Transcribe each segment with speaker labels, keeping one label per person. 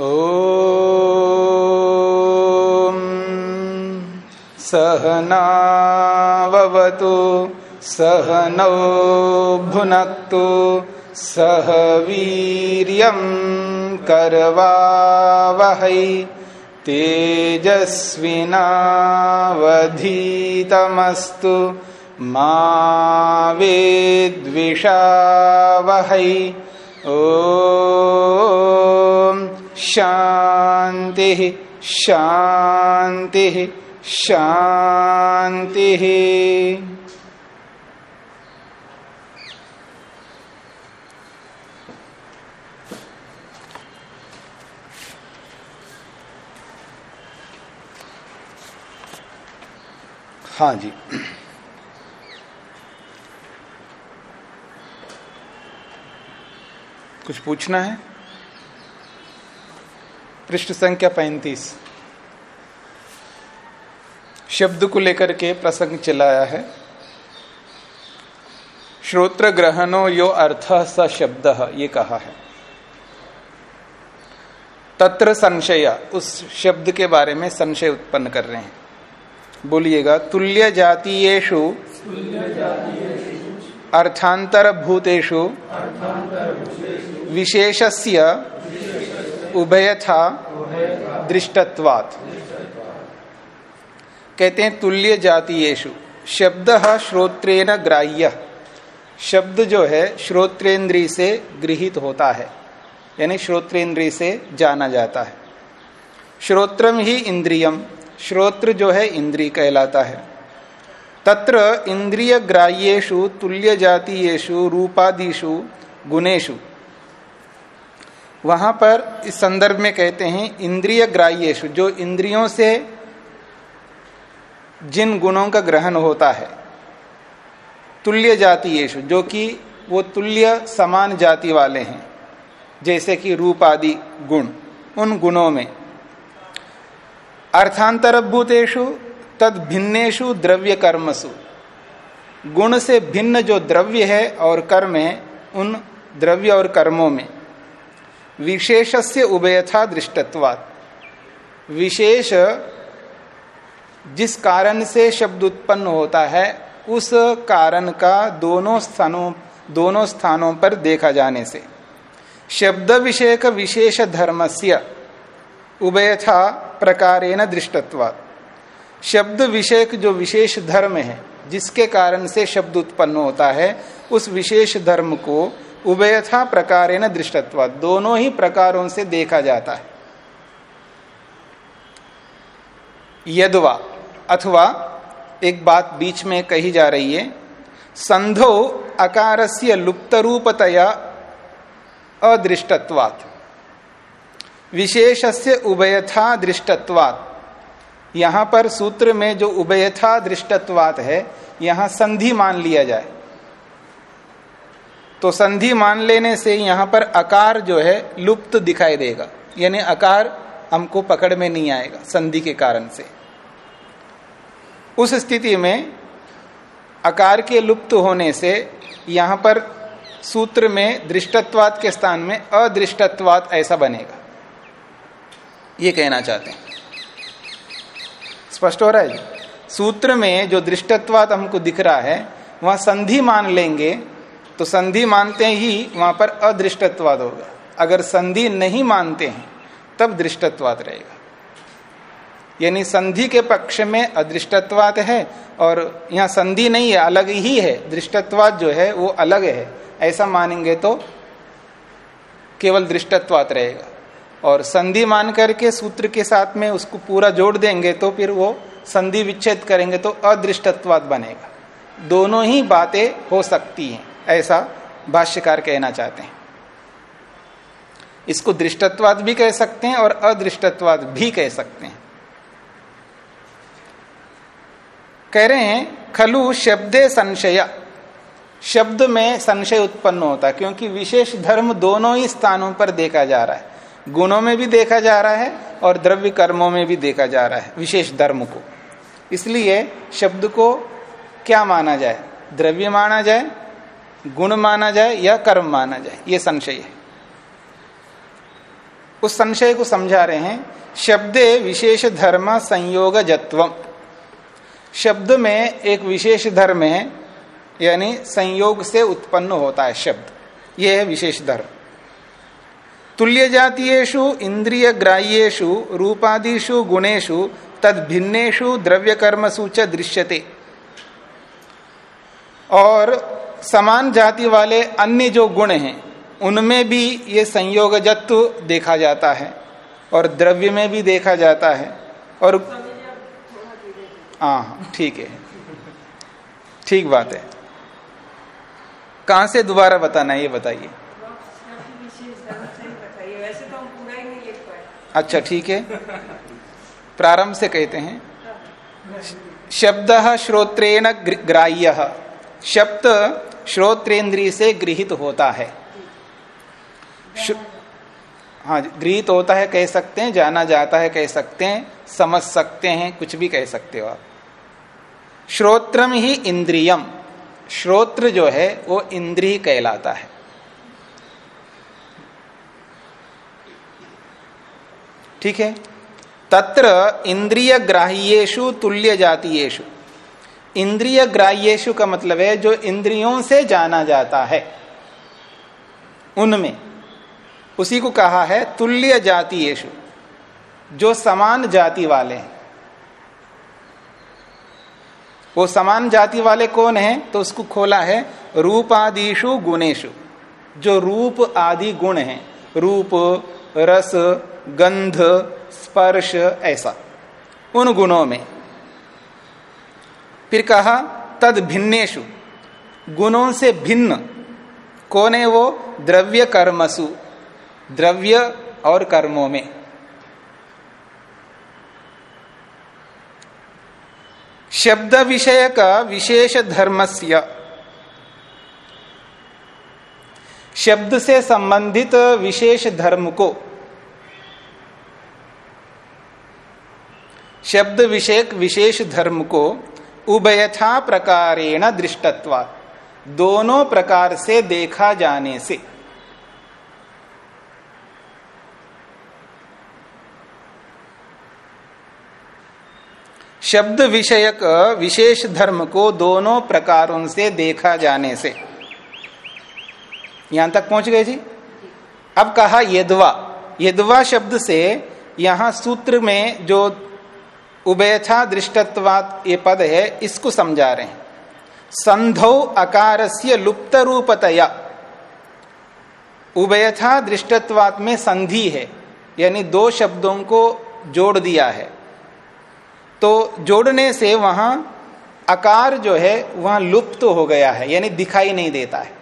Speaker 1: ॐ सहनावतु सहनौ भुनक्तु सह वीर्यं करवावहै तेजस्विनावधीतमस्तु मा वेद्विषावहै। ॐ शान्तिः शांति शांति। हाँ जी। कुछ पूछना है? पृष्ठ संख्या पैंतीस। शब्द को लेकर के प्रसंग चलाया है। श्रोत्र ग्रहणो यो अर्थ स शब्द, ये कहा है। तत्र संशय, उस शब्द के बारे में संशय उत्पन्न कर रहे हैं। बोलिएगा, तुल्य जातीयेशु अर्थांतर भूतेषु विशेषस्य उभयथा दृष्टत्वात्। कहते हैं, तुल्य जातीयेशु शब्द श्रोत्रेण ग्राह्य। शब्द जो है श्रोत्रेंद्री से गृहित होता है। यानी श्रोत्रेंद्री से जाना जाता है। श्रोत्रम ही इंद्रियम श्रोत्र जो है, इंद्री कहलाता है। तत्र इंद्रिय ग्राह्येशु तुल्य जातीयेशु रूपादिशु गुणेशु वहाँ पर इस संदर्भ में कहते हैं इंद्रिय ग्राह्येशु जो इंद्रियों से जिन गुणों का ग्रहण होता है, तुल्य जातीयेशु जो कि वो तुल्य समान जाति वाले हैं, जैसे कि रूप आदि गुण, उन गुणों में। अर्थांतरभूतेषु तद भिन्नेशु द्रव्य कर्मसु गुण से भिन्न जो द्रव्य है और कर्म है, उन द्रव्य और कर्मों में। विशेष से उभयथा दृष्टत्वात्। विशेष जिस कारण से शब्द उत्पन्न होता है, उस कारण का दोनों स्थानों दोनों स्थानों पर देखा जाने से। शब्द विषय का विशेष धर्मस्य उभयथा प्रकारेण दृष्टत्वात्। शब्द विषयक जो विशेष धर्म है, जिसके कारण से शब्द उत्पन्न होता है, उस विशेष धर्म को उभयथा प्रकारेण दृष्टत्व, दोनों ही प्रकारों से देखा जाता है। यदवा, अथवा एक बात बीच में कही जा रही है, संधो अकारस्य लुप्त रूपतया अदृष्टत्वात्। विशेषस्य उभयथा दृष्टत्वात्। यहाँ पर सूत्र में जो उभयथा दृष्टत्वात है, यहाँ संधि मान लिया जाए। तो संधि मान लेने से यहाँ पर अकार जो है लुप्त दिखाई देगा। यानी अकार हमको पकड़ में नहीं आएगा संधि के कारण से। उस स्थिति में अकार के लुप्त होने से यहाँ पर सूत्र में दृष्टत्वाद के स्थान में अदृष्टत्वाद ऐसा बनेगा। ये कहना चाहते हैं। स्पष्ट हो रहा है? सूत्र में जो दृष्टत्वाद हमको दिख रहा है, वह संधि मान लेंगे तो संधि मानते ही वहाँ पर अदृष्टत्वाद होगा। अगर संधि नहीं मानते हैं, तब दृष्टत्वाद रहेगा। यानी संधि के पक्ष में अदृष्टत्वाद है और यहाँ संधि नहीं है, अलग ही है। दृष्टत्वाद जो है, वो अलग है। ऐसा मानेंगे तो केवल दृष्टत्वात रहेगा। और संधि मान करके सूत्र के साथ में उसको पूरा जोड़ देंगे तो फिर वो संधि विच्छेद करेंगे तो अदृष्टत्वाद बनेगा। दोनों ही बातें हो सकती हैं। ऐसा भाष्यकार कहना चाहते हैं। इसको दृष्टत्वाद भी कह सकते हैं और अदृष्टत्वाद भी कह सकते हैं। कह रहे हैं, खलु शब्दे संशय। शब्द में संशय उत्पन्न होता है, क्योंकि विशेष धर्म दोनों ही स्थानों पर देखा जा रहा है। गुणों में भी देखा जा रहा है और द्रव्य कर्मों में भी देखा जा रहा है, विशेष धर्म को। इसलिए शब्द को क्या माना जाए? द्रव्य माना जाए गुण माना जाए या कर्म माना जाए, ये संशय है। उस संशय को समझा रहे हैं, शब्दे विशेष धर्म संयोग शब्द में एक विशेष धर्म है, यानी संयोग से उत्पन्न होता है शब्द। यह है विशेष धर्म। तुल्य जातीयेशु इंद्रिय ग्राह्येशु रूपादिषु गुणेशु तद भिन्नेशु द्रव्य कर्मसु च दृश्यते। और समान जाति वाले अन्य जो गुण हैं, उनमें भी ये संयोगजत्व देखा जाता है और द्रव्य में भी देखा जाता है और हाँ ठीक है। ठीक बात है। कहाँ से दोबारा बताना ये बताइए। अच्छा ठीक है। प्रारंभ से कहते हैं। शब्द श्रोत्रेण ग्राह्य। शब्द श्रोत्रेन्द्रिय से गृहित होता है। हाँ गृहित होता है कह सकते हैं, जाना जाता है कह सकते हैं, समझ सकते हैं, कुछ भी कह सकते हो आप। श्रोत्रम ही इंद्रियम। श्रोत्र जो है, वो इंद्रिय कहलाता है। ठीक है? तत्र इंद्रिय ग्राह्येशु तुल्य जातीयेशु इंद्रिय ग्राह्येशु का मतलब है जो इंद्रियों से जाना जाता है। उनमें। उसी को कहा है तुल्य जातीयेशु जो समान जाति वाले हैं। वो समान जाति वाले कौन है? तो उसको खोला है रूपादिशु गुणेशु जो रूप आदि गुण हैं। रूप, रस, गंध, स्पर्श, ऐसा। उन गुणों में। फिर कहा, तद भिन्नेशु गुणों से भिन्न। कौन है वो? द्रव्य कर्मसु। द्रव्य और कर्मों में। शब्द विषय का विशेष धर्मस्य। शब्द से संबंधित विशेष धर्म को। शब्द विषयक विशेष धर्म को उभयथा प्रकारेण दृष्टत्वा। दोनों प्रकार से देखा जाने से। शब्द विषयक विशेष धर्म को दोनों प्रकारों से देखा जाने से। यहाँ तक पहुँच गए जी? अब कहा यदवा। यदवा शब्द से यहाँ सूत्र में जो उभयथा दृष्टत्वात ये पद है, इसको समझा रहे हैं। संधौ अकार से लुप्त रूपतया उभयथा दृष्टत्वात में संधि है, यानी दो शब्दों को जोड़ दिया है। तो जोड़ने से वहाँ आकार जो है, वहाँ लुप्त हो गया है, यानी दिखाई नहीं देता है।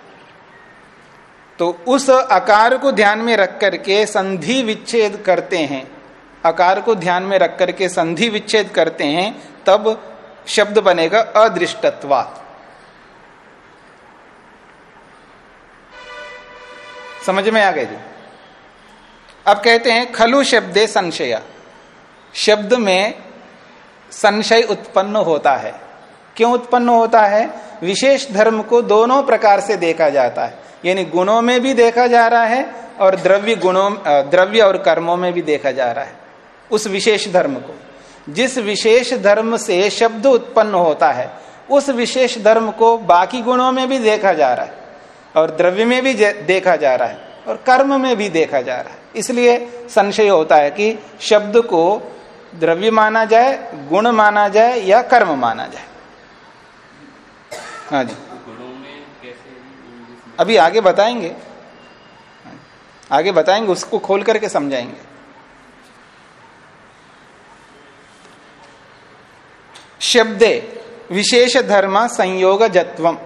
Speaker 1: तो उस आकार को ध्यान में रख करके संधि विच्छेद करते हैं। आकार को ध्यान में रख करके संधि विच्छेद करते हैं, तब शब्द बनेगा अदृष्टत्वा समझ में आ गए जी? अब कहते हैं, खलु शब्दे संशय। शब्द में संशय उत्पन्न होता है। क्यों उत्पन्न होता है? विशेष धर्म को दोनों प्रकार से देखा जाता है। यानी गुणों में भी देखा जा रहा है और द्रव्य गुणों द्रव्य और कर्मों में भी देखा जा रहा है। उस विशेष धर्म को। जिस विशेष धर्म से शब्द उत्पन्न होता है, उस विशेष धर्म को बाकी गुणों में भी देखा जा रहा है और द्रव्य में भी देखा जा रहा है और कर्म में भी देखा जा रहा है। इसलिए संशय होता है कि शब्द को द्रव्य माना जाए, गुण माना जाए या कर्म माना जाए। हाँ जी। अभी आगे बताएँगे। आगे बताएँगे, उसको खोल करके समझाएँगे। शब्दे, विशेष धर्म संयोग जत्वम।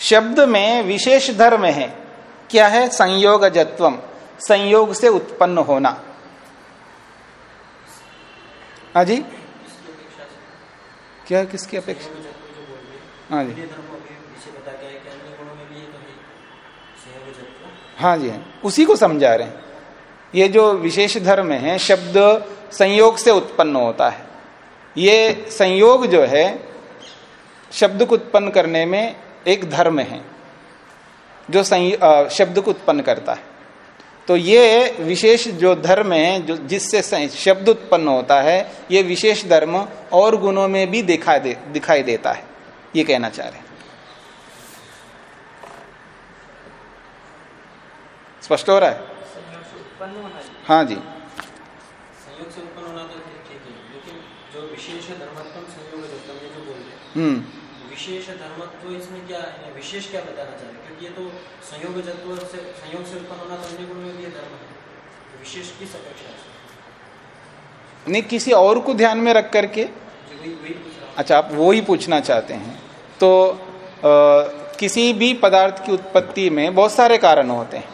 Speaker 1: शब्द में विशेष धर्म है, क्या है संयोग जत्वम? संयोग से उत्पन्न होना। हाँ जी? क्या, किसकी अपेक्षा? हाँ जी। हाँ जी हाँ उसी को समझा रहे हैं। ये जो विशेष धर्म है, शब्द संयोग से उत्पन्न होता है। ये संयोग जो है शब्द को उत्पन्न करने में एक धर्म है जो शब्द को उत्पन्न करता है। तो ये विशेष जो धर्म है जो जिससे शब्द उत्पन्न होता है ये विशेष धर्म और गुणों में भी दिखाई दे दिखाई देता है। ये कहना चाह रहे स्पष्ट हो रहा है? हाँ। जी
Speaker 2: संयोग से उत्पन्न होना तो ठीक है लेकिन जो विशेष धर्मत्म संयोग जो बोल रहे
Speaker 1: हम्म।
Speaker 2: विशेष धर्मत्व इसमें क्या है? विशेष क्या बताना चाह रहे क्योंकि ये तो संयोग जत्व से संयोग से उत्पन्न होना तो अन्य गुण में भी धर्म है। तो विशेष किस अपेक्षा
Speaker 1: नहीं किसी और को ध्यान में रख करके? अच्छा आप वो ही पूछना चाहते हैं। तो आ, किसी भी पदार्थ की उत्पत्ति में बहुत सारे कारण होते हैं।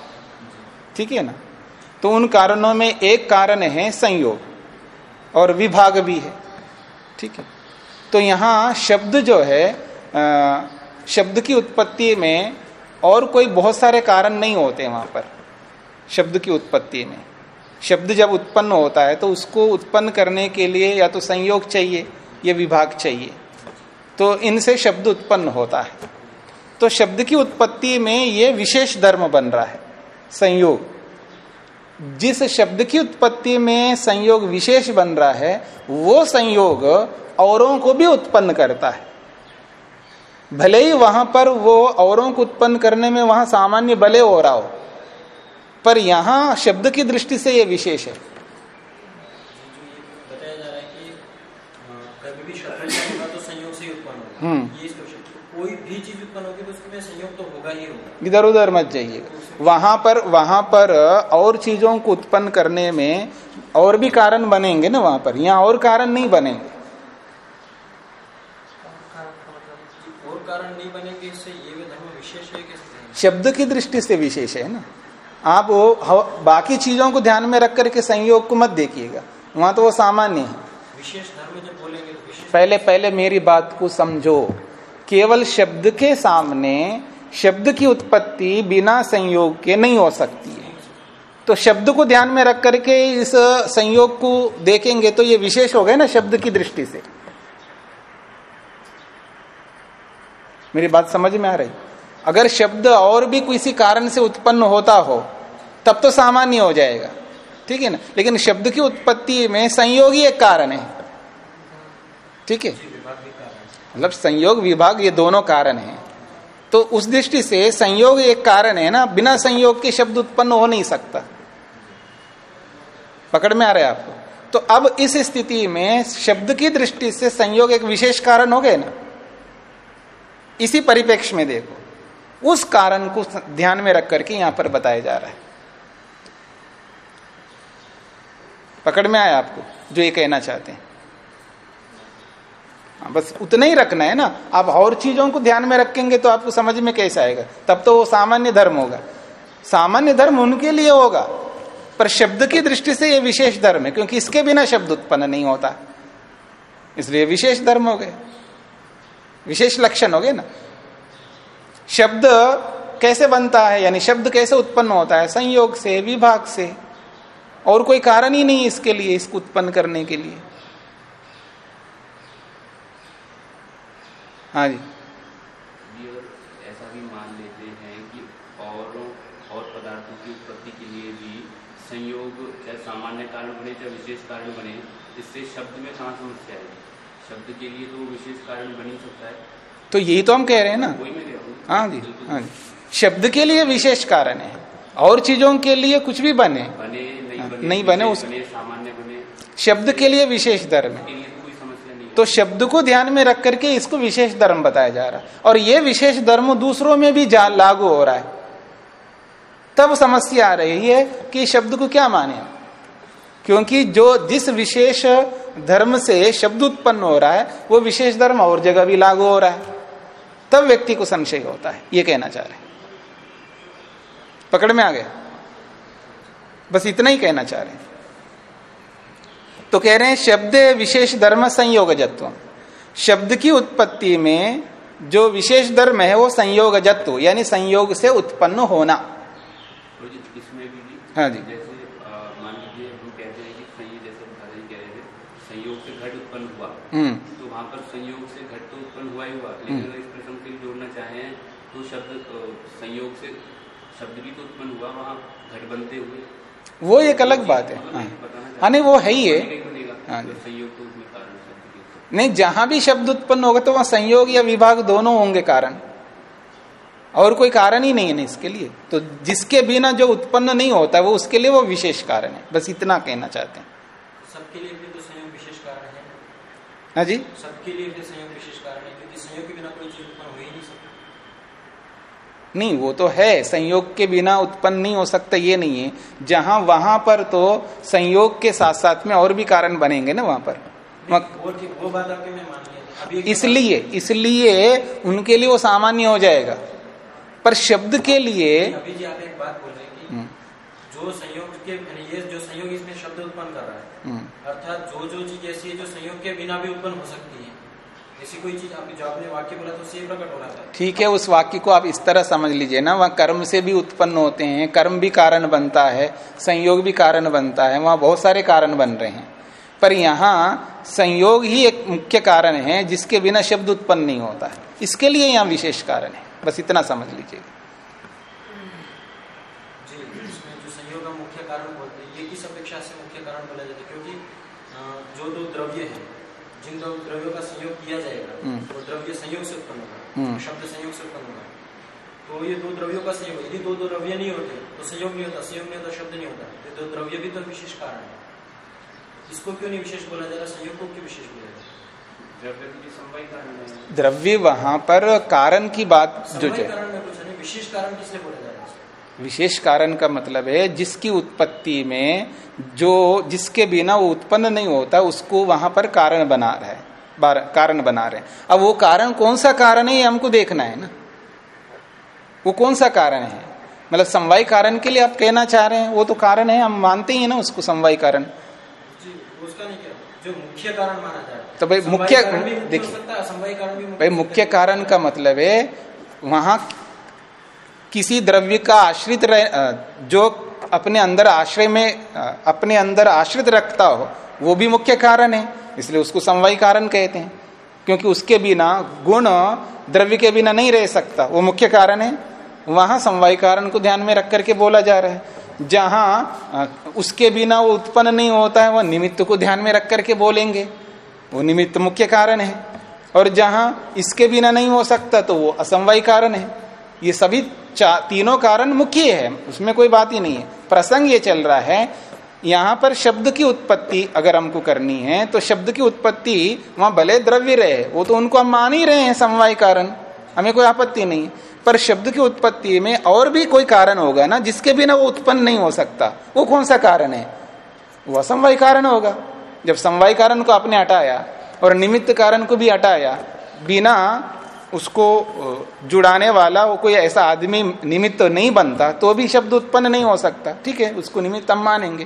Speaker 1: ठीक है ना? तो उन कारणों में एक कारण है संयोग और विभाग भी है। ठीक है। तो यहाँ शब्द जो है आ, शब्द की उत्पत्ति में और कोई बहुत सारे कारण नहीं होते वहाँ पर शब्द की उत्पत्ति में। शब्द जब उत्पन्न होता है तो उसको उत्पन्न करने के लिए या तो संयोग चाहिए या विभाग चाहिए। तो इनसे शब्द उत्पन्न होता है। तो शब्द की उत्पत्ति में ये विशेष धर्म बन रहा है संयोग। जिस शब्द की उत्पत्ति में संयोग विशेष बन रहा है वो संयोग औरों को भी उत्पन्न करता है। भले ही वहाँ पर वो औरों को उत्पन्न करने में वहाँ सामान्य भले हो रहा हो पर यहाँ शब्द की दृष्टि से ये विशेष है।
Speaker 2: तो
Speaker 1: हम्म।
Speaker 2: कोई भी चीज़ उत्पन्न होगी तो उसमें संयोग तो होगा ही होगा।
Speaker 1: इधर उधर मत जाइएगा। वहाँ पर वहाँ पर और चीज़ों को उत्पन्न करने में और भी कारण बनेंगे ना वहाँ पर। यहाँ और कारण नहीं बनेंगे।
Speaker 2: और कारण नहीं बनेंगे इससे ये धर्म विशेष है
Speaker 1: शब्द की दृष्टि से विशेष है ना। आप वो बाकी चीज़ों को ध्यान में रख करके संयोग को मत देखिएगा। वहाँ तो वो सामान्य है।
Speaker 2: विशेष धर्म जब बोलेंगे तो
Speaker 1: पहले पहले मेरी बात को समझो। केवल शब्द के सामने शब्द की उत्पत्ति बिना संयोग के नहीं हो सकती है। तो शब्द को ध्यान में रख करके इस संयोग को देखेंगे तो ये विशेष हो गए ना शब्द की दृष्टि से। मेरी बात समझ में आ रही? अगर शब्द और भी किसी कारण से उत्पन्न होता हो, तब तो सामान्य हो जाएगा। ठीक है ना? लेकिन शब्द की उत्पत्ति में संयोग ही एक कारण है। ठीक है? मतलब संयोग विभाग ये दोनों कारण हैं। तो उस दृष्टि से संयोग एक कारण है ना बिना संयोग के शब्द उत्पन्न हो नहीं सकता। पकड़ में आ रहा है आपको? तो अब इस स्थिति में शब्द की दृष्टि से संयोग एक विशेष कारण हो गए ना। इसी परिप्रेक्ष्य में देखो। उस कारण को ध्यान में रख करके यहाँ पर बताया जा रहा है। पकड़ में आया आपको जो ये कहना चाहते हाँ, बस उतना ही रखना है ना। आप और चीज़ों को ध्यान में रखेंगे तो आपको समझ में कैसे आएगा? तब तो वो सामान्य धर्म होगा। सामान्य धर्म उनके लिए होगा, पर शब्द की दृष्टि से ये विशेष धर्म है, क्योंकि इसके बिना शब्द उत्पन्न नहीं होता। इसलिए विशेष धर्म हो गए। विशेष लक्षण हो गए ना। शब्द कैसे बनता है, यानी शब्द कैसे उत्पन्न होता है, संयोग से, विभाग से, और कोई कारण ही नहीं इसके लिए, इसको उत्पन्न करने के लिए। हाँ जी।
Speaker 3: ऐसा भी मान लेते हैं कि और और पदार्थों की उत्पत्ति के लिए भी संयोग चाहे सामान्य कारण बने चाहे विशेष कारण बने इससे शब्द में कहाँ समस्या है? शब्द के लिए तो विशेष कारण बन ही सकता है।
Speaker 1: तो यही तो हम कह रहे हैं ना।
Speaker 3: हूँ।
Speaker 1: जी हाँ जी। शब्द के लिए विशेष कारण है। और चीज़ों के लिए कुछ भी बने।
Speaker 3: बने नहीं बने
Speaker 1: नहीं बने उस-
Speaker 3: सामान्य बने।
Speaker 1: शब्द के लिए विशेष धर्म है।
Speaker 3: तो
Speaker 1: शब्द को ध्यान में रख करके इसको विशेष धर्म बताया जा रहा है। और ये विशेष धर्म दूसरों में भी लागू हो रहा है। तब समस्या आ रही है कि शब्द को क्या माने? क्योंकि जो जिस विशेष धर्म से शब्द उत्पन्न हो रहा है, वो विशेष धर्म और जगह भी लागू हो रहा है। तब व्यक्ति को संशय होता है, ये कहना चाह रहे पकड़ में आ गया? बस इतना ही कहना चाह रहे हैं। तो कह रहे हैं शब्द विशेष धर्म संयोगजत्व। शब्द की उत्पत्ति में जो विशेष धर्म है वो संयोगजत्व यानी संयोग से उत्पन्न होना। हाँ जी।
Speaker 3: मान लीजिए हम कहते हैं कि संयोग जैसे कह रहे थे संयोग से घट उत्पन्न हुआ।
Speaker 1: हम्म।
Speaker 3: तो वहाँ पर संयोग से घट तो उत्पन्न हुआ ही हुआ लेकिन अगर इस प्रसंग के लिए जोड़ना चाहें तो शब्द संयोग से शब्द भी तो उत्पन्न हुआ वहाँ घट बनते हुए।
Speaker 1: वो एक अलग बात है। हाँ नहीं वो है ही है। हाँ जी।
Speaker 3: तो तो।
Speaker 1: नहीं जहाँ भी शब्द उत्पन्न होगा तो वहाँ संयोग या विभाग दोनों होंगे कारण। और कोई कारण ही नहीं है ना इसके लिए। तो जिसके बिना जो उत्पन्न नहीं होता वो उसके लिए वो विशेष कारण है। बस इतना कहना चाहते हैं।
Speaker 2: सबके लिए भी तो संयोग विशेष कारण है।
Speaker 1: हाँ जी।
Speaker 2: सबके लिए भी संयोग विशेष कारण है क्योंकि संयोग के बिना कोई चीज़ उत्पन्न हो ही नहीं सकती
Speaker 1: नहीं वो तो है संयोग के बिना उत्पन्न नहीं हो सकता ये नहीं है। जहाँ वहाँ पर तो संयोग के साथ साथ में और भी कारण बनेंगे ना वहाँ पर। इसलिए इसलिए उनके लिए वो सामान्य हो जाएगा। पर शब्द के लिए
Speaker 2: अभी जी आप एक बात बोल रहे हैं कि
Speaker 1: हम्म,
Speaker 2: जो संयोग के ये जो संयोग इसमें शब्द उत्पन्न कर रहा है
Speaker 1: हम्म,
Speaker 2: अर्थात जो जो चीज़ ऐसी है जो संयोग के बिना भी उत्पन्न हो सकती है। ऐसी कोई चीज़ वाक्य बोला तो सेम प्रकट हो रहा था।
Speaker 1: ठीक है, उस वाक्य को आप इस तरह समझ लीजिए ना, वहाँ कर्म से भी उत्पन्न होते हैं, कर्म भी कारण बनता है, संयोग भी कारण बनता है, वहाँ बहुत सारे कारण बन रहे हैं। पर यहाँ संयोग ही एक मुख्य कारण है जिसके बिना शब्द उत्पन्न नहीं होता है। इसके लिए यहाँ विशेष कारण है। बस इतना समझ लीजिए
Speaker 2: जी इसमें जो संयोग का मुख्य कारण बोलते हैं ये किस अपेक्षा से मुख्य कारण बोला जाता है क्योंकि अ, जो दो द्रव्य है जिन दो द्रव्यों का संयोग किया जाएगा
Speaker 1: हम्म।
Speaker 2: वो द्रव्य संयोग से उत्पन्न
Speaker 1: हम्म।
Speaker 2: होगा शब्द संयोग से उत्पन्न होगा तो ये दो द्रव्यों का संयोग यदि दो दो द्रव्य नहीं होते तो संयोग नहीं होता संयोग नहीं होता शब्द नहीं होता। ये दो द्रव्य भी तो विशेष कारण है। इसको क्यों नहीं विशेष बोला जा रहा संयोग को क्यों विशेष बोला जा रहा
Speaker 3: द्रव्य है।
Speaker 1: वहाँ पर कारण की बात जो
Speaker 2: समय
Speaker 1: जो
Speaker 2: कारण में कुछ नहीं विशेष कारण किसने बोला जा रहा है
Speaker 1: विशेष कारण का मतलब है जिसकी उत्पत्ति में जो जिसके बिना वो उत्पन्न नहीं होता उसको वहाँ पर कारण बना रहा है। कारण बना रहे हैं। अब वो कारण कौन सा कारण है ये हमको देखना है ना। वो कौन सा कारण है? मतलब समवाय कारण के लिए आप कहना चाह रहे हैं वो तो कारण है हम मानते ही है ना उसको समवाय कारण।
Speaker 2: जी उसका नहीं क्या जो मुख्य कारण माना जा
Speaker 1: तो भाई मुख्य- देखिए। भाई मुख्य कारण का मतलब है वहाँ किसी द्रव्य का आश्रित रह, जो अपने अंदर आश्रय में अपने अंदर आश्रित रखता हो वो भी मुख्य कारण है इसलिए उसको समवाय कारण कहते हैं। क्योंकि उसके बिना गुण द्रव्य के बिना नहीं रह सकता वो मुख्य कारण है। वहाँ समवाय कारण को ध्यान में रख करके बोला जा रहा है। जहाँ उसके बिना वो उत्पन्न नहीं होता है, वह निमित्त को ध्यान में रख करके बोलेंगे। वो निमित्त मुख्य कारण है। और जहाँ इसके बिना नहीं हो सकता तो वो असमवाय कारण है। ये सभी तीनों कारण मुख्य है, उसमें कोई बात ही नहीं है। प्रसंग ये चल रहा है, यहाँ पर शब्द की उत्पत्ति अगर हमको करनी है तो शब्द की उत्पत्ति वहाँ भले द्रव्य रहे, वो तो उनको हम मान ही रहे हैं समवाय कारण हमें कोई आपत्ति नहीं। पर शब्द की उत्पत्ति में और भी कोई कारण होगा ना जिसके बिना वो उत्पन्न नहीं हो सकता। वो कौन सा कारण है? वो असमवाय कारण होगा। जब समवाय कारण को आपने हटाया और निमित्त कारण को भी हटाया बिना उसको जुड़ाने वाला वो कोई ऐसा आदमी निमित्त नहीं बनता तो भी शब्द उत्पन्न नहीं हो सकता। ठीक है उसको निमित्त हम मानेंगे।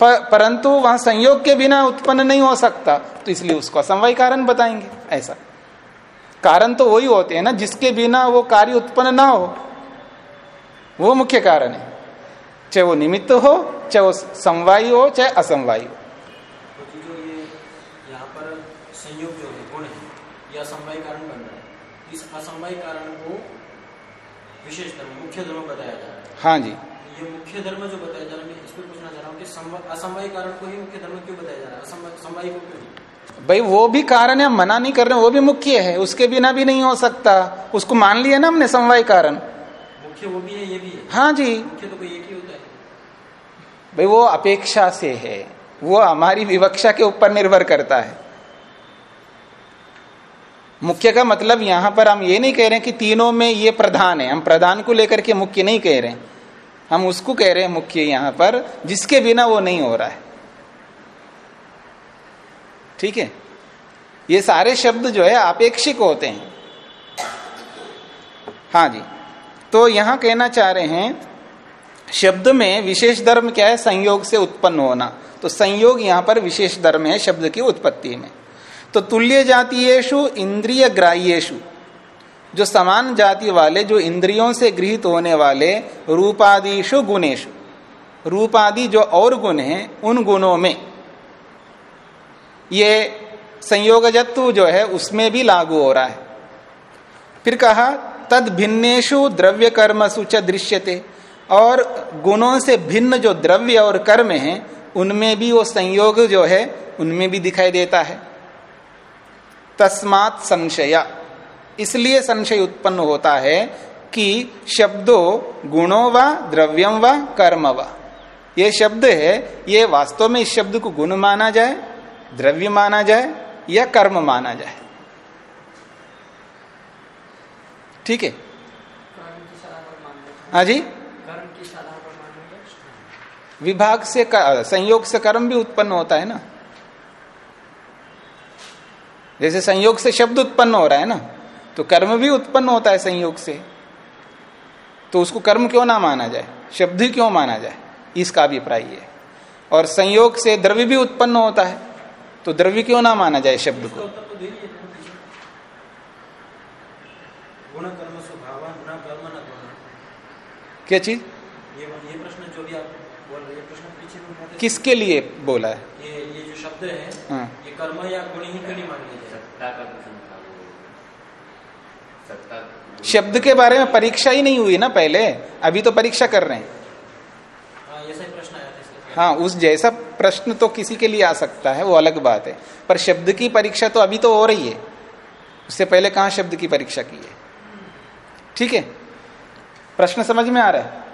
Speaker 1: पर, परंतु वहाँ संयोग के बिना उत्पन्न नहीं हो सकता तो इसलिए उसको असमवाय कारण बताएँगे। ऐसा। कारण तो वही होते हैं ना जिसके बिना वो कार्य उत्पन्न ना हो। वो मुख्य कारण है। चाहे वो निमित्त हो चाहे वो समवायी हो चाहे असमवायी हो।
Speaker 2: तो जी जो ये यहाँ पर संयोग जो है गुण है यह असमवाय कारण बन रहा है। इस असमवाय कारण को विशेष धर्म मुख्य धर्म बताया जा रहा है।
Speaker 1: हाँ जी।
Speaker 2: ये मुख्य धर्म जो बताया जा रहा है मैं इस पर पूछना चाह रहा हूँ कि समवा- असमवाय कारण को ही मुख्य धर्म क्यों बताया जा रहा है? असमवाय को क्यों?
Speaker 1: भाई वो भी कारण है मना नहीं कर रहे वो भी मुख्य है उसके बिना भी नहीं हो सकता। उसको मान लिया ना हमने समवाय कारण।
Speaker 2: मुख्य वो भी है ये भी है।
Speaker 1: हाँ जी।
Speaker 2: मुख्य तो कोई एक ही होता है।
Speaker 1: भाई वो अपेक्षा से है वो हमारी विवक्षा के ऊपर निर्भर करता है। मुख्य का मतलब यहाँ पर हम ये नहीं कह रहे हैं कि तीनों में ये प्रधान है हम प्रधान को लेकर के मुख्य नहीं कह रहे हैं। हम उसको कह रहे हैं मुख्य यहाँ पर जिसके बिना वो नहीं हो रहा है। ठीक है? ये सारे शब्द जो है, अपेक्षिक होते हैं। हाँ जी। तो यहाँ कहना चाह रहे हैं, शब्द में विशेष धर्म क्या है? संयोग से उत्पन्न होना। तो संयोग यहाँ पर विशेष धर्म है, शब्द की उत्पत्ति में। तो तुल्य जातीयेशु इंद्रिय ग्राह्येशु जो समान जाति वाले, जो इंद्रियों से गृहित होने वाले रूपादिशु गुणेशु रूपादि जो और गुण हैं, उन गुणों में ये संयोगजत्व जो है, उसमें भी लागू हो रहा है। फिर कहा, तद भिन्नेशु द्रव्य कर्म सुच दृश्यते, और गुणों से भिन्न जो द्रव्य और कर्म है, उनमें भी वो संयोग जो है, उनमें भी दिखाई देता है। तस्मात संशय। इसलिए संशय उत्पन्न होता है कि शब्दों गुणों व द्रव्यम व, कर्म व। ये शब्द है, ये वास्तव में इस शब्द को गुण माना जाए द्रव्य माना जाए या कर्म माना जाए ठीक है? हाँ जी। विभाग से संयोग से कर्म भी उत्पन्न होता है ना? जैसे संयोग से शब्द उत्पन्न हो रहा है ना तो कर्म भी उत्पन्न होता है संयोग से। तो उसको कर्म क्यों ना माना जाए? शब्द ही क्यों माना जाए? इसका अभिप्राय है। और संयोग से द्रव्य भी उत्पन्न होता है। तो द्रव्य क्यों ना माना जाए शब्द को? क्या चीज़?
Speaker 2: ये ये प्रश्न जो भी आप बोल रहे प्रश्न पीछे
Speaker 1: किसके लिए बोला है?
Speaker 2: ये ये जो शब्द है।
Speaker 1: हाँ।
Speaker 2: ये कर्म या गुण ही मान
Speaker 1: शब्द के बारे में परीक्षा ही नहीं हुई ना पहले? अभी तो परीक्षा कर रहे हाँ
Speaker 2: ऐसा ही प्रश्न आया था
Speaker 1: हाँ उस जैसा प्रश्न तो किसी के लिए आ सकता है, वो अलग बात है। पर शब्द की परीक्षा तो अभी तो हो रही है। उससे पहले कहा शब्द की परीक्षा की है? ठीक है? प्रश्न समझ में आ रहा है?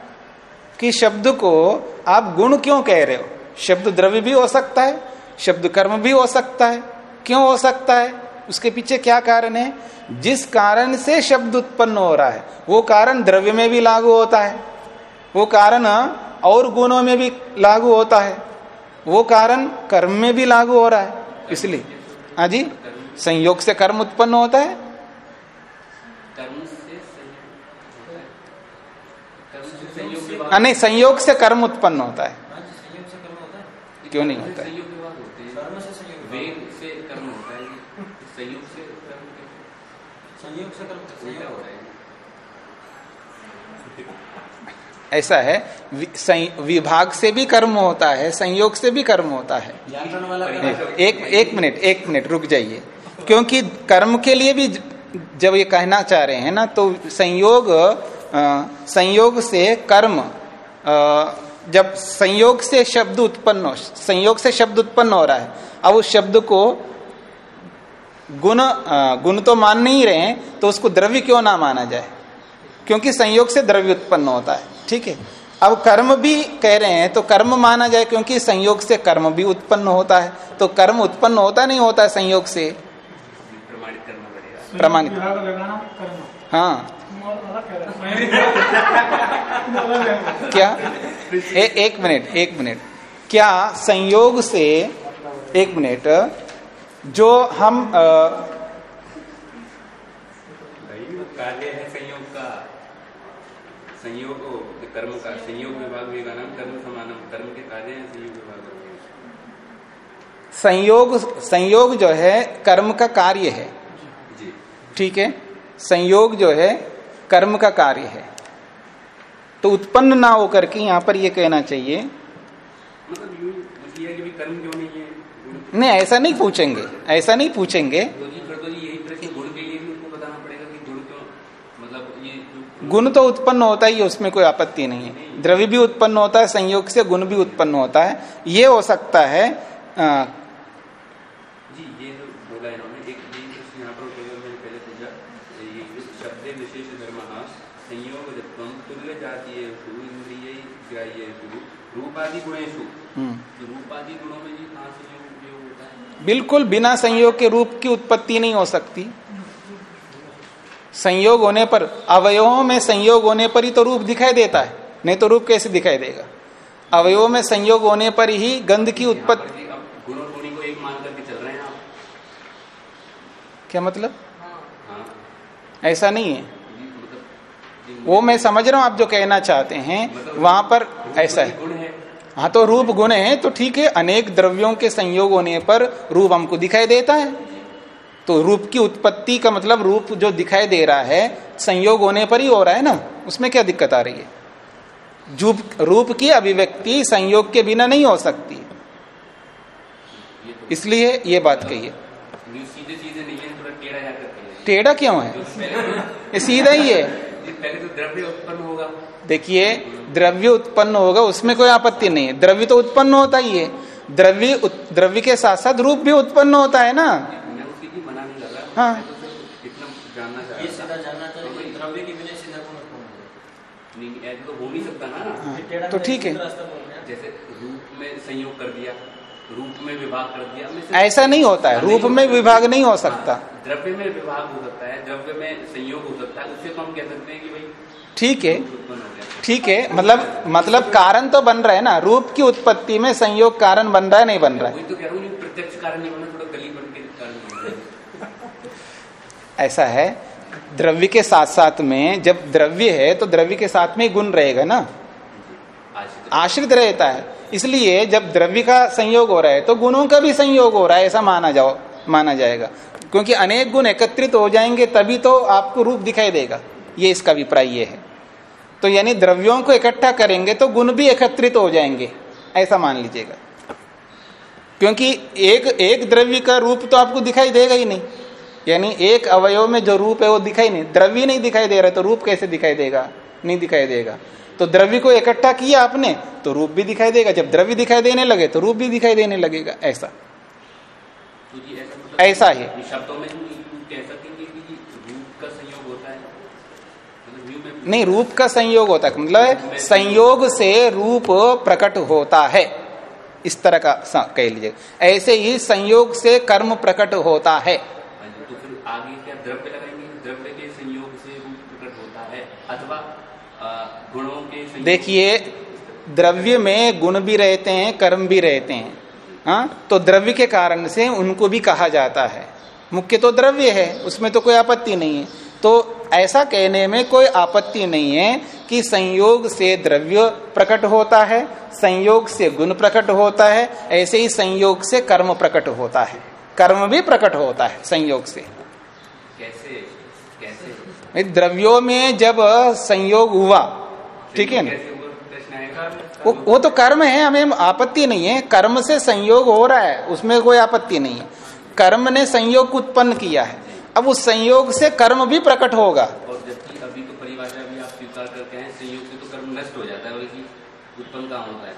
Speaker 1: कि शब्द को आप गुण क्यों कह रहे हो? शब्द द्रव्य भी हो सकता है, शब्द कर्म भी हो सकता है। क्यों हो सकता है? उसके पीछे क्या कारण है? जिस कारण से शब्द उत्पन्न हो रहा है, वो कारण द्रव्य में भी लागू होता है। वो कारण और गुणों में भी लागू होता है। वो कारण कर्म में भी लागू हो रहा है इसलिए। हाँ जी? संयोग से कर्म उत्पन्न होता है।
Speaker 3: कर्म से संयोग
Speaker 1: हाँ नहीं संयोग से कर्म उत्पन्न होता है।
Speaker 2: हाँ जी संयोग से कर्म होता है।
Speaker 1: क्यों नहीं होता है?
Speaker 3: संयोग के बाद होते हैं।
Speaker 2: कर्म से
Speaker 3: से कर्म होता है संयोग से कर्म कैसे?
Speaker 2: संयोग से कर्म
Speaker 3: उल्टा
Speaker 2: संयोग
Speaker 3: हो रहा है
Speaker 1: ऐसा है विभाग से भी कर्म होता है संयोग से भी कर्म होता है। एक एक मिनट एक मिनट रुक जाइए। क्योंकि कर्म के लिए भी जब ये कहना चाह रहे हैं ना तो संयोग अ, संयोग से कर्म अ, जब संयोग से शब्द उत्पन्न संयोग से शब्द उत्पन्न हो रहा है अब उस शब्द को गुण गुण तो मान नहीं रहे हैं तो उसको द्रव्य क्यों ना माना जाए? क्योंकि संयोग से द्रव्य उत्पन्न होता है। ठीक है? अब कर्म भी कह रहे हैं तो कर्म माना जाए क्योंकि संयोग से कर्म भी उत्पन्न होता है। तो कर्म उत्पन्न होता नहीं होता है संयोग से?
Speaker 3: प्रमाणित
Speaker 1: हाँ। क्या? ए, एक मिनट एक मिनट। क्या संयोग से एक मिनट जो हम
Speaker 3: कार्य है संयोग का। संयोग कर्म का संयोग विभाग वेगानाम कर्म समानम कर्म के कार्य है संयोग विभाग
Speaker 1: संयोग संयोग जो है कर्म का कार्य है।
Speaker 3: जी।
Speaker 1: ठीक है? संयोग जो है कर्म का कार्य है। तो उत्पन्न ना होकर के यहाँ पर ये कहना चाहिए।
Speaker 3: मतलब भी कर्म क्यों नहीं है?
Speaker 1: नहीं ऐसा नहीं पूछेंगे ऐसा नहीं पूछेंगे
Speaker 3: तो जी फिर तो जी यही प्रश्न गुण के लिए भी उनको बताना पड़ेगा कि गुण क्यों मतलब ये जो
Speaker 1: गुण तो उत्पन्न होता ही है उसमें कोई आपत्ति नहीं है। द्रव्य भी उत्पन्न होता है संयोग से गुण भी उत्पन्न होता है। ये हो सकता है
Speaker 3: जी ये जो बोला इन्होंने। एक यहाँ पर मैंने पहले पूछा। शब्द विशेष धर्म संयोग तुल्य जातीय इंद्रिय ग्राह्य रूपादि गुणेशु
Speaker 1: हम्म,
Speaker 3: तो रूपादि गुणों में जी कहाँ संयोग होता है?
Speaker 1: बिल्कुल बिना संयोग के रूप की उत्पत्ति नहीं हो सकती। संयोग होने पर अवयवों में संयोग होने पर ही तो रूप दिखाई देता है। नहीं तो रूप कैसे दिखाई देगा? अवयवों में संयोग होने पर ही गंध की उत्पत्ति
Speaker 3: हैं
Speaker 1: क्या मतलब?
Speaker 3: हाँ।
Speaker 1: ऐसा नहीं है।
Speaker 3: मतलब
Speaker 1: वो मैं समझ रहा हूँ आप जो कहना चाहते हैं
Speaker 3: मतलब
Speaker 1: वहाँ पर ऐसा है।
Speaker 3: हाँ
Speaker 1: तो रूप गुण है तो ठीक है अनेक द्रव्यों के संयोग होने पर रूप हमको दिखाई देता है। तो रूप की उत्पत्ति का मतलब रूप जो दिखाई दे रहा है संयोग होने पर ही हो रहा है ना? उसमें क्या दिक्कत आ रही है? जूप रूप की अभिव्यक्ति संयोग के बिना नहीं हो सकती। इसलिए ये बात कही है।
Speaker 3: टेढ़ा
Speaker 1: क्यों है? ये सीधा ही है।
Speaker 3: पहले तो द्रव्य उत्पन्न होगा।
Speaker 1: देखिए द्रव्य उत्पन्न होगा उसमें कोई आपत्ति नहीं है। द्रव्य तो उत्पन्न होता ही है। द्रव्य द्रव्य के साथ साथ रूप भी उत्पन्न होता है ना
Speaker 3: मैं उसी की मना नहीं कर रहा
Speaker 1: हाँ।
Speaker 3: तो जानना
Speaker 2: चाहिए
Speaker 3: तो हो
Speaker 1: हाँ, तो ठीक है।
Speaker 2: हैं।
Speaker 3: जैसे रूप में संयोग कर दिया रूप में विभाग कर दिया
Speaker 1: ऐसा नहीं होता है। रूप में विभाग नहीं हो सकता।
Speaker 3: हाँ, द्रव्य में विभाग हो सकता है द्रव्य में संयोग हो सकता है उससे तो हम कह सकते हैं कि भाई
Speaker 1: ठीक है।
Speaker 3: हो
Speaker 1: ठीक है मतलब मतलब कारण तो बन रहा है ना। रूप की उत्पत्ति में संयोग कारण बन रहा है नहीं बन रहा है?
Speaker 3: तो कह रहा हूँ प्रत्यक्ष कारण नहीं बना थोड़ा गली बन के कारण बन रहा है
Speaker 1: ऐसा है, द्रव्य के साथ साथ में जब द्रव्य है तो द्रव्य के साथ में गुण रहेगा ना? आश्रित रहता है। इसलिए जब द्रव्य का संयोग हो रहा है तो गुणों का भी संयोग हो रहा है, ऐसा माना जाओ, माना जाएगा। क्योंकि अनेक गुण एकत्रित हो जाएँगे, तभी तो आपको रूप दिखाई देगा। ये इसका अभिप्राय ये है। तो यानी द्रव्यों को इकट्ठा करेंगे तो गुण भी एकत्रित हो जाएँगे, ऐसा मान लीजिएगा। क्योंकि एक एक द्रव्य का रूप तो आपको दिखाई देगा ही नहीं। यानी एक अवयव में जो रूप है वो दिखाई नहीं द्रव्य नहीं दिखाई दे रहा तो रूप कैसे दिखाई देगा? नहीं दिखाई देगा। तो द्रव्य को इकट्ठा किया आपने तो रूप भी दिखाई देगा। जब द्रव्य दिखाई देने लगे तो रूप भी दिखाई देने लगेगा। ऐसा।
Speaker 3: तो ऐसा
Speaker 1: है
Speaker 3: शब्दों में हम कह सकेंगे कि रूप का संयोग होता है? मतलब
Speaker 1: नहीं रूप का संयोग होता है। मतलब संयोग से रूप प्रकट होता है। इस तरह का कह लीजिए। ऐसे ही संयोग से कर्म प्रकट होता है।
Speaker 3: तो आगे क्या द्रव्य लगाएँगे। द्रव्य के संयोग से रूप प्रकट होता है, अथवा गुणों के
Speaker 1: देखिए, द्रव्य में गुण भी रहते हैं, कर्म भी रहते हैं। हाँ? तो द्रव्य के कारण से उनको भी कहा जाता है। मुख्य तो द्रव्य है, उसमें तो कोई आपत्ति नहीं है। तो ऐसा कहने में कोई आपत्ति नहीं है कि संयोग से द्रव्य प्रकट होता है, संयोग से गुण प्रकट होता है, ऐसे ही संयोग से कर्म प्रकट होता है। कर्म भी प्रकट होता है, संयोग से। द्रव्यों में जब संयोग हुआ ठीक है ना? वो वो तो कर्म है हमें आपत्ति नहीं है कर्म से संयोग हो रहा है उसमें कोई आपत्ति नहीं है। कर्म ने संयोग उत्पन्न किया है अब उस संयोग से कर्म भी प्रकट होगा।
Speaker 3: और जबकि अभी तो परिभाषा भी आप स्वीकार करते हैं संयोग से तो कर्म नष्ट हो जाता है उत्पन्न कहाँ होता है?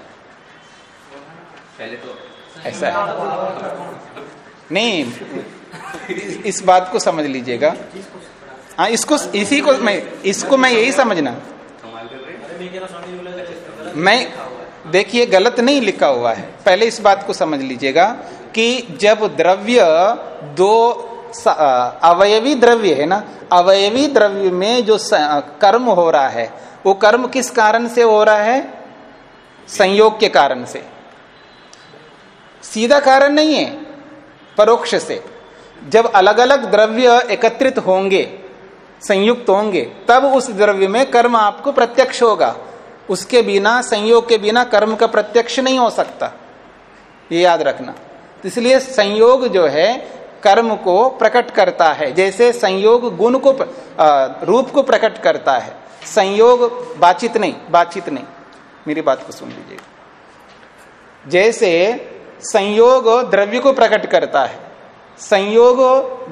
Speaker 3: पहले तो
Speaker 1: ऐसा है। नहीं इस बात को समझ लीजिएगा। हाँ इसको, इसी को मैं, इसको मैं यही समझना।
Speaker 2: मैं।
Speaker 1: देखिए, गलत नहीं लिखा हुआ है। पहले इस बात को समझ लीजिएगा कि जब द्रव्य दो अवयवी द्रव्य है ना, अवयवी द्रव्य में जो कर्म हो रहा है, वो कर्म किस कारण से हो रहा है? संयोग के कारण से। सीधा कारण नहीं है, परोक्ष से। जब अलग अलग द्रव्य एकत्रित होंगे संयुक्त होंगे तब उस द्रव्य में कर्म आपको प्रत्यक्ष होगा। उसके बिना संयोग के बिना कर्म का प्रत्यक्ष नहीं हो सकता। ये याद रखना। इसलिए संयोग जो है कर्म को प्रकट करता है। जैसे संयोग गुण को आ, रूप को प्रकट करता है। संयोग बातचीत नहीं बातचीत नहीं। मेरी बात को सुन लीजिए। जैसे संयोग द्रव्य को प्रकट करता है। संयोग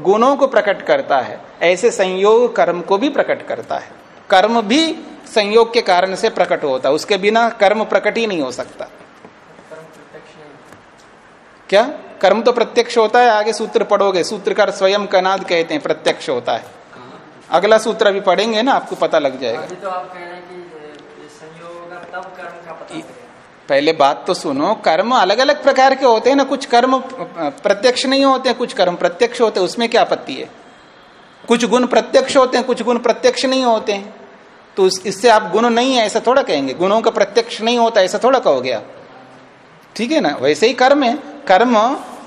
Speaker 1: गुणों को प्रकट करता है। ऐसे संयोग कर्म को भी प्रकट करता है। कर्म भी संयोग के कारण से प्रकट होता है। उसके बिना कर्म प्रकट ही नहीं हो सकता। क्या? कर्म तो प्रत्यक्ष होता है आगे सूत्र पढ़ोगे। सूत्रकार स्वयं कनाद कहते हैं प्रत्यक्ष होता है। अगला सूत्र अभी पढ़ेंगे ना आपको पता लग जाएगा।
Speaker 4: अभी तो आप कह रहे हैं कि ये संयोग होगा तब कर्म का पता चलेगा
Speaker 1: पहले बात तो सुनो कर्म अलग अलग प्रकार के होते हैं ना कुछ कर्म प्रत्यक्ष नहीं होते कुछ कर्म प्रत्यक्ष होते हैं उसमें क्या आपत्ति है? कुछ गुण प्रत्यक्ष होते हैं कुछ गुण प्रत्यक्ष नहीं होते हैं। तो इस- इससे आप गुण नहीं है ऐसा थोड़ा कहेंगे। गुणों का प्रत्यक्ष नहीं होता ऐसा थोड़ा कहोगे आप। ठीक है ना? वैसे ही कर्म है। कर्म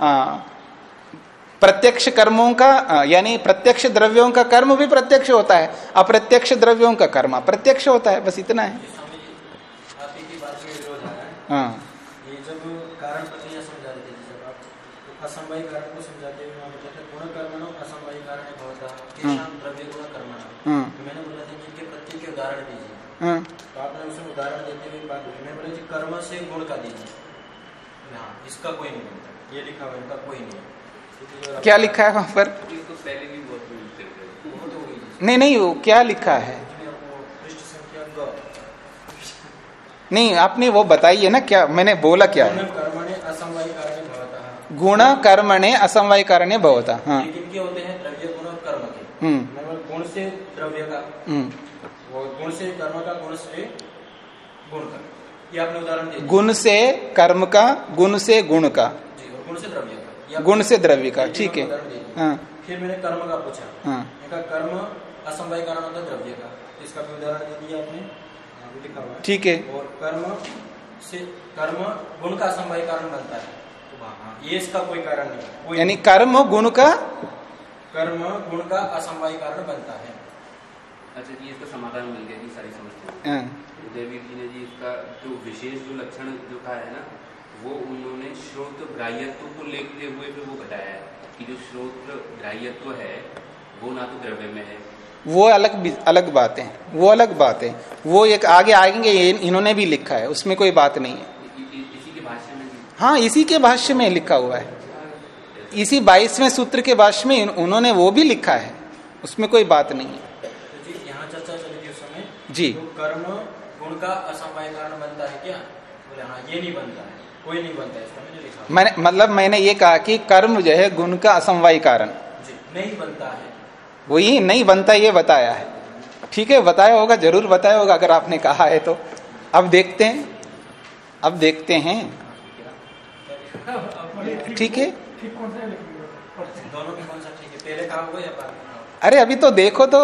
Speaker 1: आ, प्रत्यक्ष कर्मों का यानी प्रत्यक्ष द्रव्यों का कर्म भी प्रत्यक्ष होता है। अप्रत्यक्ष द्रव्यों का कर्म अप्रत्यक्ष होता है बस इतना है
Speaker 2: स्वामी जी आप ही की बात में विरोध आ रहा है। ये जब कारण प्रक्रिया समझा रहे थे जब आप तो असमवाय कारण को समझाते हुए वहाँ बताते गुण कर्मणो असमवाय कारण भवता केशाम द्रव्य गुण कर्मणा
Speaker 1: हाँ।
Speaker 2: तो मैंने बोला था कि इनके प्रत्येक के उदाहरण दीजिए।
Speaker 1: हाँ।
Speaker 2: तो आपने उसमें उदाहरण देते हुए बात बोली। मैं बोला कि कर्म से गुण का दीजिए। हाँ इसका कोई नहीं बनता ये लिखा हुआ इनका कोई नहीं
Speaker 1: क्या लिखा है वहाँ पर?
Speaker 3: तो
Speaker 1: नहीं नहीं वो क्या लिखा है
Speaker 2: जिसमें वो पृष्ठ संख्या ग
Speaker 1: नहीं आपने वो बताइए ना क्या मैंने बोला क्या? है
Speaker 2: गुण कर्मणे असमवाय कारणे भवतः
Speaker 1: हाँ।
Speaker 2: होते हैं द्रव्य गुण और कर्म के।
Speaker 1: हम्म।
Speaker 2: मतलब गुण से द्रव्य का। गुण से कर्म का गुण से गुण का। ये आपने उदाहरण
Speaker 1: गुण से कर्म का गुण से गुण का।
Speaker 2: गुण से द्रव्य का।
Speaker 1: गुण से द्रव्य का ठीक है। हाँ।
Speaker 2: फिर मैंने कर्म का पूछा।
Speaker 1: हाँ।
Speaker 2: कर्म असमवाय कारण होता है द्रव्य का। इसका भी उदाहरण दे दिया आपने। लिखा हुआ है।
Speaker 1: ठीक है।
Speaker 2: और कर्म से कर्म गुण का असमवाय कारण बनता है। तो हाँ, हाँ, ये इसका कोई कारण नहीं है।
Speaker 1: यानी कर्म गुण का
Speaker 2: कर्म गुण का असमवाय कारण बनता है।
Speaker 3: अच्छा जी इसका समाधान मिल गया जी सारी समस्या
Speaker 1: हाँ,
Speaker 3: जयवीर जी ने जी इसका जो विशेष जो लक्षण जो कहा है ना वो उन्होंने श्रोत ग्राह्यत्व को लेते हुए भी वो बताया है कि जो श्रोत ग्राह्यत्व है वो ना तो द्रव्य में है
Speaker 1: वो अलग अलग बात है। वो अलग बात है। वो एक आगे आएँगे इन्होंने भी लिखा है। उसमें कोई बात नहीं है। हाँ इसी के भाष्य में लिखा हुआ है। इसी बाईसवें सूत्र के भाष्य में उन्होंने वो भी लिखा है। उसमें कोई बात नहीं है।
Speaker 2: जी तो कर्म गुण का असमवाय कारण बनता है क्या? बोले हाँ ये नहीं बनता है। कोई नहीं बनता है इसका मैंने लिखा
Speaker 1: मैंने मतलब मैंने ये कहा कि कर्म जो है गुण का असमवाय कारण।
Speaker 2: नहीं बनता है।
Speaker 1: वही नहीं बनता ये बताया है। ठीक है बताया होगा ज़रूर बताया होगा अगर आपने कहा है तो। अब देखते हैं अब देखते हैं। ठीक है? अरे अभी तो देखो तो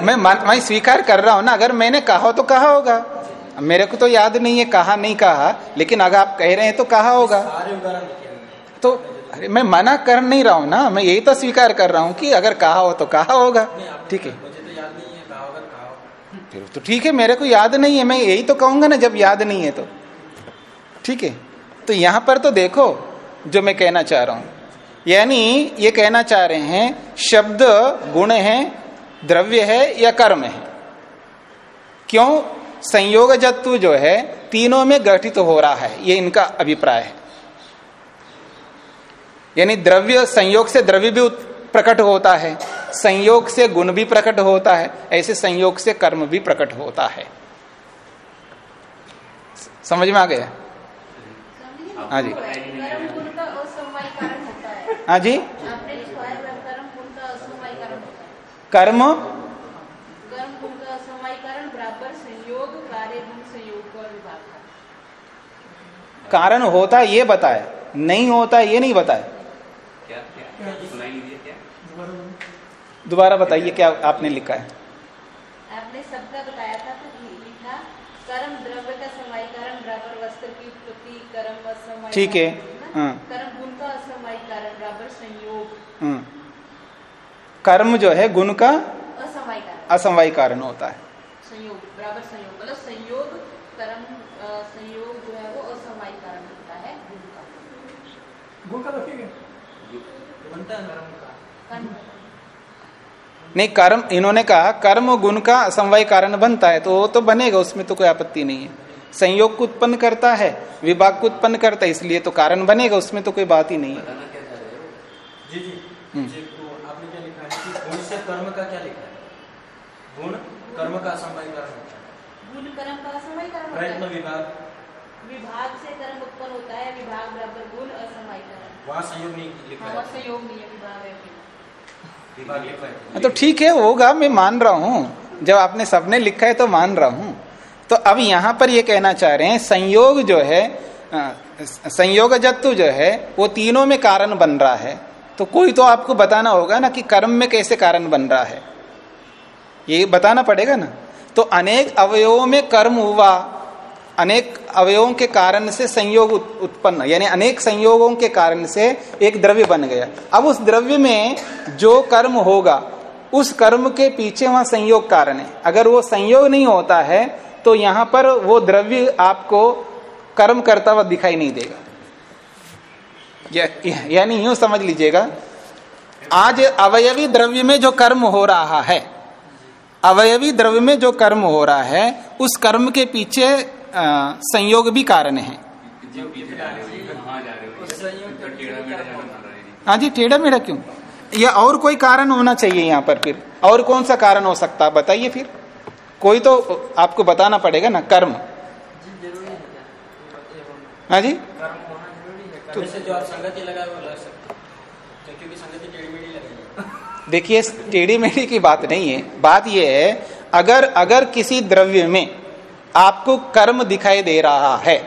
Speaker 1: मैं मान, मैं स्वीकार कर रहा हूँ ना अगर मैंने कहा तो कहा होगा। मेरे को तो याद नहीं है कहा नहीं कहा लेकिन अगर आप कह रहे हैं तो कहा होगा। तो अरे मैं मना कर नहीं रहा हूँ ना मैं यही तो स्वीकार कर रहा हूँ कि अगर कहा हो तो कहा होगा। ठीक है।
Speaker 2: तो तो
Speaker 1: फिर तो ठीक है मेरे को याद नहीं है मैं यही तो कहूँगा ना जब याद नहीं है तो। ठीक है। तो यहाँ पर तो देखो जो मैं कहना चाह रहा हूँ। यानी ये कहना चाह रहे हैं शब्द गुण है द्रव्य है या कर्म है? क्यों? संयोग जत्व जो है तीनों में गठित तो हो रहा है ये इनका अभिप्राय है। यानी द्रव्य संयोग से द्रव्य भी प्रकट होता है, संयोग से गुण भी प्रकट होता है, ऐसे संयोग से कर्म भी प्रकट होता है। समझ में आ गया? हाँ जी।
Speaker 5: है
Speaker 1: जी।
Speaker 5: कर्म? कारण होता
Speaker 1: ये बताए नहीं होता ये नहीं बताया
Speaker 3: क्या क्या सुनाई लीजिए क्या
Speaker 6: दोबारा
Speaker 1: बताइए क्या आपने लिखा है?
Speaker 5: आपने सबका बताया था तो लिखा कर्म द्रव्य का समवाय कारण बराबर वस्त्र की उत्पत्ति कर्म असमवाय
Speaker 1: ठीक है, हाँ।
Speaker 5: कर्म गुण का असमवाय कारण बराबर संयोग।
Speaker 1: हम्म। कर्म जो है गुण का
Speaker 5: असमवाय कारण
Speaker 1: असमवाय कारण होता है।
Speaker 5: संयोग बराबर संयोग मतलब संयोग कर्म संयोग जो है वो असमवाय कारण होता है गुण का।
Speaker 6: गुण का रखिएगा
Speaker 2: बनता है कर्म का
Speaker 5: कर्म
Speaker 1: नहीं कर्म इन्होंने कहा कर्म गुण का समवाय कारण बनता है तो वो तो बनेगा उसमें तो कोई आपत्ति नहीं है। संयोग को उत्पन्न करता है विभाग को उत्पन्न करता है इसलिए तो कारण बनेगा उसमें तो कोई बात ही नहीं है।
Speaker 2: जी जी।
Speaker 1: हम्म।
Speaker 2: जी तो आपने क्या लिखा है कि गुण से कर्म का क्या लिखा है? गुण कर्म का असमवाय कारण होता है।
Speaker 5: गुण कर्म का असमवाय कारण
Speaker 2: प्रयत्न विभाग।
Speaker 5: विभाग से कर्म उत्पन्न होता है विभाग बराबर गुण असमवाय कारण।
Speaker 2: वहाँ संयोग नहीं लिखा
Speaker 5: हाँ,
Speaker 2: है
Speaker 5: संयोग नहीं है विभाग है।
Speaker 2: विभाग लिखा है।
Speaker 1: हाँ, तो ठीक है होगा मैं मान रहा हूँ। जब आपने सबने लिखा है तो मान रहा हूँ। तो अब यहाँ पर ये कहना चाह रहे हैं संयोग जो है संयोग जत्तु जो है वो तीनों में कारण बन रहा है। तो कोई तो आपको बताना होगा ना कि कर्म में कैसे कारण बन रहा है। ये बताना पड़ेगा ना। तो अनेक अवयवों में कर्म हुआ अनेक अवयवों के कारण से संयोग उत्पन्न, यानी अनेक संयोगों के कारण से एक द्रव्य बन गया। अब उस द्रव्य में जो कर्म होगा, उस कर्म के पीछे वहाँ संयोग कारण है। अगर वो संयोग नहीं होता है तो यहाँ पर वो द्रव्य आपको कर्म करता हुआ दिखाई नहीं देगा। यानी यूँ समझ लीजिएगा, आज अवयवी द्रव्य में जो कर्म हो रहा है, अवयवी द्रव्य में जो कर्म हो रहा है, उस कर्म के पीछे संयोग भी कारण है।
Speaker 3: हो जी, टेढ़ा मेढ़ा
Speaker 1: क्यों? या और कोई कारण होना चाहिए यहाँ पर फिर? और कौन सा कारण हो सकता? है बताइए फिर। कोई तो आपको बताना पड़ेगा ना, कर्म।
Speaker 4: है
Speaker 1: जी।
Speaker 2: तो
Speaker 1: देखिए टेढ़ी मेढ़ी की बात नहीं है। बात यह है, अगर अगर किसी द्रव्य में आपको कर्म दिखाई दे रहा है।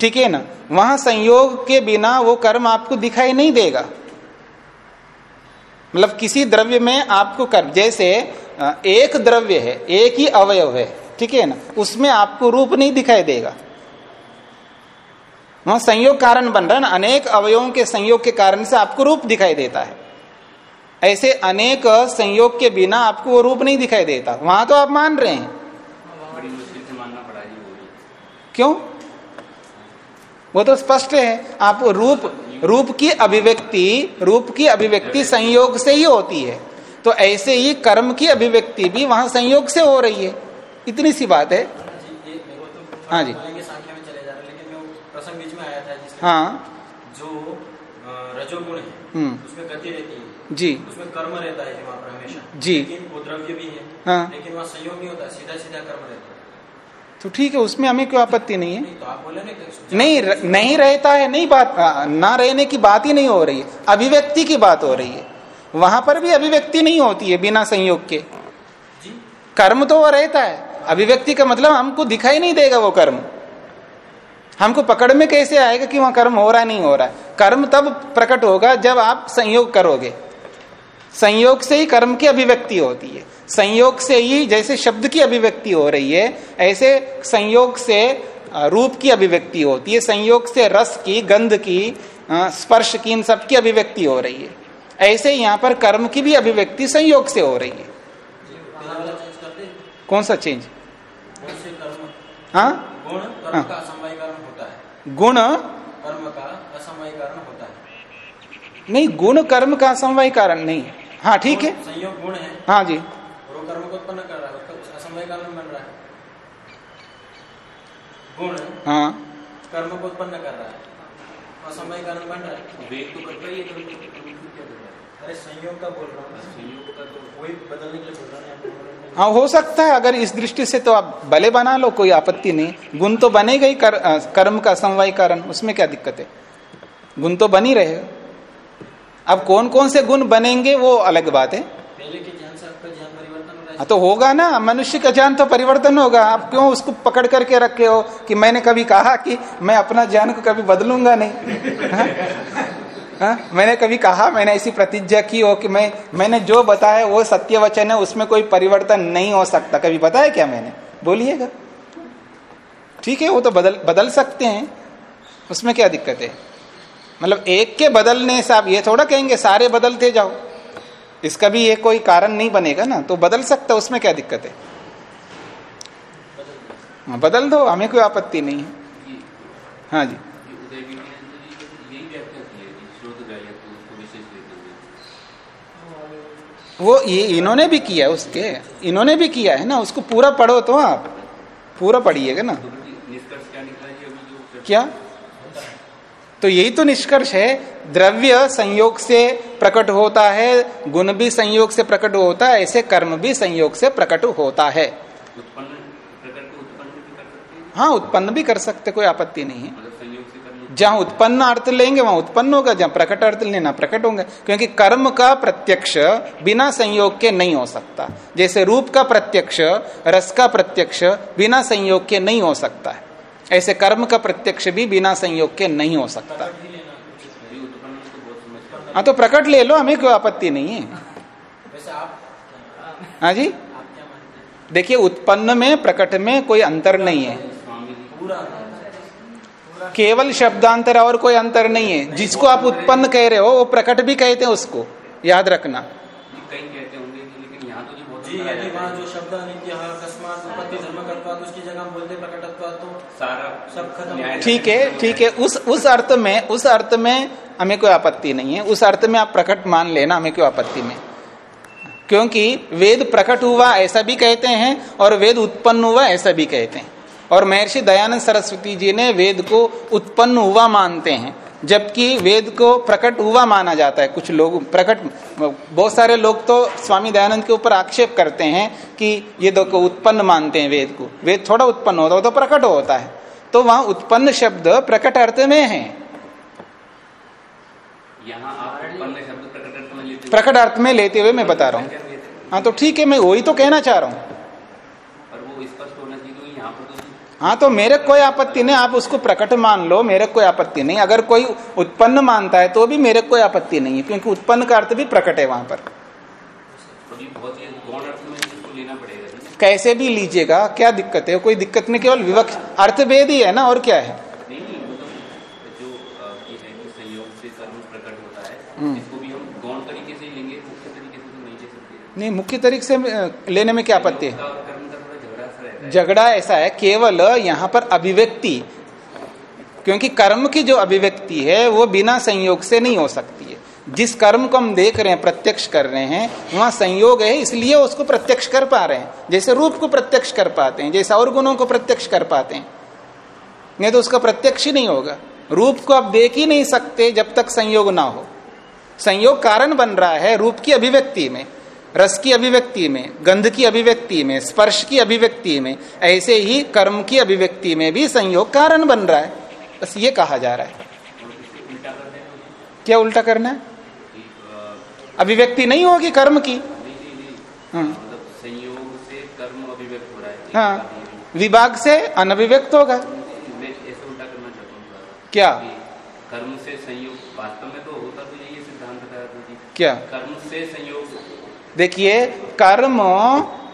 Speaker 1: ठीक है ना? वहाँ संयोग के बिना वो कर्म आपको दिखाई नहीं देगा। मतलब किसी द्रव्य में आपको कर्म, जैसे एक द्रव्य है, एक ही अवयव है, ठीक है ना? उसमें आपको रूप नहीं दिखाई देगा। वहाँ संयोग कारण बन रहा है ना? अनेक अवयवों के संयोग के कारण से आपको रूप दिखाई देता है। ऐसे अनेक संयोग के बिना आपको वो रूप नहीं दिखाई देता। वहाँ तो आप मान रहे हैं
Speaker 3: बड़ी मुश्किल से मानना पड़ा जी वो भी
Speaker 1: क्यों? वो तो स्पष्ट है। आप रूप रूप की अभिव्यक्ति रूप की अभिव्यक्ति संयोग से ही होती है। तो ऐसे ही कर्म की अभिव्यक्ति भी वहाँ संयोग से हो रही है। इतनी सी बात है। हाँ जी।
Speaker 2: बोलेंगे सांख्य में चले जा रहे हैं, लेकिन मैं वो प्रसंग बीच में आया था जिसमें
Speaker 1: हाँ
Speaker 2: जो रजोगुण है
Speaker 1: हम्म।
Speaker 2: उसमें गति रहती है।
Speaker 1: जी।
Speaker 2: उसमें कर्म रहता है जी वहाँ पर हमेशा
Speaker 1: जी।
Speaker 2: लेकिन वो द्रव्य भी है।
Speaker 1: हाँ।
Speaker 2: लेकिन वहाँ संयोग नहीं होता सीधा सीधा कर्म रहता है।
Speaker 1: तो ठीक है उसमें हमें क्यों आपत्ति नहीं है।
Speaker 2: नहीं तो
Speaker 1: नहीं र, नहीं रहता है नहीं बात ना रहने की बात ही नहीं हो रही है। अभिव्यक्ति की बात हो रही है। वहाँ पर भी अभिव्यक्ति नहीं होती है बिना संयोग के। कर्म तो वो रहता है। अभिव्यक्ति का मतलब हमको दिखाई नहीं देगा वो कर्म। हमको पकड़ में कैसे आएगा कि वहाँ कर्म हो रहा नहीं हो रहा है? कर्म तब प्रकट होगा जब आप संयोग करोगे। संयोग से ही कर्म की अभिव्यक्ति होती है। संयोग से ही जैसे शब्द की अभिव्यक्ति हो रही है ऐसे संयोग से रूप की अभिव्यक्ति होती है। संयोग से रस की गंध की स्पर्श की इन सब की अभिव्यक्ति हो रही है। ऐसे यहाँ पर कर्म की भी अभिव्यक्ति संयोग से हो रही है।
Speaker 2: हैं।
Speaker 1: कौन सा चेंज
Speaker 2: कर्म
Speaker 1: हाँ?
Speaker 2: गुण कर्म का असमवाय कारण होता है।
Speaker 1: गुण?
Speaker 2: कर्म का होता है
Speaker 1: नहीं गुण कर्म का समवाय कारण नहीं हाँ। ठीक है।
Speaker 2: संयोग गुण है।
Speaker 1: हाँ जी।
Speaker 2: वो कर्म को उत्पन्न कर रहा है उसका असमवाय कारण बन रहा है। गुण
Speaker 1: हाँ।
Speaker 2: कर्म को उत्पन्न कर रहा है असमवाय कारण बन रहा है।
Speaker 3: वेग तो करता ही है रहा है?
Speaker 2: अरे संयोग का बोल रहा हूँ।
Speaker 3: संयोग का तो
Speaker 2: वही बदलने के लिए बोल रहा है
Speaker 1: हाँ। हो सकता है अगर इस दृष्टि से तो आप भले बना लो कोई आपत्ति नहीं। गुण तो बनेगा ही कर, कर्म का समवाय कारण उसमें क्या दिक्कत है? गुण तो बन ही रहेगा अब कौन कौन से गुण बनेंगे वो अलग बात है।
Speaker 2: पहले के ज्ञान से आपका ज्ञान परिवर्तन हो रहा
Speaker 1: हाँ
Speaker 2: है
Speaker 1: तो होगा ना, मनुष्य का ज्ञान तो परिवर्तन होगा। आप क्यों उसको पकड़ करके रखे हो कि मैंने कभी कहा कि मैं अपना ज्ञान को कभी बदलूँगा नहीं? हाँ? हाँ? मैंने कभी कहा, मैंने ऐसी प्रतिज्ञा की हो कि मैं, मैंने जो बताया वो सत्य वचन है, उसमें कोई परिवर्तन नहीं हो सकता। कभी बताया क्या मैंने? बोलिएगा। ठीक है, वो तो बदल बदल सकते हैं। उसमें क्या दिक्कत है? मतलब एक के बदलने से आप ये थोड़ा कहेंगे, सारे बदलते जाओ। इसका भी ये कोई कारण नहीं बनेगा ना तो बदल सकता उसमें क्या दिक्कत है? हाँ, बदल दो हमें कोई आपत्ति नहीं है। हाँ जी। वो ये इन्होंने भी किया है उसके इन्होंने भी किया है ना उसको पूरा पढ़ो तो आप पूरा पढ़िएगा ना।
Speaker 3: क्या निकला जी अभी जो चर्चा-
Speaker 1: क्या तो यही तो निष्कर्ष है द्रव्य संयोग से प्रकट होता है गुण भी संयोग से प्रकट होता है ऐसे कर्म भी संयोग से प्रकट होता है।
Speaker 3: हैं?
Speaker 1: उत्पन्न भी कर सकते कोई आपत्ति नहीं है।
Speaker 3: मतलब
Speaker 1: जहाँ उत्पन्न अर्थ लेंगे वहाँ उत्पन्न होगा जहाँ प्रकट अर्थ लेना प्रकट होंगे। क्योंकि कर्म का प्रत्यक्ष बिना संयोग के नहीं हो सकता। जैसे रूप का प्रत्यक्ष रस का प्रत्यक्ष बिना संयोग के नहीं हो सकता है। ऐसे कर्म का प्रत्यक्ष भी बिना संयोग के नहीं हो सकता। हाँ तो प्रकट ले लो, हमें कोई आपत्ति नहीं है। हाँ जी? देखिए, उत्पन्न में, प्रकट में कोई अंतर नहीं है। केवल शब्दांतर और कोई अंतर नहीं है। जिसको आप उत्पन्न कह रहे हो, वो प्रकट भी कहते हैं उसको। याद रखना।
Speaker 3: तो जी
Speaker 1: ठीक है ठीक है, उस उस अर्थ में, उस अर्थ में हमें कोई आपत्ति नहीं है। उस अर्थ में आप प्रकट मान लेना, हमें कोई आपत्ति में क्योंकि वेद प्रकट हुआ ऐसा भी कहते हैं और वेद उत्पन्न हुआ ऐसा भी कहते हैं। और महर्षि दयानंद सरस्वती जी ने वेद को उत्पन्न हुआ मानते हैं। जबकि वेद को प्रकट हुआ माना जाता है। कुछ लोग प्रकट बहुत सारे लोग तो स्वामी दयानंद के ऊपर आक्षेप करते हैं कि ये दो को उत्पन्न मानते हैं वेद को। वेद थोड़ा उत्पन्न होता है तो प्रकट होता है। तो वहाँ उत्पन्न शब्द प्रकट अर्थ में है।
Speaker 3: प्रकट अर्थ में लेते
Speaker 1: हुए मैं बता रहा हूँ। हाँ तो ठीक है मैं वही तो कहना चाह रहा हूँ
Speaker 3: और वो स्पष्ट होना चाहिए क्योंकि यहाँ पर तो
Speaker 1: हाँ तो मेरे कोई आपत्ति नहीं आप उसको प्रकट मान लो मेरे कोई आपत्ति नहीं। अगर कोई उत्पन्न मानता है तो भी मेरे कोई आपत्ति नहीं है क्योंकि उत्पन्न का अर्थ भी प्रकट है वहाँ पर? कैसे भी लीजिएगा क्या दिक्कत है? कोई दिक्कत नहीं केवल विवक्ष अर्थभेद ही है ना और क्या है?
Speaker 3: नहीं मतलब
Speaker 1: हम्म।
Speaker 3: मुख्य तरीके से तो
Speaker 1: लेने में क्या आपत्ति है
Speaker 3: संयोग का और कर्म का थोड़ा झगड़ा
Speaker 1: ऐसा है, केवल यहाँ पर अभिव्यक्ति। क्योंकि कर्म की जो अभिव्यक्ति है, वो बिना संयोग से नहीं हो सकती है। जिस कर्म को हम देख रहे हैं, प्रत्यक्ष कर रहे हैं, वहाँ संयोग है, इसलिए उसको प्रत्यक्ष कर पा रहे हैं। जैसे रूप को प्रत्यक्ष कर पाते हैं, जैसे और गुणों को प्रत्यक्ष कर पाते हैं। नहीं तो उसका प्रत्यक्ष ही नहीं होगा। रूप को आप देख ही नहीं सकते जब तक संयोग ना हो। संयोग कारण बन रहा है रूप की अभिव्यक्ति में। रस की अभिव्यक्ति में गंध की अभिव्यक्ति में स्पर्श की अभिव्यक्ति में ऐसे ही कर्म की अभिव्यक्ति में भी संयोग कारण बन रहा है। बस ये कहा जा रहा है। क्या उल्टा करना है? अभिव्यक्ति नहीं होगी कर्म की।
Speaker 3: संयोग से कर्म अभिव्यक्त हो। रहा है।
Speaker 1: हाँ। विभाग से अनभिव्यक्त होगा। क्या?
Speaker 3: कर्म से संयोग वास्तव में तो होता तो यही सिद्धांत
Speaker 1: क्या?
Speaker 3: कर्म से संयोग
Speaker 1: देखिए कर्म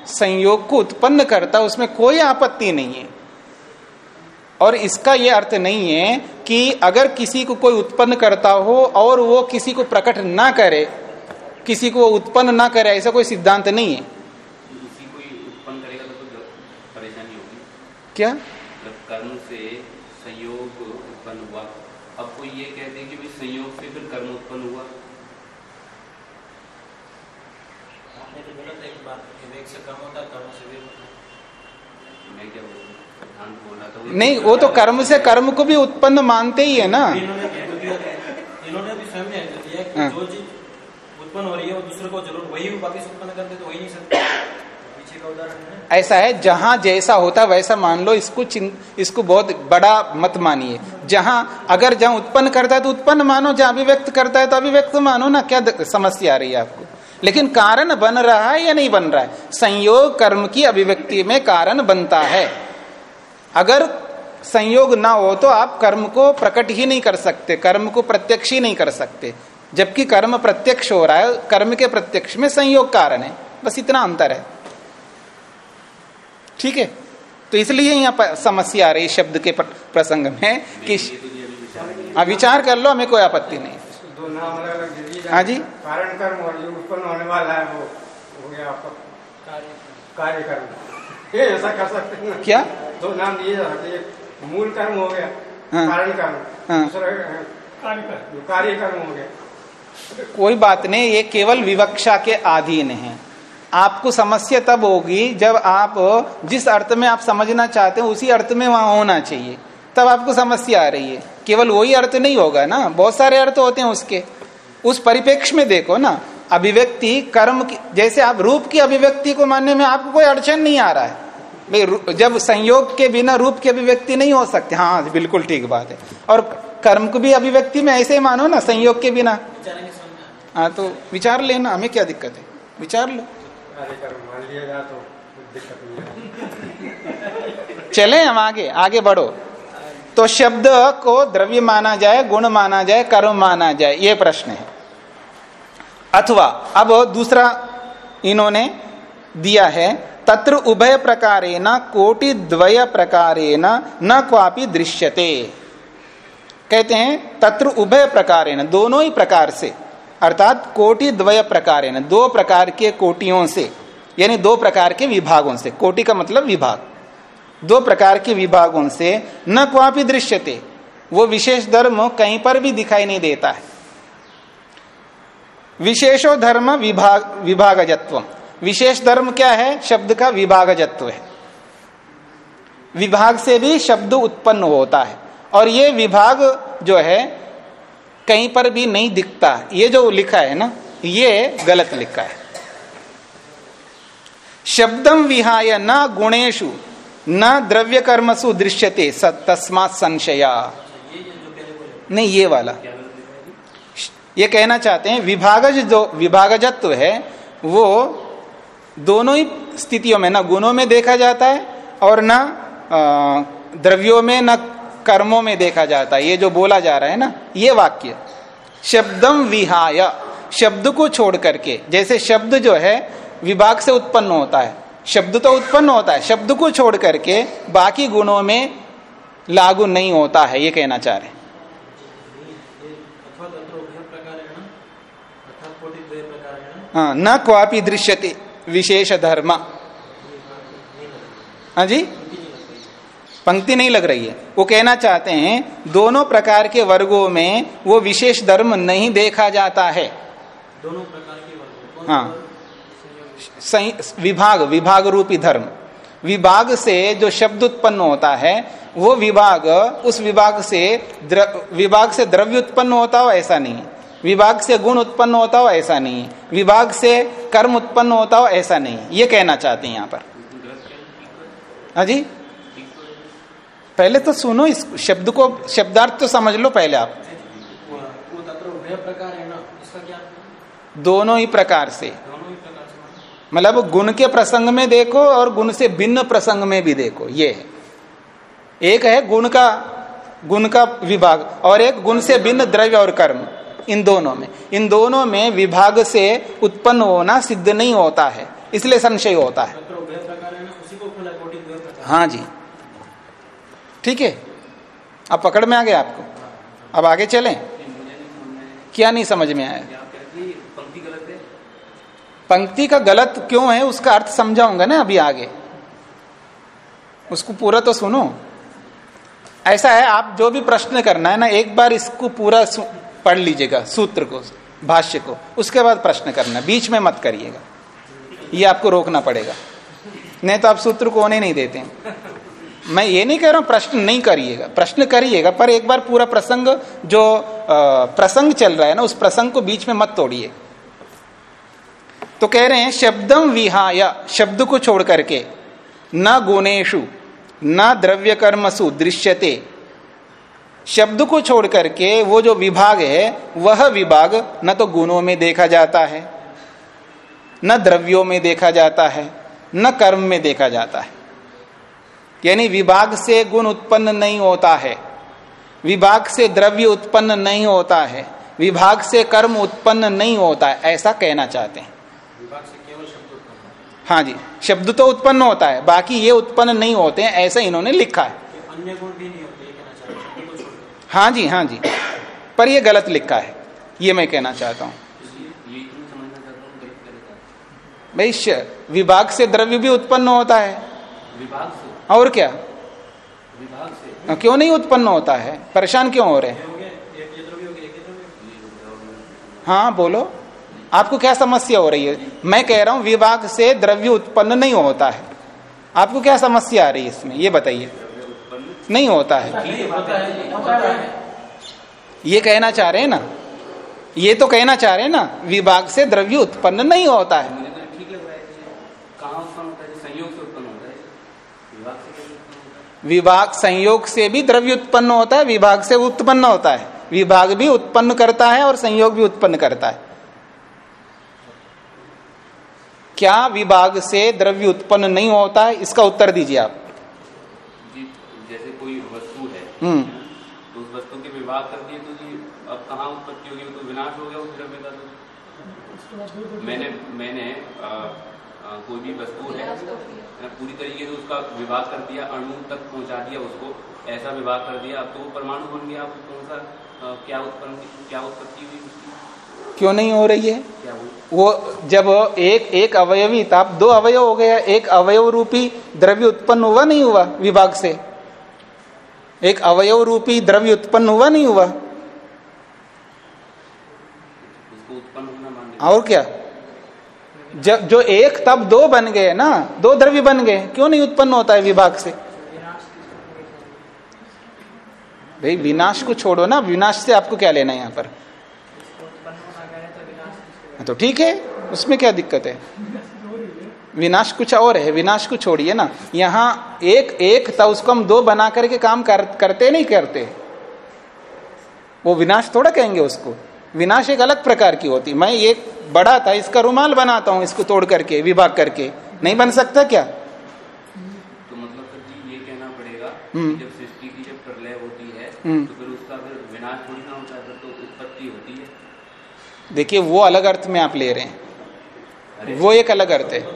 Speaker 1: संयोग को उत्पन्न करता उसमें कोई आपत्ति नहीं है। और इसका यह अर्थ नहीं है कि अगर किसी को कोई उत्पन्न करता हो और वो किसी को प्रकट ना करे किसी को वो उत्पन्न ना करे ऐसा कोई सिद्धांत नहीं है।
Speaker 3: उसी को उत्पन्न करेगा तो परेशानी होगी।
Speaker 1: क्या?
Speaker 3: मतलब कर्म से संयोग उत्पन्न हुआ। अब कोई ये कहते हैं कि संयोग से फिर कर्म उत्पन्न हुआ
Speaker 2: आपने तो बोला था एक बार कि वेग से कर्म होता कर्म से वेग होता।
Speaker 3: मैं क्या बोलूँ? सिद्धांत बोला था
Speaker 1: नहीं वो तो कर्म से कर्म को भी उत्पन्न मानते ही है ना।
Speaker 2: इन्होंने इन्होंने भी स्वयं ने दिया कि
Speaker 1: हाँ।
Speaker 2: जो चीज़ उत्पन्न हो रही है वो दूसरे को ज़रूर वही वापिस उत्पन्न करते तो हो ही नहीं सकते। पीछे का उदाहरण है। ना
Speaker 1: ऐसा है जहाँ जैसा होता वैसा मान लो इसको इसको बहुत बड़ा मत मानिए। जहाँ अगर जहाँ उत्पन्न करता है तो उत्पन्न मानो जहाँ अभिव्यक्त करता है तो अभिव्यक्त मानो ना क्या समस्या आ रही है आपको? लेकिन कारण बन रहा है या नहीं बन रहा है? संयोग कर्म की अभिव्यक्ति में कारण बनता है। अगर संयोग ना हो तो आप कर्म को प्रकट ही नहीं कर सकते कर्म को प्रत्यक्ष ही नहीं कर सकते। जबकि कर्म प्रत्यक्ष हो रहा है कर्म के प्रत्यक्ष में संयोग कारण है। बस इतना अंतर है। ठीक है? तो इसलिए यहाँ पर समस्या आ रही है शब्द के प्रसंग में कि हाँ, विचार कर लो हमें कोई आपत्ति नहीं।
Speaker 7: दो नाम अलग अलग दे दिए
Speaker 1: हाँ जी।
Speaker 7: कारण कर्म और जो उत्पन्न होने वाला है वो हो गया आपका कार्य कर्म। ये ऐसा कर सकते हैं ना?
Speaker 1: क्या?
Speaker 7: दो नाम दिए जा सकते मूल कर्म हो गया
Speaker 1: हाँ।
Speaker 7: कारण कर्म।
Speaker 1: हाँ।
Speaker 7: दूसरा
Speaker 6: कार्य
Speaker 7: कार्य कर्म हो गया।
Speaker 1: कोई बात नहीं ये केवल विवक्षा के अधीन है। आपको समस्या तब होगी जब आप जिस अर्थ में आप समझना चाहते हो उसी अर्थ में वहाँ होना चाहिए। तब आपको समस्या आ रही है। केवल वही अर्थ नहीं होगा ना? बहुत सारे अर्थ होते हैं उसके। उस परिप्रेक्ष्य में देखो ना अभिव्यक्ति कर्म की जैसे आप रूप की अभिव्यक्ति को मानने में आपको कोई अड़चन नहीं आ रहा है। भाई जब संयोग के बिना रूप की अभिव्यक्ति नहीं हो सकती हाँ बिल्कुल ठीक बात है। और कर्म को भी अभिव्यक्ति में ऐसे ही मानो ना संयोग के बिना। हाँ तो विचार लेना हमें क्या दिक्कत है? विचार लो।
Speaker 7: मान लिया जाए तो दिक्कत नहीं
Speaker 1: चले हम आगे आगे बढ़ो। तो शब्द को द्रव्य माना जाए, गुण माना जाए, कर्म माना जाए, ये प्रश्न है। अथवा, अब दूसरा इन्होंने दिया है, तत्र उभय प्रकारेण, कोटि द्वय प्रकारेण, न क्वापि दृश्यते। कहते हैं, तत्र उभय प्रकारेण, दोनों ही प्रकार से, अर्थात कोटि द्वय प्रकारेण, दो प्रकार के कोटियों से, यानी दो प्रकार के विभागों से, कोटि का मतलब विभाग। दो प्रकार के विभागों से न क्वापि दृश्यते। वो विशेष धर्म कहीं पर भी दिखाई नहीं देता है। विशेषो धर्म विभाग, विभागजत्व। विशेष धर्म क्या है? शब्द का विभागजत्व है। विभाग से भी शब्द उत्पन्न होता है। और ये विभाग जो है, कहीं पर भी नहीं दिखता ये जो लिखा है ना, ये गलत लिखा है। शब्दम विहाय न गुणेशु न द्रव्य कर्म कर्मसु दृश्यते तस्मात संशया। नहीं, ये वाला। ये कहना चाहते हैं, विभागज जो, विभागजत्व है, वो दोनों ही स्थितियों में, न गुणों में देखा जाता है और न द्रव्यों में, न कर्मों में देखा जाता है। ये जो बोला जा रहा है ना, ये वाक्य। शब्दम विहाय। शब्द को छोड़ करके, जैसे शब्द जो है, विभाग से उत्पन्न होता है। शब्द तो उत्पन्न होता है शब्द को छोड़ करके बाकी गुणों में लागू नहीं होता है ये कहना चाह रहे हाँ। न क्वापी दृश्यते विशेष धर्म। हाँ जी? पंक्ति नहीं लग रही है। वो कहना चाहते हैं दोनों प्रकार के वर्गों में वो विशेष धर्म नहीं देखा जाता है।
Speaker 2: दोनों प्रकार के वर्गों
Speaker 1: हाँ। विभाग विभाग रूपी धर्म। विभाग से जो शब्द उत्पन्न होता है वो विभाग उस विभाग से विभाग से द्रव्य उत्पन्न होता हो ऐसा नहीं। विभाग से गुण उत्पन्न होता हो ऐसा नहीं। विभाग से कर्म उत्पन्न होता हो ऐसा नहीं। ये कहना चाहते हैं यहाँ पर। अजी पहले तो सुनो इस शब्द को शब्दार्थ तो समझ लो पहले आप।
Speaker 2: वो है
Speaker 1: ही
Speaker 2: दोनों ही प्रकार से।
Speaker 1: मतलब गुण के प्रसंग में देखो और गुण से भिन्न प्रसंग में भी देखो ये है। एक है गुण का गुण का विभाग और एक गुण से भिन्न द्रव्य और कर्म इन दोनों में। इन दोनों में विभाग से उत्पन्न होना सिद्ध नहीं होता है इसलिए संशय होता है।
Speaker 2: प्रकार। है
Speaker 1: जी। ठीक है? अब पकड़ में आ गया आपको? अब आगे चलें? क्या नहीं समझ में आया? पंक्ति का गलत क्यों है, उसका अर्थ समझाऊँगा ना अभी आगे। उसको पूरा तो सुनो। ऐसा है, आप जो भी प्रश्न करना है ना, एक बार इसको पूरा पढ़ लीजिएगा, सूत्र को, भाष्य को। उसके बाद प्रश्न करना, बीच में मत करिएगा। ये आपको रोकना पड़ेगा। नहीं तो आप सूत्र को होने नहीं देते। मैं ये नहीं कह रहा हूँ, प्रश्न नहीं करिएगा। प्रश्न करिएगा, पर एक बार पूरा प्रसंग जो प्रसंग चल रहा है ना, उस प्रसंग को बीच में मत तोड़िए। तो कह रहे हैं शब्दम विहाय, शब्द को छोड़ करके। न गुणेशु न द्रव्य कर्मसु दृश्यते। शब्द को छोड़ करके वो जो विभाग है, वह विभाग न तो गुणों में देखा जाता है, न द्रव्यों में देखा जाता है, न कर्म में देखा जाता है। यानी विभाग से गुण उत्पन्न नहीं होता है, विभाग से द्रव्य उत्पन्न नहीं होता है, विभाग से कर्म उत्पन्न नहीं होता है, ऐसा कहना चाहते हैं
Speaker 2: विभाग से केवल शब्द उत्पन्न
Speaker 1: हाँ जी शब्द तो उत्पन्न होता है बाकी ये उत्पन्न नहीं होते हैं ऐसा इन्होंने लिखा है।
Speaker 2: अन्य गुण भी नहीं होते
Speaker 1: हाँ जी हाँ जी पर ये गलत लिखा है ये मैं कहना चाहता हूँ।
Speaker 3: हूँ है।
Speaker 1: भाई विभाग से द्रव्य भी उत्पन्न होता है।
Speaker 3: विभाग से?
Speaker 1: और क्या?
Speaker 3: विभाग से?
Speaker 1: क्यों नहीं उत्पन्न होता है? परेशान क्यों हो रहे हैं?
Speaker 2: हो हो हो।
Speaker 1: हाँ बोलो। आपको क्या समस्या हो रही है? मैं कह रहा हूँ विभाग से द्रव्य उत्पन्न नहीं होता है। आपको क्या समस्या आ रही है इसमें? ये बताइए। नहीं होता है।
Speaker 2: ये
Speaker 1: कहना चाह रहे हैं ना? ये तो कहना चाह रहे हैं ना? विभाग से द्रव्य उत्पन्न नहीं होता है।
Speaker 3: तो होता है? विभाग
Speaker 1: संयोग से भी द्रव्य उत्पन्न होता है विभाग से उत्पन्न होता है। विभाग भी उत्पन्न करता है और संयोग भी उत्पन्न करता है। क्या विभाग से द्रव्य उत्पन्न नहीं होता है? इसका उत्तर दीजिए आप।
Speaker 3: जी जैसे कोई वस्तु है
Speaker 1: हम्म।
Speaker 3: तो उस वस्तु के विभाग कर दिए तो जी अब कहाँ उत्पत्ति होगी? तो विनाश हो गया उस द्रव्य का तो। मैंने मैंने आ, आ, कोई भी वस्तु है पूरी तरीके से उसका विभाग कर दिया अणु तक पहुँचा दिया उसको ऐसा विभाग कर दिया अब तो वो परमाणु बन गया अब कौन सा क्या उत्पन्न क्या उत्पत्ति हुई उसकी?
Speaker 1: क्यों नहीं हो रही है?
Speaker 3: क्या हुई?
Speaker 1: वो जब एक एक अवयवी था अब दो अवयव हो गया एक अवयव रूपी द्रव्य उत्पन्न हुआ नहीं हुआ विभाग से? एक अवयव रूपी द्रव्य उत्पन्न हुआ नहीं हुआ? और क्या? जब जो एक तब दो बन गए ना? दो द्रव्य बन गए। क्यों नहीं उत्पन्न होता है विभाग से? भाई विनाश को छोड़ो ना। विनाश से आपको क्या लेना है यहाँ पर
Speaker 4: उत्पन्न होना कहे तो विनाश किसको
Speaker 1: तो ठीक है उसमें क्या दिक्कत है? विनाश कुछ और है विनाश को छोड़िए ना। यहाँ एक एक था उसको हम दो बना करके काम कर, करते नहीं करते। वो विनाश थोड़ा कहेंगे उसको। विनाश एक अलग प्रकार की होती। मैं एक बड़ा था इसका रुमाल बनाता हूँ इसको तोड़ करके विभाग करके। नहीं बन सकता क्या?
Speaker 3: तो मतलब ये कहना पड़ेगा
Speaker 1: हम्म।
Speaker 3: जब सृष्टि की जब प्रलय होती है
Speaker 1: हम्म।
Speaker 3: तो फिर उसका फिर विनाश थोड़ी ना होता है फिर तो उत्पत्ति होती है
Speaker 1: देखिए वो अलग अर्थ में आप ले रहे हैं। वो एक अलग अर्थ है।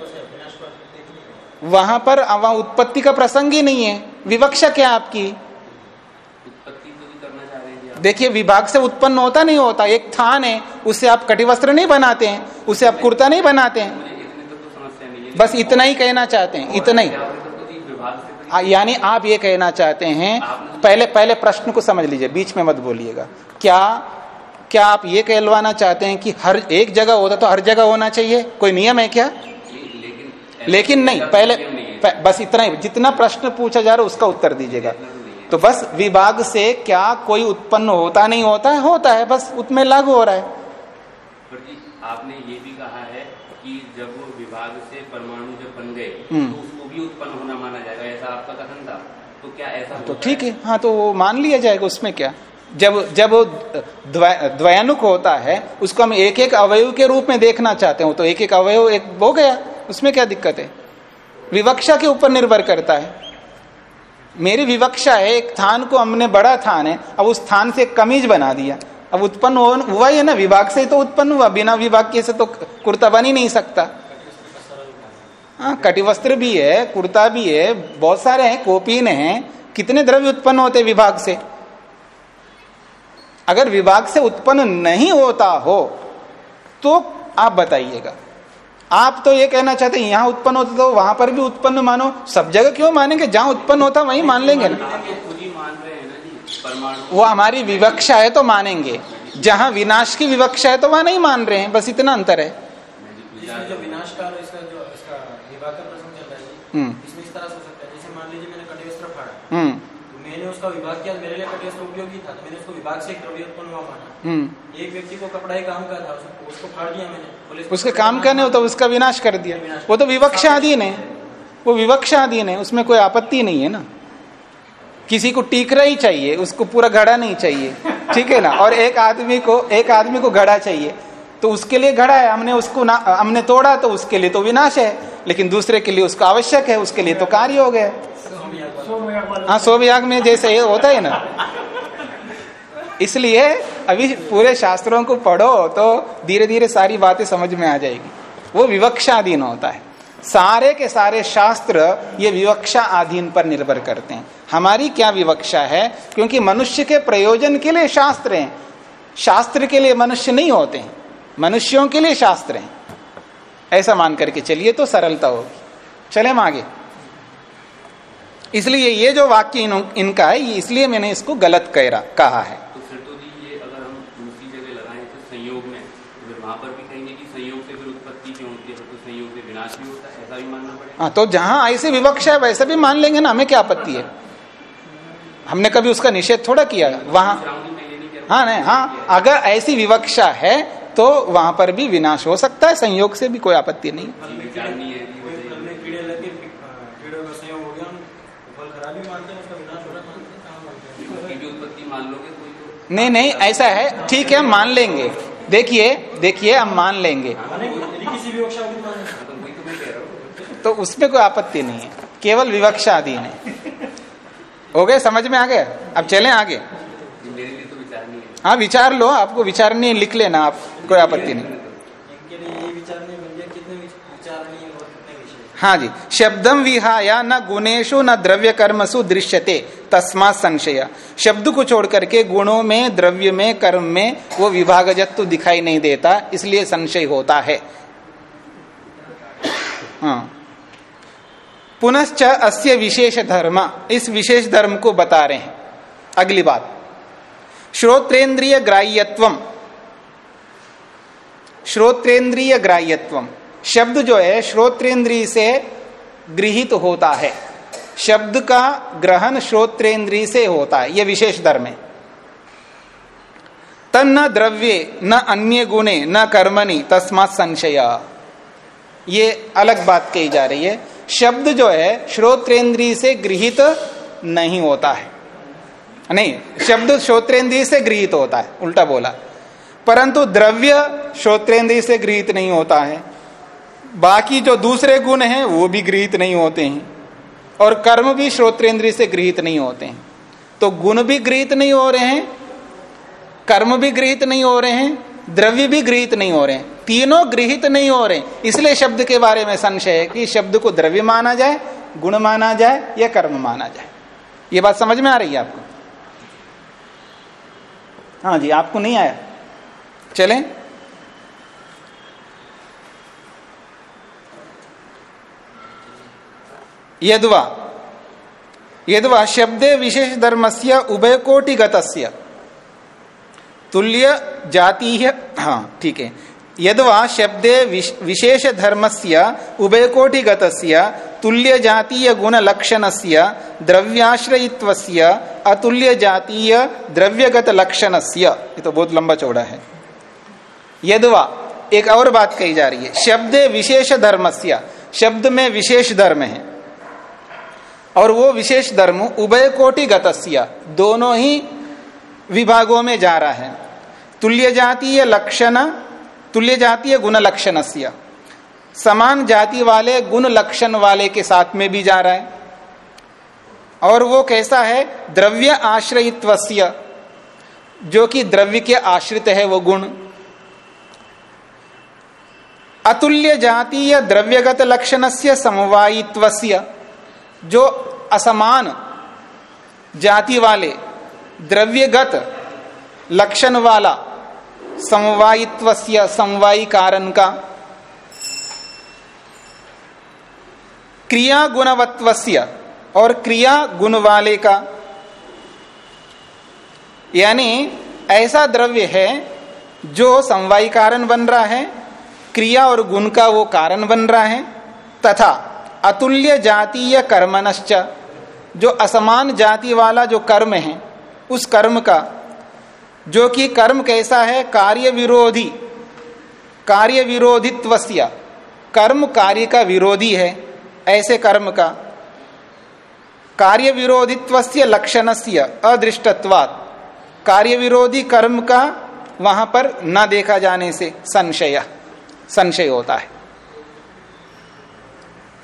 Speaker 1: वहाँ पर वहाँ उत्पत्ति का प्रसंग ही नहीं है। विवक्षा क्या है आपकी?
Speaker 3: उत्पत्ति तो भी करना चाह रहे हैं जी आप।
Speaker 1: देखिए विभाग से उत्पन्न होता नहीं होता। एक थान है उससे आप कटिवस्त्र नहीं बनाते हैं उससे आप कुर्ता नहीं बनाते हैं।
Speaker 3: तो है।
Speaker 1: बस इतना ही कहना चाहते हैं इतना ही।
Speaker 3: है तो से
Speaker 1: आ, यानी आप ये कहना चाहते हैं पहले पहले प्रश्न को समझ लीजिए बीच में मत बोलिएगा। क्या क्या आप ये कहलवाना चाहते हैं कि हर एक जगह होता तो हर जगह होना चाहिए? कोई नियम है क्या?
Speaker 3: लेकिन
Speaker 1: लेकिन नहीं पहले
Speaker 3: नहीं
Speaker 1: बस इतना ही। जितना प्रश्न पूछा जा रहा है उसका उत्तर दीजिएगा। तो बस विभाग से क्या कोई उत्पन्न होता नहीं होता है? होता है बस उसमें लागू हो रहा है।
Speaker 3: आपने ये भी कहा है कि जब वो विभाग से परमाणु जब बन गए
Speaker 1: हम्म।
Speaker 3: तो उसको भी उत्पन्न होना माना जाएगा ऐसा आपका कथन था? तो क्या ऐसा
Speaker 1: तो ठीक है। हाँ तो वो मान लिया जाएगा उसमें क्या? जब जब द्वयानुक होता है, उसको हम एक एक अवयव के रूप में देखना चाहते हो तो एक एक अवयव एक हो गया, उसमें क्या दिक्कत है? विवक्षा के ऊपर निर्भर करता है। मेरी विवक्षा है, एक थान को हमने बड़ा थान है, अब उस थान से कमीज बना दिया। अब उत्पन्न हुआ ही है ना, विभाग से तो उत्पन्न हुआ, बिना विभाग के से तो कुर्ता बन ही नहीं सकता। हाँ कटिवस्त्र भी है, कुर्ता भी है, बहुत सारे हैं, कोपीन हैं, कितने द्रव्य उत्पन्न होते विभाग से? अगर विभाग से उत्पन्न नहीं होता हो तो आप बताइएगा। आप तो ये कहना चाहते हैं यहाँ उत्पन्न होता तो वहाँ पर भी उत्पन्न मानो। सब जगह क्यों मानेंगे? जहाँ उत्पन्न होता वहीं मान लेंगे ना। वो हमारी विवक्षा है तो मानेंगे। जहाँ विनाश की विवक्षा है तो वहाँ नहीं मान रहे हैं बस इतना अंतर है।
Speaker 2: है जी
Speaker 1: हम्म।
Speaker 2: मान तो उसका विभाग किया मेरे लिए कटिवस्त्र उपयोगी था तो मैंने उसको विभाग से द्रव्य उत्पन्न हुआ माना।
Speaker 1: हम्म।
Speaker 2: एक व्यक्ति को कपड़ा ही काम का था उसको, उसको फाड़ दिया मैंने
Speaker 1: उसके काम का नहीं होता उसका विनाश कर दिया। वो तो विवक्षाधीन है। वो विवक्षाधीन है उसमें कोई आपत्ति नहीं है ना। किसी को टीकरा ही चाहिए उसको पूरा घड़ा नहीं चाहिए। ठीक है ना? और एक आदमी को एक आदमी को घड़ा चाहिए। तो उसके लिए घड़ा है हमने उसको ना हमने तोड़ा तो उसके लिए तो विनाश है लेकिन दूसरे के लिए उसका आवश्यक है उसके लिए तो कार्य हो गया। हाँ सो में जैसे होता है ना। इसलिए अभी पूरे शास्त्रों को पढ़ो तो धीरे धीरे सारी बातें समझ में आ जाएगी। वो विवक्षाधीन होता है। सारे के सारे शास्त्र ये विवक्षा अधीन पर निर्भर करते हैं। हमारी क्या विवक्षा है? क्योंकि मनुष्य के प्रयोजन के लिए शास्त्र हैं। शास्त्र के लिए मनुष्य नहीं होते हैं। मनुष्यों के लिए शास्त्र हैं। ऐसा मान करके चलिए तो सरलता होगी। चले हम आगे। इसलिए ये जो वाक्य इन, इनका है इसलिए मैंने इसको गलत कह रहा कहा है।
Speaker 3: तो फिर तो जी ये अगर हम दूसरी जगह लगाएँ तो संयोग में तो फिर वहाँ पर भी कहेंगे कि संयोग से फिर उत्पत्ति क्यों होती है तो संयोग से विनाश भी होता है ऐसा भी मानना पड़ेगा?
Speaker 1: हाँ तो जहाँ ऐसे विवक्षा है वैसे भी मान लेंगे ना हमें क्या आपत्ति है? हमने कभी उसका निषेध थोड़ा किया? वहाँ हाँ नहीं हाँ अगर ऐसी विवक्षा है तो वहाँ पर भी विनाश हो सकता है संयोग से भी कोई आपत्ति नहीं
Speaker 2: फल में
Speaker 3: विचार नहीं है कि
Speaker 2: कोई
Speaker 3: वो
Speaker 2: फल में कीड़े लगे कीड़ों का संयोग हो गया तो फल खराब ही मानते हैं उसका विनाश हो रहा है मानते हैं कहाँ मानते हैं
Speaker 3: उसकी भी उत्पत्ति मान लोगे कोई तो
Speaker 1: नहीं नहीं ऐसा है। ठीक है हम मान लेंगे। देखिए देखिए हम मान लेंगे।
Speaker 3: तो
Speaker 1: उसमें कोई आपत्ति नहीं है। केवल विवक्षा आदि है। हो गए? समझ में आ गया? अब चले आगे।
Speaker 3: तो है।
Speaker 1: विचार लो। आपको विचारनी लिख लेना। आप कोई आपत्ति नहीं
Speaker 2: इनके लिए ये विचार नहीं बन गया कितने विच- विचार नहीं और कितने विषय
Speaker 1: हाँ जी। शब्दम विहाया न गुणेशु न द्रव्य कर्मसु दृश्यते, तस्मा संशय। शब्द को छोड़ करके गुणों में, द्रव्य में, कर्म में वो विभागजत्व दिखाई नहीं देता, इसलिए संशय होता है। हाँ। पुनश्च अस्य विशेष धर्म, इस विशेष धर्म को बता रहे हैं। अगली बात। श्रोत्रेंद्रिय ग्राह्यत्वम श्रोत्रेंद्रिय ग्राह्यत्वम शब्द जो है, श्रोत्रेंद्रिय से गृहित तो होता है। शब्द का ग्रहण श्रोत्रेंद्री से होता है यह विशेष धर्म है। तन्न द्रव्य, न अन्य गुणे, न कर्मणि, तस्मात संशय। ये अलग बात कही जा रही है। शब्द जो है श्रोत्रेंद्री से गृहित नहीं होता है। नहीं, शब्द श्रोत्रेंद्री से गृहित होता है, उल्टा बोला। परंतु द्रव्य श्रोत्रेंद्री से गृहित नहीं होता है। बाकी जो दूसरे गुण हैं, वो भी गृहित नहीं होते हैं। और कर्म भी श्रोत्रेंद्री से गृहित नहीं होते हैं। तो गुण भी गृहित नहीं हो रहे हैं, कर्म भी गृहित नहीं हो रहे हैं, द्रव्य भी गृहित नहीं हो रहे हैं। तीनों गृहित नहीं हो रहे। इसलिए शब्द के बारे में संशय है कि शब्द को द्रव्य माना जाए, गुण माना जाए या कर्म माना जाए। ये बात समझ में आ रही है आपको? हाँ जी, आपको नहीं आया। चलें। यदवा। यदवा शब्दे विशेष धर्म से उभय कोटि गतस्य तुल्य जाति हाँ ठीक है। यदवा शब्दे विशेष धर्म से उभय कोटि गतस्य तुल्य जातीय गुण लक्षण से द्रव्याश्रयित्व अतुल्य जातीय द्रव्यगत लक्षण से तो बहुत लंबा चौड़ा है। यदवा, एक और बात कही जा रही है। शब्द विशेष धर्म शब्द में विशेष धर्म है। और वो विशेष धर्म उभय कोटि गतस्य दोनों ही विभागों में जा रहा है। तुल्य जातीय लक्षण तुल्य जातीय गुण लक्षण समान जाति वाले गुण लक्षण वाले के साथ में भी जा रहा है। और वो कैसा है? द्रव्य आश्रयित्व जो कि द्रव्य के आश्रित है वो गुण। अतुल्य जातीय द्रव्यगत लक्षण से समवायित्व जो असमान जाति वाले द्रव्यगत लक्षण वाला समवायित्व समवायी कारण का क्रिया गुणवत्व और क्रिया गुण वाले का, यानी ऐसा द्रव्य है जो समवायी कारण बन रहा है, क्रिया और गुण का वो कारण बन रहा है, तथा अतुल्य जातीय कर्मनश्च। जो असमान जाति वाला जो कर्म है, उस कर्म का, जो कि कर्म कैसा है कार्य विरोधी कार्य विरोधित्व कर्म कार्य का विरोधी है, ऐसे कर्म का। कार्य विरोधित्व लक्षण से अदृष्टत्वात्। कार्य विरोधी कर्म का वहाँ पर न देखा जाने से संशय संशय होता है।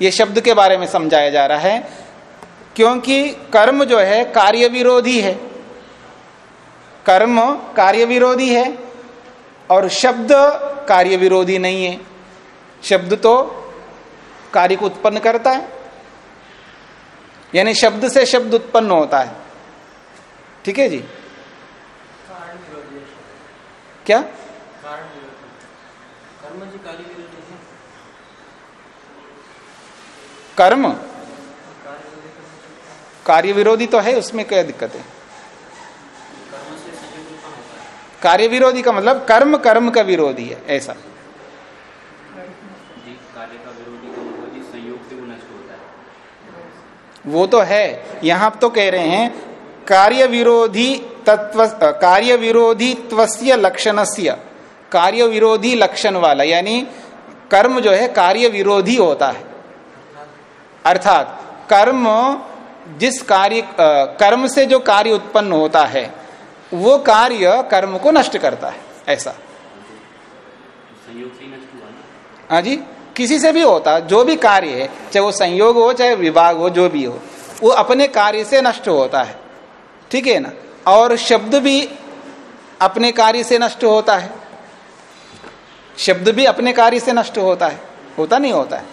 Speaker 1: ये शब्द के बारे में समझाया जा रहा है क्योंकि कर्म जो है कार्य विरोधी है। कर्म कार्य विरोधी है और शब्द कार्य विरोधी नहीं है। शब्द तो कार्य को उत्पन्न करता है यानी शब्द से शब्द उत्पन्न होता है। ठीक है जी? क्या? कर्म। कार्य विरोधी तो है उसमें क्या दिक्कत है? कार्य विरोधी का मतलब कर्म कर्म का विरोधी है ऐसा। वो तो है। यहाँ तो कह रहे हैं कार्य विरोधी तत्व कार्य विरोधी त्वस्य लक्षण कार्य विरोधी लक्षण वाला यानी कर्म जो है कार्य विरोधी होता है। अर्थात कर्म जिस कार्य कर्म से जो कार्य उत्पन्न होता है वो कार्य कर्म को नष्ट करता है ऐसा। हाँ जी किसी से भी होता जो भी कार्य है चाहे वो संयोग हो चाहे विभाग हो जो भी हो वो अपने कार्य से नष्ट होता है। ठीक है ना? और शब्द भी अपने कार्य से नष्ट होता है। शब्द भी अपने कार्य से नष्ट होता है। होता नहीं होता है।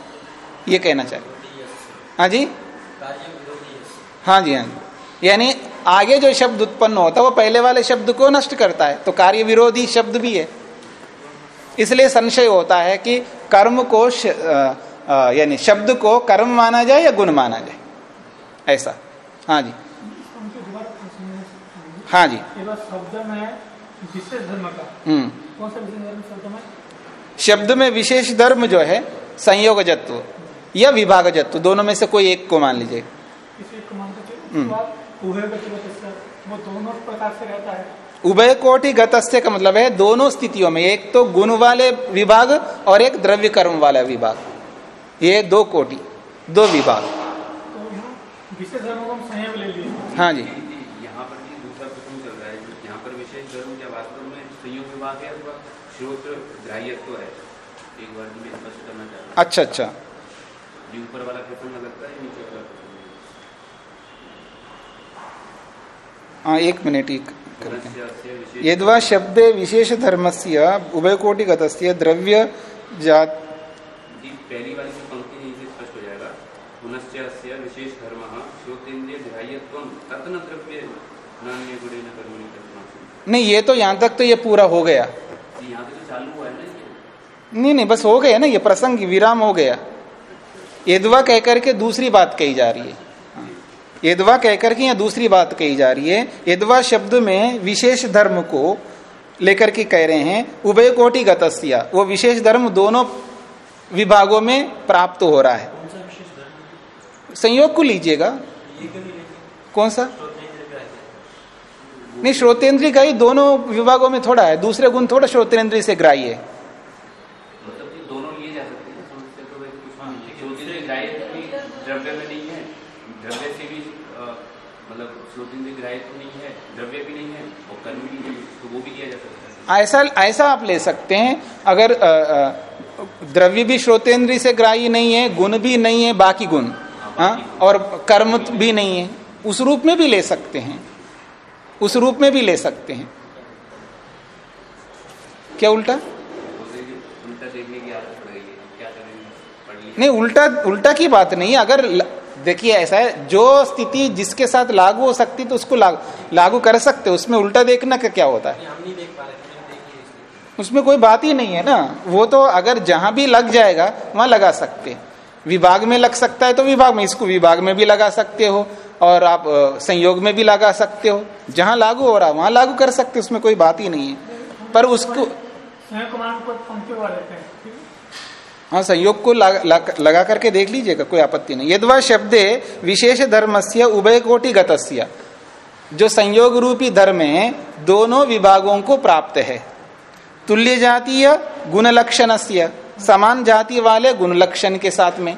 Speaker 1: ये कहना चाहिए हाँ जी? हाँ जी हाँ जी। यानी आगे जो शब्द उत्पन्न होता है वो पहले वाले शब्द को नष्ट करता है। तो कार्य विरोधी शब्द भी है। इसलिए संशय होता है कि कर्म को यानी शब्द को कर्म माना जाए या गुण माना जाए। ऐसा। हाँ जी। हाँ जी।
Speaker 6: शब्द में विशेष धर्म का
Speaker 1: हम्म
Speaker 6: शब्द में
Speaker 1: विशेष धर्म जो है संयोगजत्व। या विभागजत्व दोनों में से कोई एक को मान लीजिए।
Speaker 6: सकते
Speaker 1: हम्म।
Speaker 6: उभय गतिगत वो दोनों प्रकार से रहता है।
Speaker 1: उभय कोटि गतस्य का मतलब है दोनों स्थितियों में एक तो गुण वाले विभाग और एक द्रव्य कर्म वाला विभाग। ये दो कोटि दो विभाग।
Speaker 6: तो यहाँ विशेष धर्म को हम संयम ले
Speaker 1: हाँ जी।
Speaker 3: यहाँ पर दूसरा प्रश्न चल रहा है यहाँ पर विशेष धर्म क्या वास्तव में संयोग विभाग है श्रोत ग्राह्यत्व है? एक बार स्पष्ट करना चाह
Speaker 1: अच्छा अच्छा।
Speaker 3: हूँ ये ऊपर वाला प्रसंग लगता है नीचे वाला
Speaker 1: हाँ? एक मिनट एक करके यद्वा शब्दे विशेष धर्मस्य उभय कोटि गतस्य द्रव्य जात
Speaker 3: जी पहली वाली जो पंक्ति इसे स्पष्ट हो जाएगा। पुनश्च विशेष धर्म श्रोतेन्द्रिय ग्राह्यत्व तत्न द्रव्य नान्य गुणे न कर्मणि
Speaker 1: नहीं ये तो यहाँ तक तो ये पूरा हो गया।
Speaker 3: यहाँ पे तो चालू हुआ है ना
Speaker 1: नहीं नहीं बस हो गया ना ये प्रसंग विराम हो गया। यदवा कहकर के दूसरी बात कही जा रही है। यदवा कहकर के यहाँ दूसरी बात कही जा रही है, यदवा शब्द में विशेष धर्म को लेकर के कह रहे हैं, उभय कोटि गतस्या। वो विशेष धर्म दोनों विभागों में प्राप्त हो रहा है। संयोग को लीजिएगा।
Speaker 2: ये
Speaker 1: कौन सा? नहीं, श्रोतेंद्रीय का ही दोनों विभागों में थोड़ा है, दूसरे गुण थोड़ा श्रोतेंद्रीय से ग्राह्य है
Speaker 3: मतलब कि दोनों लिए जा सकते हैं समझते तो वैसे कुछ नहीं श्रोतेन्द्रिय ग्राह्य भी द्रव्य में नहीं है द्रव्य से भी अ, श्रोतेन्द्रिय ग्राह्य तो नहीं है द्रव्य भी नहीं है और कर्म भी नहीं है तो वो भी लिया जा सकता है।
Speaker 1: ऐसा ऐसा आप ले सकते हैं अगर द्रव्य भी श्रोतेंद्रीय से ग्राह्य नहीं है गुण भी नहीं है बाकी गुण हाँ और कर्म भी नहीं है उस रूप में भी ले सकते हैं उस रूप में भी ले सकते हैं। क्या उल्टा? नहीं उल्टा उल्टा की बात नहीं है अगर देखिए, ऐसा है, जो स्थिति जिसके साथ लागू हो सकती तो उसको लागू लागू कर सकते, उसमें उल्टा देखना का क्या होता है? उसमें कोई बात ही नहीं है ना। वो तो अगर जहाँ भी लग जाएगा, वहाँ लगा सकते। विभाग में लग सकता है तो विभाग में, इसको विभाग में भी लगा सकते हो, और आप संयोग में भी लगा सकते हो। जहाँ लागू हो रहा, वहाँ लागू कर सकते, उसमें कोई बात ही नहीं है। पर उसको
Speaker 6: हैं
Speaker 1: संयोग को लगा, लगा, लगा करके देख लीजिएगा कोई आपत्ति नहीं। यदवा शब्दे विशेष धर्मस्य उभय कोटि जो संयोग रूपी धर्म है दोनों विभागों को प्राप्त है। तुल्य जातीय गुण लक्षण समान जाति वाले गुण लक्षण के साथ में।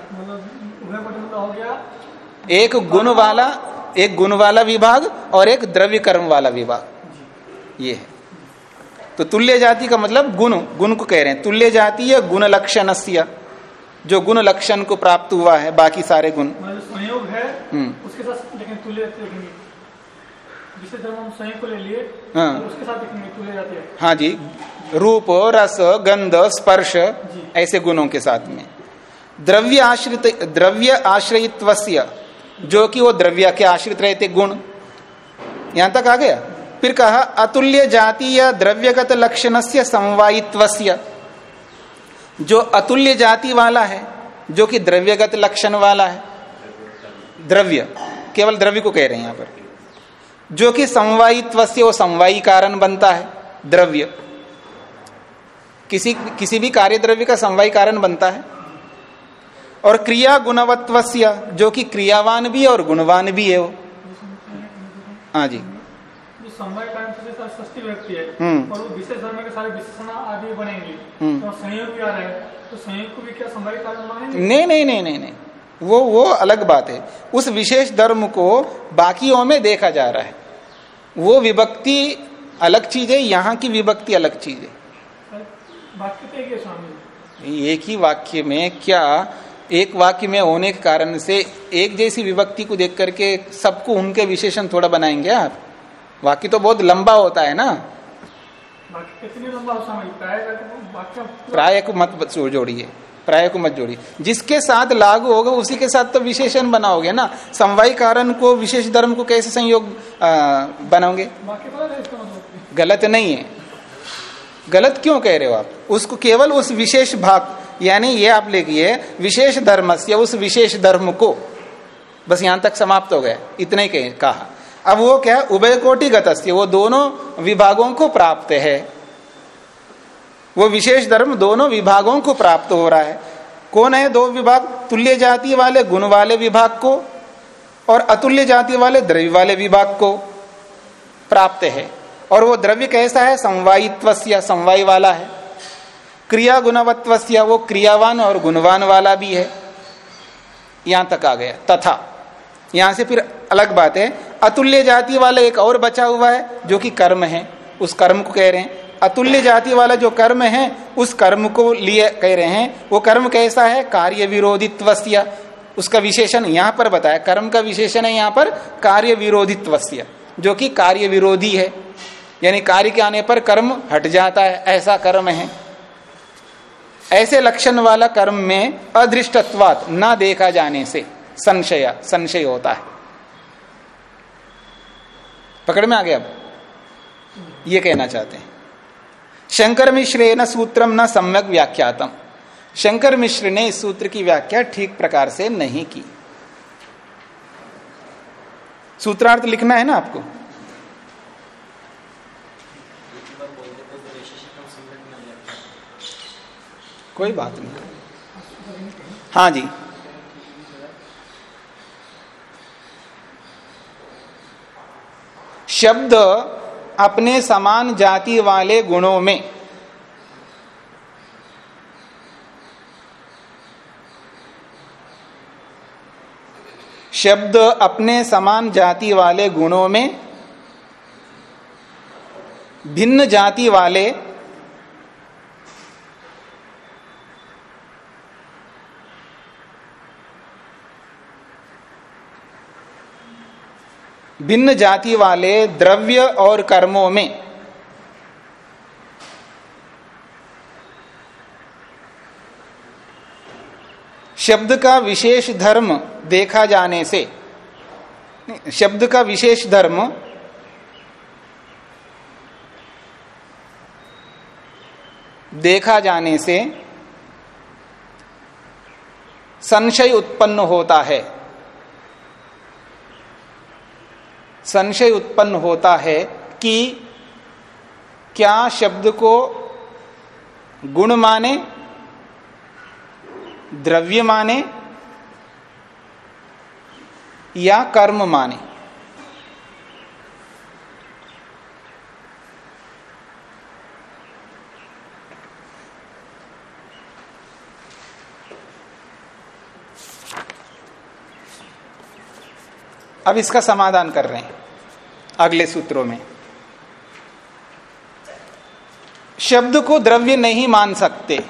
Speaker 1: एक गुण वाला एक गुण वाला विभाग और एक द्रव्य कर्म वाला विभाग। ये है। तो तुल्य जाति का मतलब गुण गुण को कह रहे हैं। तुल्य जाति जातीय गुण लक्षण जो गुण लक्षण को प्राप्त हुआ है बाकी सारे गुण।
Speaker 6: मतलब संयोग है
Speaker 1: हम्म।
Speaker 6: उसके साथ लेकिन तुल्य देखेंगे हम को ले लिए
Speaker 1: हाँ।
Speaker 6: उसके साथ देखेंगे तुल्य जाती है।
Speaker 1: हाँ जी। रूप रस गंध स्पर्श ऐसे गुणों के साथ में। द्रव्य आश्रित द्रव्य आश्रयित्वस्य। जो कि वो द्रव्य के आश्रित रहते गुण। यहाँ तक आ गया? फिर कहा, अतुल्य जातीय द्रव्यगत लक्षण से समवायित्वस्य। जो अतुल्य जाति वाला है, जो कि द्रव्यगत लक्षण वाला है, द्रव्य, केवल द्रव्य को कह रहे हैं यहाँ पर। जो कि समवायित्व से वो समवायी कारण बनता है, द्रव्य। किसी किसी भी कार्य द्रव्य का समवायी कारण बनता है। और क्रिया गुणवत्व जो कि क्रियावान भी और गुणवान भी है वो। हाँ जो।
Speaker 6: समय कारण से व्यक्ति है
Speaker 1: हम्म।
Speaker 6: और वो विशेष धर्म के सारे विशेषण आदि बनेंगे।
Speaker 1: हम्म।
Speaker 6: तो संयोग भी आ रहा है। तो संयोग को भी क्या समय कारण मानेंगे?
Speaker 1: नहीं नहीं नहीं नहीं नहीं। वो वो अलग बात है। उस विशेष धर्म को बाकियों में देखा जा रहा है। वो विभक्ति अलग चीज़ है यहाँ की विभक्ति अलग चीज़ है।
Speaker 6: एक
Speaker 1: एक ही वाक्य में क्या? एक वाक्य में होने के कारण से एक जैसी विभक्ति को देख करके सबको उनके विशेषण थोड़ा बनाएँगे आप? वाक्य तो बहुत लंबा होता है ना।
Speaker 6: कितनी लंबा प्राय
Speaker 1: को मत जोड़िए। प्राय को मत जोड़िए। जिसके साथ लागू होगा उसी के साथ तो विशेषण बनाओगे ना। समवाय कारण को विशेष धर्म को कैसे संयोग बनाओगे?
Speaker 6: इसका मतलब।
Speaker 1: गलत नहीं है। गलत क्यों कह रहे हो आप? उसको केवल उस विशेष भाग यानी ये आप लिखिए विशेष धर्म से उस विशेष धर्म को। बस यहाँ तक समाप्त हो गया। इतने कहा। अब वो क्या है? उभय कोटि वो दोनों विभागों को प्राप्त है। वो विशेष धर्म दोनों विभागों को प्राप्त हो रहा है। कौन है दो विभाग? तुल्य जाति वाले गुण वाले विभाग को और अतुल्य जाति वाले द्रव्य वाले विभाग को प्राप्त है। और वो द्रव्य कैसा है? समवायित्व समवाय वाला है। क्रिया गुणवत्व वो क्रियावान और गुणवान वाला भी है। यहाँ तक आ गया। तथा। यहाँ से फिर अलग बात है। अतुल्य जाति वाला एक और बचा हुआ है, जो कि कर्म है, उस कर्म को कह रहे हैं। अतुल्य जाति वाला जो कर्म है, उस कर्म को लिए कह रहे हैं। वो कर्म कैसा है? कार्य विरोधित्व उसका विशेषण यहाँ पर बताया, कर्म का विशेषण है यहाँ पर कार्य विरोधित्व जो कि कार्य विरोधी है। यानी कार्य के आने पर कर्म हट जाता है, ऐसा कर्म है। ऐसे लक्षण वाला कर्म में अदृष्टत्वात न देखा जाने से संशय संशय होता है। पकड़ में आ गया अब। ये कहना चाहते हैं। शंकर मिश्र न सूत्रम न सम्यक व्याख्यातम। शंकर मिश्र ने इस सूत्र की व्याख्या ठीक प्रकार से नहीं की। सूत्रार्थ लिखना है ना आपको? कोई बात नहीं। हाँ जी। शब्द अपने समान जाति वाले गुणों में। शब्द अपने समान जाति वाले गुणों में, भिन्न जाति वाले भिन्न जाति वाले द्रव्य और कर्मों में। शब्द का विशेष धर्म देखा जाने से शब्द का विशेष धर्म देखा जाने से संशय उत्पन्न होता है। संशय उत्पन्न होता है कि क्या शब्द को गुण माने, द्रव्य माने या कर्म माने। अब इसका समाधान कर रहे हैं, अगले सूत्रों में। शब्द को द्रव्य नहीं मान सकते।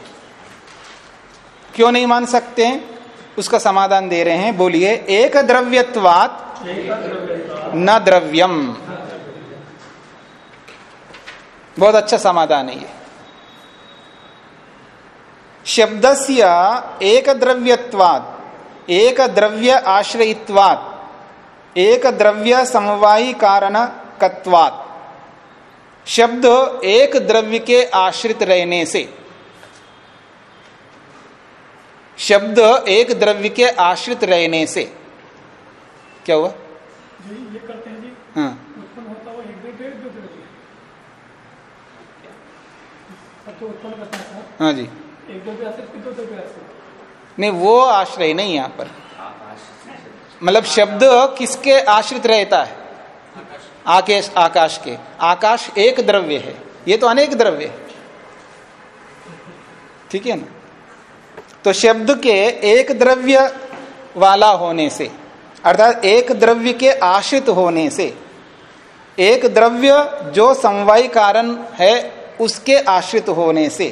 Speaker 1: क्यों नहीं मान सकते? हैं उसका समाधान दे रहे हैं, बोलिए, एक द्रव्यत्वात न द्रव्यम। बहुत अच्छा समाधान है ये। शब्दस्य एक द्रव्यत्वात, एक द्रव्य आश्रयित्वात एक द्रव्य समवायी कारण कत्वात शब्द एक द्रव्य के आश्रित रहने से। शब्द एक द्रव्य के आश्रित रहने से। क्या हुआ?
Speaker 6: जी ये करते हैं जी।
Speaker 1: हाँ।
Speaker 6: होता हुआ एक द्रव्य दो द्रव्य तो है
Speaker 1: हाँ जी।
Speaker 6: एक द्रव्य आश्रित
Speaker 1: नहीं वो आश्रय नहीं यहाँ पर। मतलब शब्द किसके आश्रित रहता है? आकेश आकाश के। आकाश एक द्रव्य है। ये तो अनेक द्रव्य है। ठीक है ना? तो शब्द के एक द्रव्य वाला होने से, अर्थात एक द्रव्य के आश्रित होने से, एक द्रव्य जो समवाय कारण है, उसके आश्रित होने से,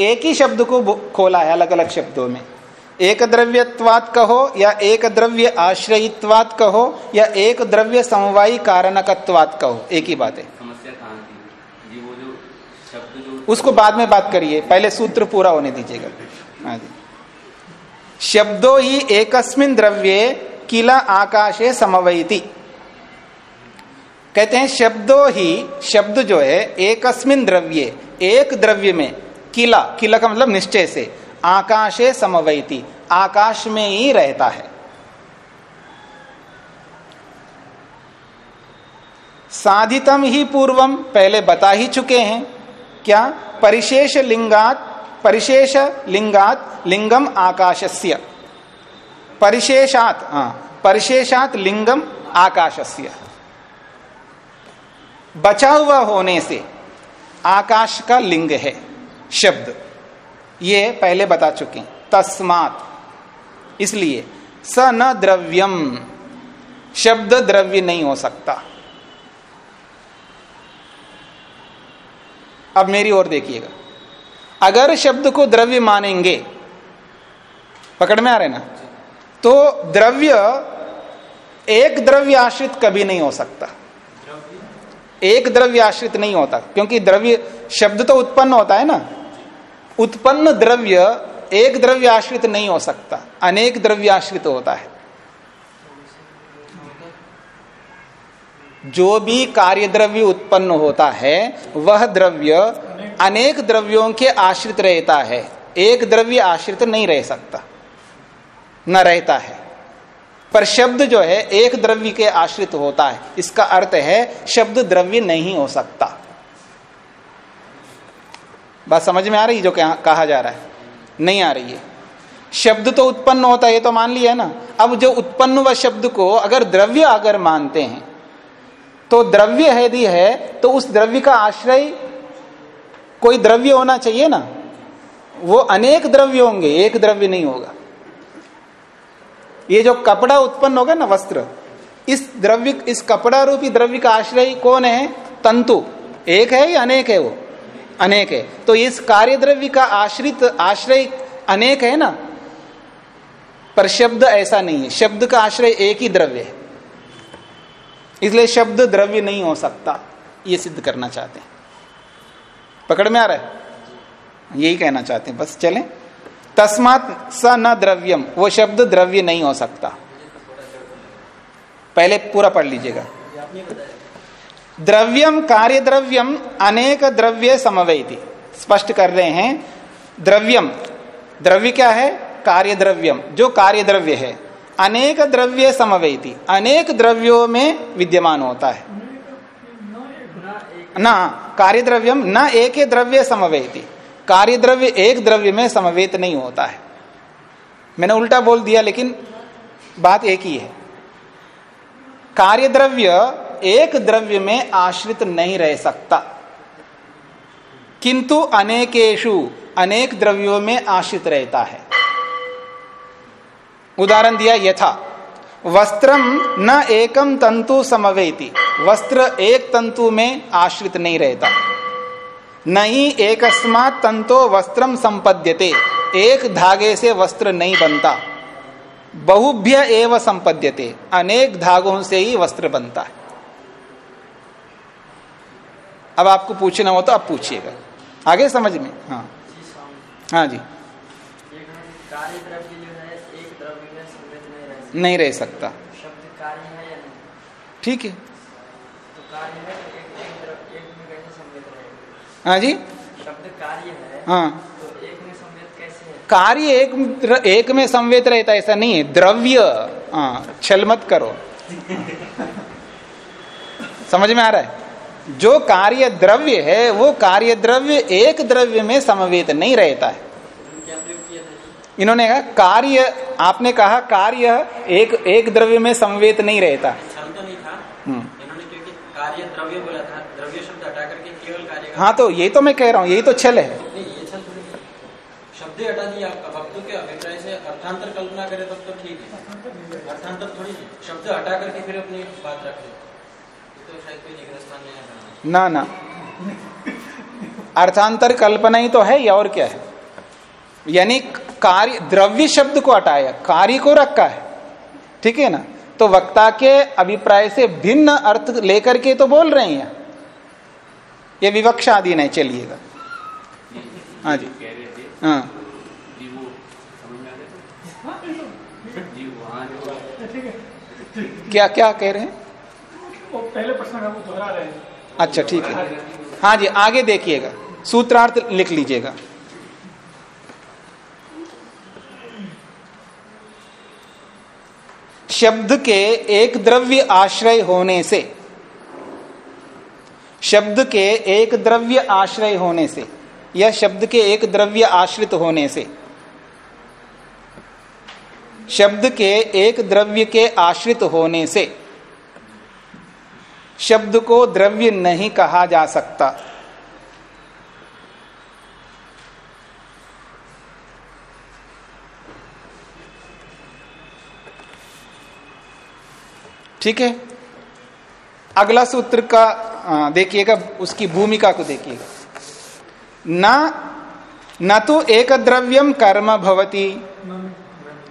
Speaker 1: एक ही शब्द को खोला है अलग अलग शब्दों में। एक द्रव्यत्वात कहो या एक द्रव्य आश्रयित्वात कहो या एक द्रव्य समवायी कारणकत्वात कहो एक ही बात है उसको बाद में बात करिए पहले सूत्र पूरा होने दीजिएगा। हाँ जी। शब्दों ही एकस्मिन द्रव्ये किला आकाशे समवयती कहते हैं शब्दों ही शब्द जो है एकस्मिन द्रव्ये एक द्रव्य में किला किला का मतलब निश्चय से। आकाशे समवैती, आकाश में ही रहता है। साधितम ही पूर्वम पहले बता ही चुके हैं, क्या? परिशेष लिंगात परिशेष लिंगात, लिंगम आकाशस्य। परिशेषात हाँ परिशेषात लिंगम आकाशस्य। बचा हुआ होने से आकाश का लिंग है, शब्द। ये पहले बता चुके तस्मात। इसलिए, स न द्रव्यम। शब्द द्रव्य नहीं हो सकता। अब मेरी ओर देखिएगा। अगर शब्द को द्रव्य मानेंगे, पकड़ में आ रहे ना? तो द्रव्य एक द्रव्य आश्रित कभी नहीं हो सकता। एक द्रव्य आश्रित नहीं होता, क्योंकि द्रव्य शब्द तो उत्पन्न होता है ना? उत्पन्न द्रव्य एक द्रव्य आश्रित नहीं हो सकता, अनेक द्रव्य आश्रित होता है। जो भी कार्य द्रव्य उत्पन्न होता है, वह द्रव्य अनेक द्रव्यों के आश्रित रहता है। एक द्रव्य आश्रित नहीं रह सकता, न रहता है। पर शब्द जो है, एक द्रव्य के आश्रित होता है। इसका अर्थ है, शब्द द्रव्य नहीं हो सकता। बात समझ में आ रही है जो कहा जा रहा है? नहीं आ रही है। शब्द तो उत्पन्न होता है, ये तो मान लिया है ना? अब जो उत्पन्न व शब्द को अगर द्रव्य अगर मानते हैं तो द्रव्य यदि है तो उस द्रव्य का आश्रय कोई द्रव्य होना चाहिए ना? वो अनेक द्रव्य होंगे, एक द्रव्य नहीं होगा। ये जो कपड़ा उत्पन्न होगा ना, वस्त्र, इस द्रव्य, इस कपड़ा रूपी द्रव्य का आश्रय कौन है? तंतु। एक है या अनेक है वो? अनेक है। तो इस कार्य द्रव्य का आश्रित, आश्रय अनेक है ना? पर शब्द ऐसा नहीं है। शब्द का आश्रय एक ही द्रव्य है। इसलिए शब्द द्रव्य नहीं हो सकता। ये सिद्ध करना चाहते हैं। पकड़ में आ रहा है? यही कहना चाहते हैं। बस चलें। तस्मात स न द्रव्यम। वो शब्द द्रव्य नहीं हो सकता। पहले पूरा पढ़ लीजिएगा। द्रव्यम कार्य द्रव्यम अनेक द्रव्य समवैति। स्पष्ट कर रहे हैं द्रव्यम द्रव्य क्या है? कार्य द्रव्यम जो कार्य द्रव्य है अनेक द्रव्य समवैति। अनेक द्रव्यों में विद्यमान होता है। ना कार्य द्रव्यम न एक द्रव्य समवैति। कार्य द्रव्य एक द्रव्य में समवेत नहीं होता है। मैंने उल्टा बोल दिया, लेकिन बात एक ही है। कार्य द्रव्य एक द्रव्य में आश्रित नहीं रह सकता। किंतु अनेकेशु अनेक द्रव्यों में आश्रित रहता है। उदाहरण दिया यथा वस्त्रम न एकम तंतु समवेति, वस्त्र एक तंतु में आश्रित नहीं रहता। नहीं एकस्मात तंतो वस्त्रम संपद्यते, एक धागे से वस्त्र नहीं बनता। बहुभ्य एव संपद्यते, अनेक धागों से ही वस्त्र बनता है। अब आपको पूछना हो तो आप पूछिएगा। आगे समझ में? हाँ। हाँ जी।
Speaker 4: नहीं रह सकता।
Speaker 1: ठीक है।
Speaker 4: है
Speaker 1: जी।
Speaker 4: शब्द कार्य है
Speaker 1: हाँ
Speaker 4: तो एक में सम्मिलित कैसे है
Speaker 1: कार्य एक एक में संवेद रहता ऐसा नहीं है। द्रव्य। हाँ छल मत करो। समझ में आ रहा है? जो कार्य द्रव्य है, वो कार्य द्रव्य एक द्रव्य में समवेत नहीं रहता है इन्होंने कहा, कार्य, आपने कहा, कार्य एक एक द्रव्य में समवेत नहीं रहता हम्म। हाँ तो यही तो मैं कह रहा हूँ यही तो छल है।
Speaker 2: शब्द हटा दिया भक्तों के अभिप्राय से अर्थांतर कल्पना करे तब तो ठीक है अर्थांतर थोड़ी शब्द हटा करके फिर अपनी बात रख
Speaker 1: ना ना। अर्थांतर कल्पना ही तो है, या और क्या है? यानी कार्य, द्रव्य शब्द को हटाया, कार्य को रखा है। ठीक है ना? तो वक्ता के अभिप्राय से भिन्न अर्थ लेकर के तो बोल रहे हैं ये? विवक्षा आदि नहीं चलिएगा। हाँ जी। है। क्या क्या कह रहे हैं?
Speaker 6: पहले प्रश्न का दोहरा रहे हैं।
Speaker 1: अच्छा ठीक है। हाँ जी, आगे देखिएगा। सूत्रार्थ लिख लीजिएगा। शब्द के एक द्रव्य आश्रय होने से, शब्द के एक द्रव्य आश्रय होने से, या शब्द के एक द्रव्य आश्रित होने से, शब्द के एक द्रव्य के आश्रित होने से शब्द को द्रव्य नहीं कहा जा सकता। ठीक है? अगला सूत्र का देखिएगा, उसकी भूमिका को देखिएगा। न न तो एक द्रव्यम कर्म भवती,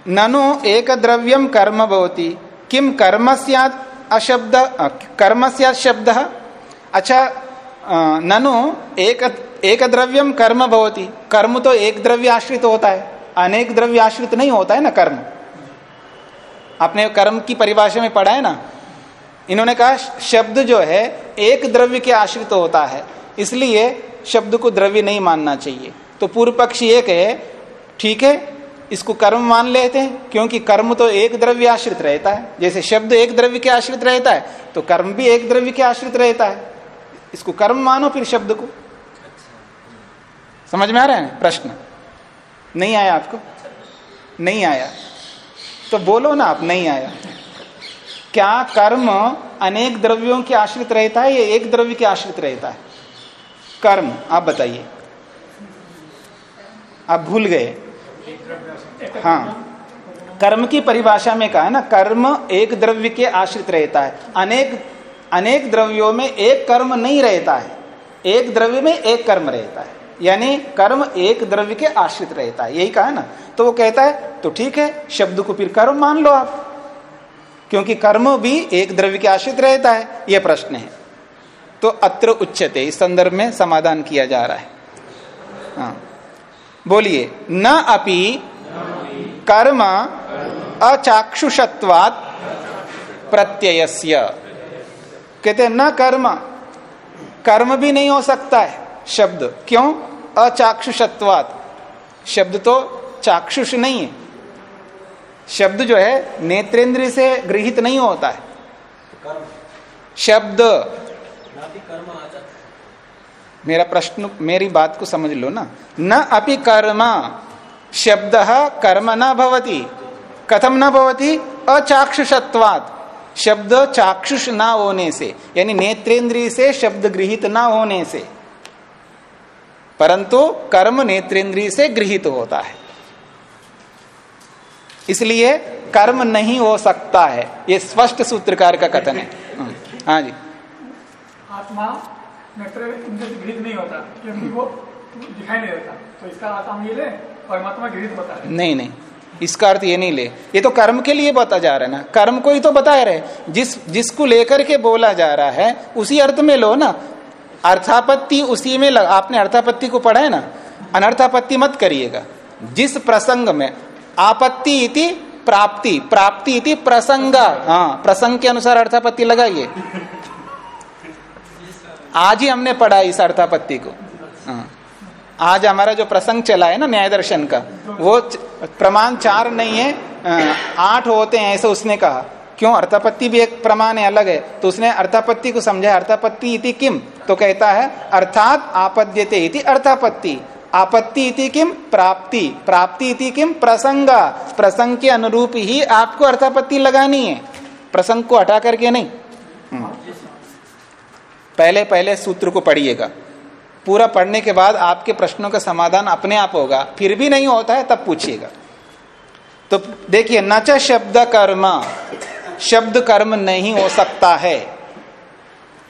Speaker 1: ननु एक द्रव्यम कर्म भवती। किम कर्म अशब्द कर्म से शब्द अच्छा ननु एक एक द्रव्यम कर्म भवती। कर्म तो एक द्रव्य आश्रित होता है। अनेक द्रव्य आश्रित नहीं होता है ना कर्म। आपने कर्म की परिभाषा में पढ़ा है ना? इन्होंने कहा, शब्द जो है, एक द्रव्य के आश्रित होता है। इसलिए शब्द को द्रव्य नहीं मानना चाहिए। तो पूर्व पक्षी एक है, ठीक है? इसको कर्म मान लेते हैं, क्योंकि कर्म तो एक द्रव्य आश्रित रहता है। जैसे शब्द एक द्रव्य के आश्रित रहता है तो कर्म भी एक द्रव्य के आश्रित रहता है। इसको कर्म मानो फिर शब्द को। समझ में आ रहा है? प्रश्न। नहीं आया आपको? नहीं आया। तो बोलो ना आप, नहीं आया। क्या कर्म अनेक द्रव्यों के आश्रित रहता है या एक द्रव्य के आश्रित रहता है? कर्म। आप बताइए। आप भूल गए। हाँ। कर्म की परिभाषा में कहा है ना, कर्म एक द्रव्य के आश्रित रहता है। अनेक अनेक द्रव्यों में एक कर्म नहीं रहता है। एक द्रव्य में एक कर्म रहता है। यानी कर्म एक द्रव्य के आश्रित रहता है। यही कहा है ना। तो वो कहता है तो ठीक है, शब्द को फिर कर्म मान लो आप। क्योंकि कर्म भी एक द्रव्य के आश्रित रहता है। यह प्रश्न है। तो अत्र उच्चते इस संदर्भ में समाधान किया जा रहा है। हाँ। बोलिए न अपि कर्म अचाक्षुषत्वात प्रत्ययस्य। कहते न कर्म। कर्म भी नहीं हो सकता है शब्द। क्यों? अचाक्षुषत्वात। शब्द तो चाक्षुष नहीं है। शब्द जो है नेत्रेंद्र से गृहित नहीं होता है। शब्द। मेरा प्रश्न, मेरी बात को समझ लो ना। न अपि कर्म, शब्द कर्म न भवती कथम न भवती? अचाक्षुषत्वात। शब्द चाक्षुष ना होने से, यानी नेत्रेंद्रिय से शब्द गृहित ना होने से। परंतु कर्म नेत्रेंद्रिय से गृहित होता है। इसलिए कर्म नहीं हो सकता है। ये स्पष्ट सूत्रकार का कथन है। हाँ जी।
Speaker 6: आत्मा नेत्र गृहित नहीं होता क्योंकि वो दिखाई नहीं देता। तो इसका आत्मा ये ले परमात्मा गृहित बता है।
Speaker 1: नहीं नहीं इसका अर्थ ये नहीं ले। ये तो कर्म के लिए बता जा रहा है ना। कर्म को ही तो बता रहे जिस जिसको लेकर के बोला जा रहा है उसी अर्थ में लो ना। अर्थापत्ति उसी में लग, आपने अर्थापत्ति को पढ़ा है ना? अनर्थापत्ति मत करिएगा। जिस प्रसंग में आपत्ति इति प्राप्ति प्राप्ति इति प्रसंग। हाँ प्रसंग के अनुसार अर्थापत्ति लगाइए। आज ही हमने पढ़ा इस अर्थापत्ति को। हाँ। आज हमारा जो प्रसंग चला है ना, न्याय दर्शन का, वो प्रमाण चार नहीं है आठ होते हैं, ऐसे उसने कहा। क्यों? अर्थापत्ति भी एक प्रमाण है, अलग है। तो उसने अर्थापत्ति को समझा, अर्थापत्ति इति किम? तो कहता है, अर्थात आपद्यते इति अर्थापत्ति। आपत्ति इति किम? प्राप्ति। प्राप्ति इति किम? प्रसंग। प्रसंग के अनुरूप ही आपको अर्थापत्ति लगानी है। प्रसंग को हटा करके नहीं। हम्म। पहले पहले सूत्र को पढ़िएगा। पूरा पढ़ने के बाद आपके प्रश्नों का समाधान अपने आप होगा। फिर भी नहीं होता है, तब पूछिएगा। तो देखिए नच शब्द कर्म। शब्द कर्म नहीं हो सकता है।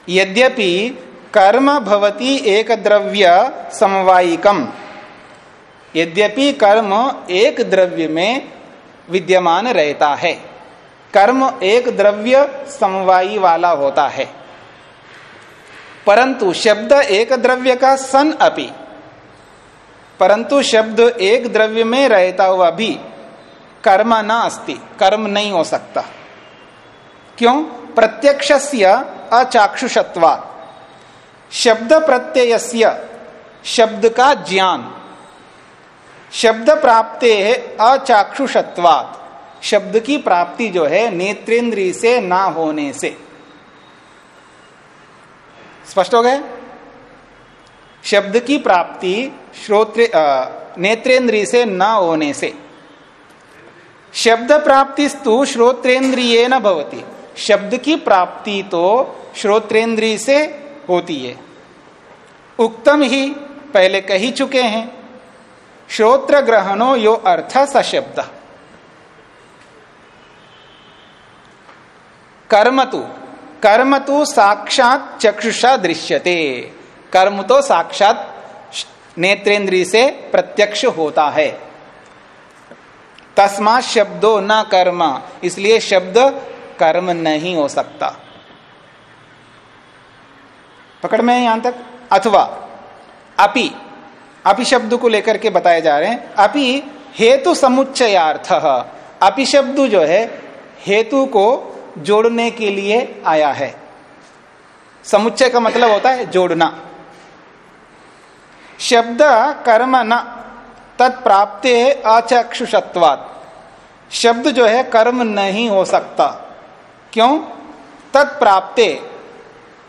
Speaker 1: यद्यपि कर्म भवती एक द्रव्य समवायिकम। यद्यपि कर्म एक द्रव्य में विद्यमान रहता है। कर्म एक द्रव्य समवायी वाला होता है। परंतु शब्द एक द्रव्य का सन अपि। परंतु शब्द एक द्रव्य में रहता हुआ भी कर्म न अस्ति कर्म नहीं हो सकता। क्यों? प्रत्यक्ष अचाक्षुषत्वा शब्द प्रत्यय शब्द का ज्ञान। शब्द प्राप्ते है अचाक्षुषत्वात। शब्द की प्राप्ति जो है नेत्रेंद्री से ना होने से। स्पष्ट हो गए? शब्द की प्राप्ति श्रोत्र नेत्रेंद्री से न होने से। शब्द प्राप्ति स्तु श्रोत्रेन्द्रिय न भवती। शब्द की प्राप्ति तो श्रोत्रेन्द्रिय से होती है। उक्तम ही पहले कही चुके हैं। श्रोत्र ग्रहणो यो अर्थ सशब्द। कर्म तो कर्म तो साक्षात चक्षुषा दृश्यते। कर्म तो साक्षात नेत्रेंद्रिय से प्रत्यक्ष होता है। तस्मा शब्दो न कर्म, इसलिए शब्द कर्म नहीं हो सकता। पकड़ में यहाँ तक? अथवा, अपि अपि शब्द को लेकर के बताए जा रहे हैं। अपि हेतु समुच्चयार्थ, अपि शब्द जो है, हेतु को जोड़ने के लिए आया है। समुच्चय का मतलब होता है जोड़ना। शब्द कर्म न, तत्प्राप्ते अचक्षुषत्वात। शब्द जो है, कर्म नहीं हो सकता। क्यों? तत्प्राप्ते,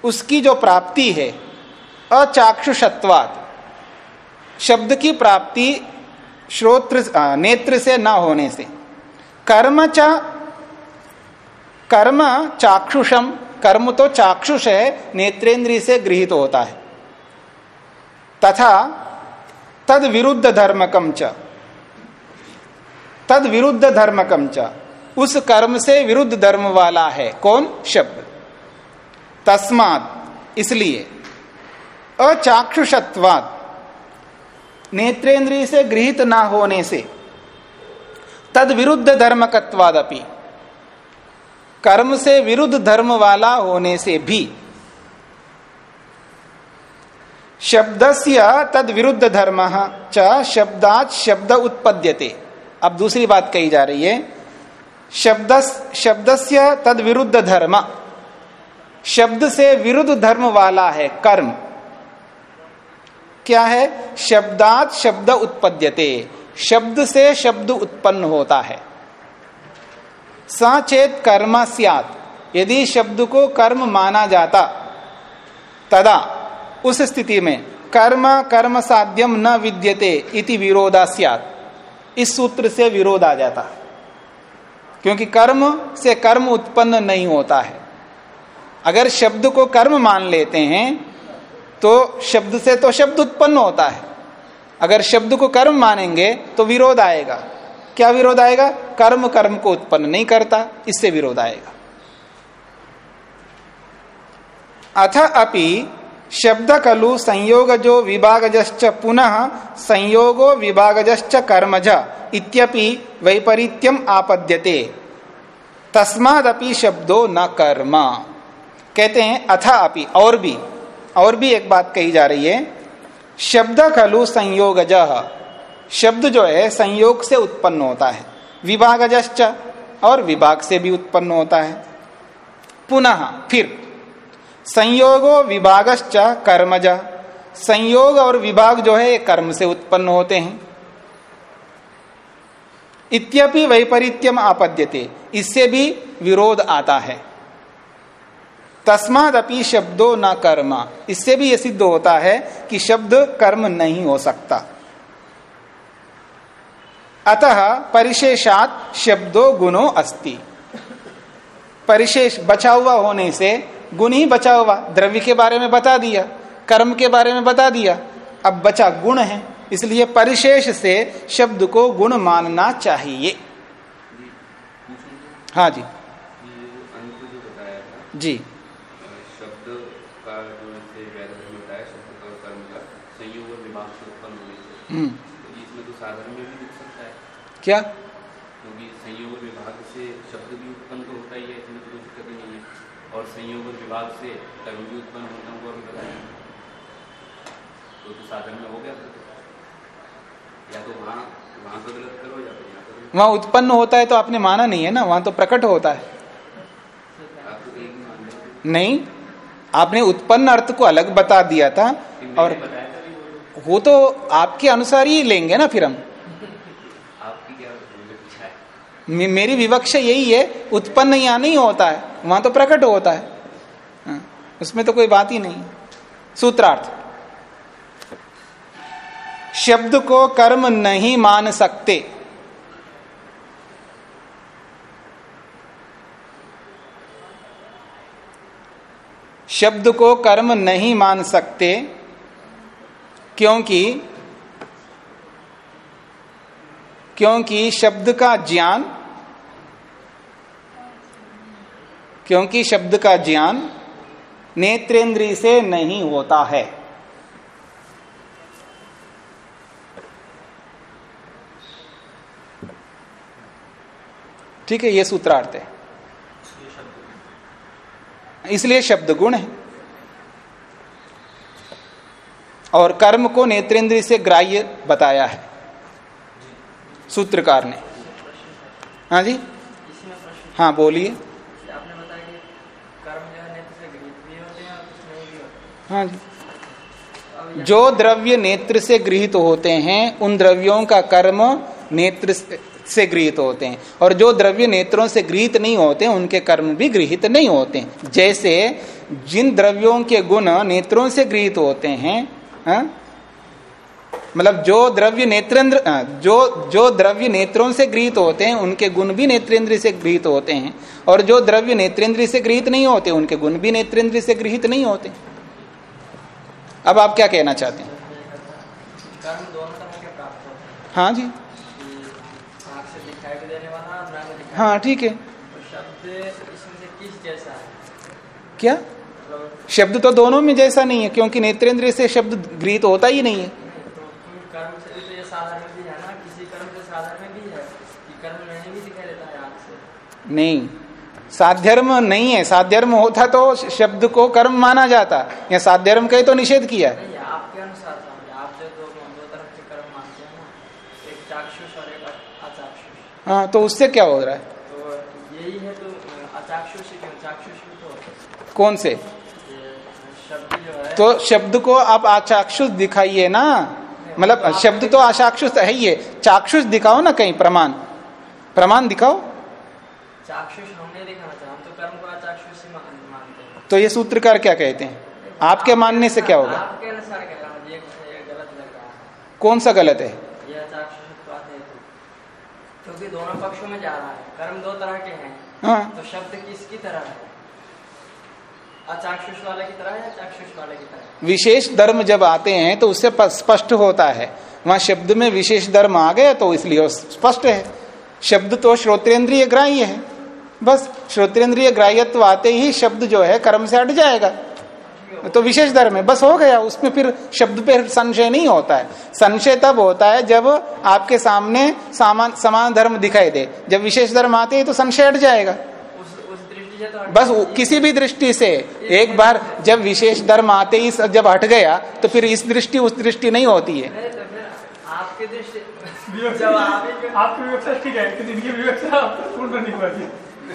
Speaker 1: उसकी जो प्राप्ति है, अचाक्षुषत्वात। शब्द की प्राप्ति श्रोत्र नेत्र से न होने से। कर्म चा कर्म चाक्षुषम, कर्म तो चाक्षुष है, नेत्रेंद्रिय से गृहित तो होता है। तथा तद विरुद्ध धर्मकम च। तद विरुद्ध धर्मकम च। उस कर्म से विरुद्ध धर्म वाला है। कौन? शब्द। तस्मात इसलिए। अचाक्षुषत्वाद नेत्रेंद्रिय से गृहित ना होने से। तद विरुद्ध धर्मकत्वादपि। कर्म से विरुद्ध धर्म वाला होने से भी। शब्दस्य तद विरुद्ध धर्म च शब्दात शब्द उत्पद्यते। अब दूसरी बात कही जा रही है। शब्द शब्दस्य तद विरुद्ध धर्म। शब्द से विरुद्ध धर्म वाला है कर्म। क्या है? शब्दात शब्द उत्पद्यते। शब्द से शब्द उत्पन्न होता है। सचेत कर्म सियात। यदि शब्द को कर्म माना जाता, तदा उस स्थिति में कर्म कर्म साध्यम न विद्यते इति विरोधा सियात। इस सूत्र से विरोध आ जाता क्योंकि कर्म से कर्म उत्पन्न नहीं होता है। अगर शब्द को कर्म मान लेते हैं तो शब्द से तो शब्द उत्पन्न होता है। अगर शब्द को कर्म मानेंगे तो विरोध आएगा। क्या विरोध आएगा? कर्म कर्म को उत्पन्न नहीं करता, इससे विरोध आएगा। अथ अपि शब्द कलु संयोग जो विभागज पुनः संयोगो विभागज कर्मज इत्यपि वैपरीत्यम आपद्यते। तस्मादपि शब्दो न कर्म। कहते हैं अथा अपि, और भी और भी एक बात कही जा रही है। शब्द खलु संयोगज शब्द जो है, संयोग से उत्पन्न होता है। विभागज और विभाग से भी उत्पन्न होता है। पुनः फिर, संयोगो विभागश्च कर्मज। संयोग और विभाग जो है कर्म से उत्पन्न होते हैं। इत्यपि वैपरीत्यम आपद्यते, इससे भी विरोध आता है। तस्माद अपनी शब्दों न कर्म, इससे भी यह सिद्ध होता है कि शब्द कर्म नहीं हो सकता। अतः परिशेषात शब्दो गुणो अस्ति। परिशेष बचा हुआ होने से गुण ही बचा हुआ। द्रव्य के बारे में बता दिया कर्म के बारे में बता दिया। अब बचा गुण है इसलिए परिशेष से शब्द को गुण मानना चाहिए। हाँ जी। जी।
Speaker 3: शब्द का जो बताया शब्द का कर्म का संयोग और विभाग से उत्पन्न से।
Speaker 1: हम्म।
Speaker 3: तो इसमें तो साधन में भी
Speaker 1: क्या?
Speaker 3: क्योंकि संयोग विभाग से शब्द भी उत्पन्न तो होता ही है इसमें तो कोई दिक्कत नहीं है। और संयोग विभाग से कर्म भी उत्पन्न होता हुआ भी बताया तो, तो साधन में हो गया तो। या तो वहाँ वहाँ गलत करो या तो यहाँ गलत
Speaker 1: उत्पन्न होता है तो आपने माना नहीं है ना वहाँ तो प्रकट होता है।
Speaker 3: तो
Speaker 1: नहीं आपने उत्पन्न अर्थ को अलग बता दिया था और
Speaker 3: वो तो
Speaker 1: आपके अनुसार ही लेंगे ना फिर हम। मेरी विवक्ष यही है, उत्पन्न यहाँ नहीं होता है, वहाँ तो प्रकट होता है, हाँ, उसमें तो कोई बात ही नहीं। सूत्रार्थ। शब्द को कर्म नहीं मान सकते। शब्द को कर्म नहीं मान सकते, क्योंकि क्योंकि शब्द का ज्ञान, क्योंकि शब्द का ज्ञान नेत्रेंद्री से नहीं होता है। ठीक है, ये सूत्रार्थ है। इसलिए शब्द गुण है। और कर्म को नेत्रेंद्र से ग्राह्य बताया है। सूत्रकार ने। हाँ जी? हाँ बोलिए।
Speaker 4: हाँ
Speaker 1: जी। जो द्रव्य नेत्र से गृहित होते हैं, उन द्रव्यों का कर्म नेत्र से गृहित होते हैं। और जो द्रव्य नेत्रों से गृहित नहीं होते, उनके कर्म भी गृहित नहीं होते जैसे जिन द्रव्यों के गुण नेत्रों से गृहित होते हैं हाँ? मतलब जो द्रव्य नेत्रेंद्र जो जो द्रव्य नेत्रों से गृहित होते हैं उनके गुण भी नेत्रेंद्र से गृहित होते हैं और जो द्रव्य नेत्रेंद्र से गृहित नहीं होते उनके गुण भी नेत्रेंद्र से गृहित नहीं होते। अब आप क्या कहना चाहते हैं?
Speaker 4: हैं।
Speaker 1: जी। हाँ ठीक है।
Speaker 4: तो है?
Speaker 1: क्या?
Speaker 4: मतलब
Speaker 1: शब्द तो दोनों में जैसा नहीं है क्योंकि नेत्रेंद्र से शब्द गृहित होता ही नहीं है।
Speaker 4: कर्म से भी तो ये साधारण भी है ना? किसी कर्म से साधारण भी है कि कर्म नहीं भी दिखाई देता है आँख से?
Speaker 1: नहीं। साध्यर्म नहीं है। साध्यर्म होता तो शब्द को कर्म माना जाता। या साध्यर्म का ही तो निषेध किया है।
Speaker 4: आपके अनुसार आप जो दो दो तरह के कर्म मानते हैं ना एक चाक्षुष और एक अचाक्षुष।
Speaker 1: हाँ तो उससे क्या हो रहा है?
Speaker 4: तो यही है तो अचाक्षुष क्यों? चाक्षुष भी तो
Speaker 1: कौन से?
Speaker 4: शब्द जो है।
Speaker 1: तो शब्द को आप आचाक्षुष दिखाइए ना। मतलब शब्द तो आचाक्षुष है ही है। चाक्षुष दिखाओ ना कहीं प्रमाण। प्रमाण दिखाओ।
Speaker 4: चाक्षुष हम नहीं दिखाना हम तो कर्म को अचाक्षुष ही मानते हैं।
Speaker 1: तो ये सूत्रकार क्या कहते हैं? आपके मानने से क्या होगा?
Speaker 4: आपके अनुसार कह रहा ये ये गलत लग रहा
Speaker 1: कौन सा गलत है?
Speaker 4: क्योंकि दोनों पक्षों में जा रहा है कर्म दो तरह के हैं।
Speaker 1: हाँ।
Speaker 4: तो शब्द किसकी तरह है?
Speaker 1: विशेष धर्म जब आते हैं तो उससे स्पष्ट होता है। वहाँ शब्द में विशेष धर्म आ गया तो इसलिए स्पष्ट है। शब्द तो श्रोतेंद्रिय ग्राह्य है। बस श्रोतेंद्रिय ग्राह्यत्व आते ही शब्द जो है कर्म से हट जाएगा। तो विशेष धर्म है। बस हो गया। उसमें फिर शब्द पे संशय नहीं होता है। संशय तब होता है जब आपके सामान, समान धर्म दिखाई दे। जब विशेष धर्म आते हैं तो संशय हट जाएगा
Speaker 4: उस उस दृष्टि से तो हट-
Speaker 1: बस किसी भी दृष्टि से एक बार जब विशेष धर्म आते ही जब हट गया तो फिर इस दृष्टि उस दृष्टि नहीं होती है।
Speaker 4: तो आपकी दृष्टि
Speaker 6: विवक्षा
Speaker 4: जब आप ही
Speaker 6: आपकी विवक्षा ठीक है लेकिन इनकी विवक्षा पूर्ण नहीं हुआ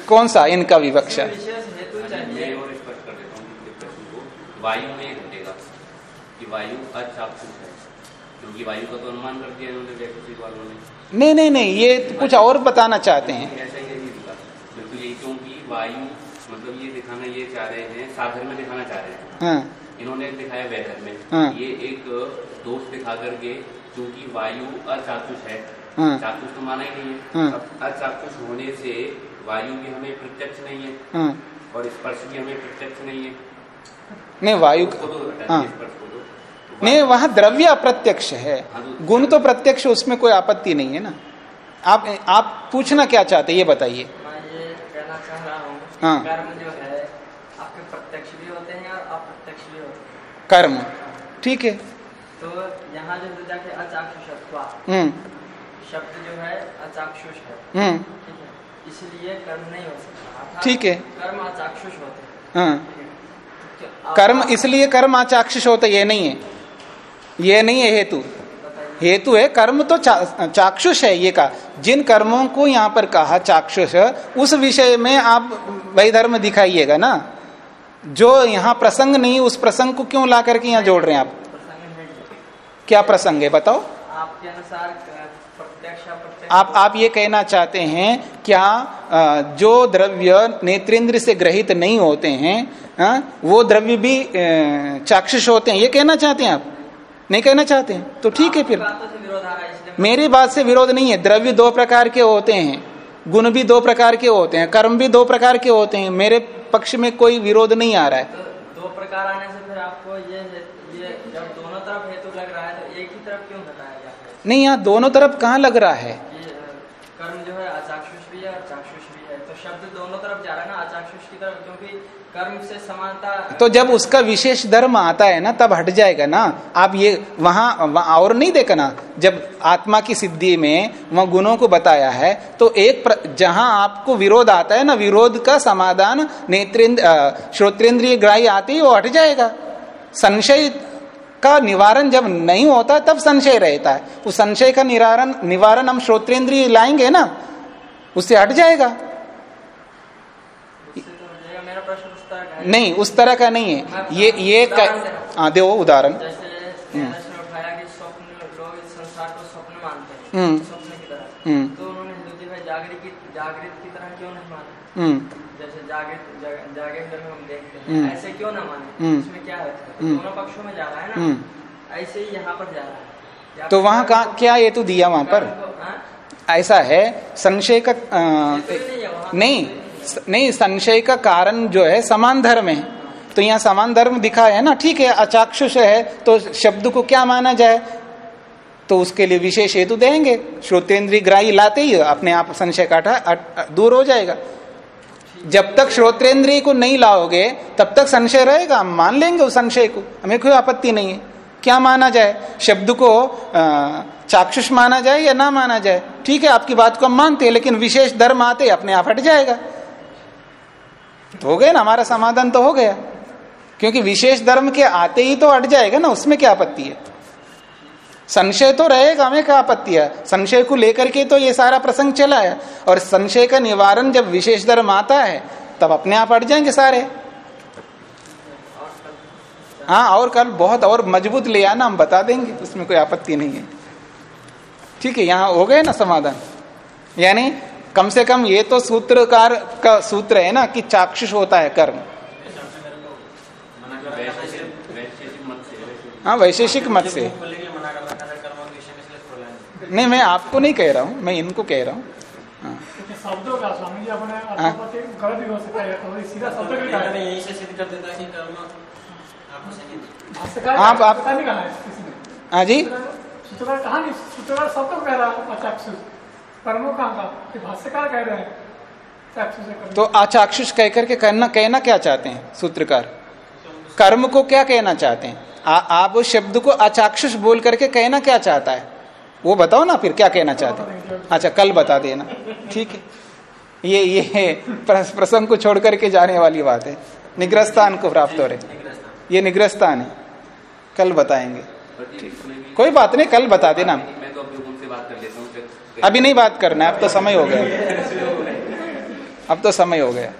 Speaker 1: कौन सा इनका विवक्षा?
Speaker 4: विशेष हेतु
Speaker 3: मैं
Speaker 4: चाहिए
Speaker 3: और स्पष्ट कर देता हूँ इनके प्रश्न को वायु में घटेगा कि वायु अचाक्षुष है। क्योंकि वायु का तो अनुमान कर दिया इन्होंने वालों ने।
Speaker 1: नहीं नहीं नहीं ये कुछ और बताना चाहते हैं।
Speaker 3: ऐसा ही नहीं बिल्कुल यही क्योंकि वायु मतलब ये दिखाना ये चाह रहे हैं साधन में दिखाना चाह रहे हैं।
Speaker 1: हाँ।
Speaker 3: इन्होंने दिखाया वैधर में।
Speaker 1: हाँ।
Speaker 3: ये एक दोष दिखा करके क्योंकि वायु अचाक्षुष है
Speaker 1: हाँ।
Speaker 3: चाक्षुष तो माना ही नहीं है।
Speaker 1: हाँ।
Speaker 3: अब होने से वायु भी हमें प्रत्यक्ष नहीं है
Speaker 1: हाँ।
Speaker 3: और स्पर्श भी हमें प्रत्यक्ष नहीं है।
Speaker 1: नहीं वायु
Speaker 3: तो
Speaker 1: हाँ।
Speaker 3: को। तो।
Speaker 1: नहीं वहाँ द्रव्य अप्रत्यक्ष है।
Speaker 3: हाँ, तो-
Speaker 1: गुण तो प्रत्यक्ष उसमें कोई आपत्ति नहीं है ना। आप आप पूछना क्या चाहते हैं ये बताइए।
Speaker 4: मैं ये कहना चाह रहा हूँ
Speaker 1: हाँ।
Speaker 4: कर्म जो है आपके प्रत्यक्ष भी होते हैं और अप्रत्यक्ष भी होते हैं।
Speaker 1: कर्म। ठीक है।
Speaker 4: तो यहाँ जो हो जाके अचाक्षुषत्वा।
Speaker 1: हम्म।
Speaker 4: शब्द जो है अचाक्षुष है।
Speaker 1: हम्म।
Speaker 4: है। इसलिए कर्म नहीं हो सकता।
Speaker 1: ठीक है।
Speaker 4: कर्म अचाक्षुष होते हैं।
Speaker 1: हाँ।
Speaker 4: तो
Speaker 1: कर्म इसलिए कर्म आचाक्षुष होता ये नहीं है। ये नहीं है हेतु। हेतु है कर्म तो चा, चाक्षुष है ये का। जिन कर्मों को यहाँ पर कहा चाक्षुष उस विषय में आप वही धर्म दिखाइएगा ना। जो यहाँ प्रसंग नहीं उस प्रसंग को क्यों ला करके यहाँ जोड़ रहे हैं आप?
Speaker 4: प्रसंग है
Speaker 1: क्या प्रसंग है बताओ।
Speaker 4: आपके अनुसार
Speaker 1: आप आप ये कहना चाहते हैं क्या जो द्रव्य नेत्रेंद्र से ग्रहित नहीं होते हैं वो द्रव्य भी चाक्षुष होते हैं ये कहना चाहते हैं आप? नहीं कहना चाहते हैं। तो ठीक है फिर। मेरी बात से विरोध नहीं है। द्रव्य दो प्रकार के होते हैं। गुण भी दो प्रकार के होते हैं। कर्म भी दो प्रकार के होते हैं। मेरे पक्ष में कोई विरोध नहीं आ रहा है।
Speaker 4: तो दो प्रकार आने से फिर आपको ये ये जब दोनों तरफ़ हेतु लग रहा है तो एक ही तरफ़ क्यों घटाया
Speaker 1: नहीं यहाँ दोनों तरफ़ कहाँ लग रहा है?
Speaker 4: कर्म जो है अचाक्षुष भी है और चाक्षुष भी है। तो शब्द दोनों तरफ़ जा रहा है ना अचाक्षुष की तरफ़ क्योंकि कर्म से समानता
Speaker 1: तो जब उसका विशेष धर्म आता है ना तब हट जाएगा ना। आप ये वहाँ और नहीं देखा ना जब आत्मा की सिद्धि में वह गुणों को बताया है तो एक प्र, जहाँ आपको विरोध आता है ना विरोध का समाधान नेत्रेंद्र श्रोत्रेंद्रिय ग्राही आते ही वो हट जाएगा। संशय का निवारण जब नहीं होता तब संशय रहता है। उस संशय का निवारण निवारण हम श्रोत्रेंद्रिय लाएँगे ना उससे हट जाएगा। नहीं उस तरह का नहीं है। ये ये
Speaker 4: हाँ।
Speaker 1: दो उदाहरण। हम्म। हम्म। हम्म।
Speaker 4: तो उन्होंने हिंदू जागृत की जागृत की तरह क्यों नहीं माना? जैसे जागृत में हम ऐसे क्यों ना माने?
Speaker 1: हम्म।
Speaker 4: इसमें क्या है? तो
Speaker 1: हम्म।
Speaker 4: दोनों पक्षों में जा रहा है
Speaker 1: हम्म।
Speaker 4: ना ऐसे ही यहाँ पर जा रहा है।
Speaker 1: तो वहाँ का क्या हेतु दिया वहाँ पर?
Speaker 4: को- हाँ?
Speaker 1: ऐसा है संशय का
Speaker 4: ही नहीं
Speaker 1: नहीं संशय का कारण जो है समान धर्म है। तो यहाँ समान धर्म दिखा है ना ठीक है अचाक्षुष है तो शब्द को क्या माना जाए? तो उसके लिए विशेष हेतु देंगे। श्रोतेंद्रीय ग्राही लाते ही अपने आप संशय काटा दूर हो जाएगा। जब तक श्रोतेंद्रिय को नहीं लाओगे, तब तक संशय रहेगा। हम मान लेंगे उस संशय को। हमें कोई आपत्ति नहीं है। क्या माना जाए? शब्द को चाक्षुष माना जाए या ना माना जाए? ठीक है, आपकी बात को हम मानते हैं, लेकिन विशेष धर्म आते अपने आप हट जाएगा। तो हो गया ना, हमारा समाधान तो हो गया। क्योंकि विशेष धर्म के आते ही तो हट जाएगा ना, उसमें क्या आपत्ति है? संशय तो रहेगा हमें क्या आपत्ति है? संशय को लेकर के तो ये सारा प्रसंग चला है। और संशय का निवारण जब विशेष धर्म आता है तब अपने आप हट जाएँगे सारे। हाँ और कल बहुत और मज़बूत ले आना हम बता देंगे उसमें कोई आपत्ति नहीं है। ठीक है यहाँ हो गए ना समाधान? यानी कम से कम ये तो सूत्रकार का सूत्र है ना कि चाक्षुष होता है कर्म।
Speaker 3: वैशेषिक वैशेषिक मत से।
Speaker 1: हाँ वैशेषिक मत से
Speaker 2: खोलने के लिए मना कर रखा था कर्मों के विषय में इसलिए खोला है
Speaker 1: नहीं मैं आपको नहीं कह रहा हूँ मैं इनको कह रहा हूँ। हाँ।
Speaker 6: शब्दों का स्वामी जी अपने
Speaker 1: हाँ।
Speaker 6: अर्थों पर गलत भी हो सकता है तो सीधा शब्द भी
Speaker 2: मैंने
Speaker 6: कहा
Speaker 2: यहीं से सिद्ध कर देता कि कर्म आपको सही नहीं।
Speaker 6: भाष्यकार
Speaker 1: आप- आप-
Speaker 6: नहीं कहा है किसी ने।
Speaker 1: हाँ जी।
Speaker 6: सूत्रकार कहा नहीं सूत्रकार शब्द को कह रहा है अचाक्षुष कहाँ का? भाष्यकार कह रहे हैं चाक्षुष से कर्म
Speaker 1: तो अचाक्षुष कह करके कहना कहना क्या चाहते हैं सूत्रकार? कर्म को क्या कहना चाहते हैं? आ, आप उस शब्द को अचाक्षुष बोल करके कहना क्या चाहता है? वो बताओ ना फिर क्या कहना चाहते अच्छा कल बता देना। ठीक है। ये ये प्रस- प्रसंग को छोड़ करके जाने वाली बात है। निग्रस्तान को प्राप्त हो रहे ये निग्रस्तान है। कल बताएँगे। कोई बात नहीं, कल बता देना।
Speaker 3: मैं तो अभी
Speaker 1: अभी नहीं बात करना है, अब तो समय हो गया। अब तो समय हो गया।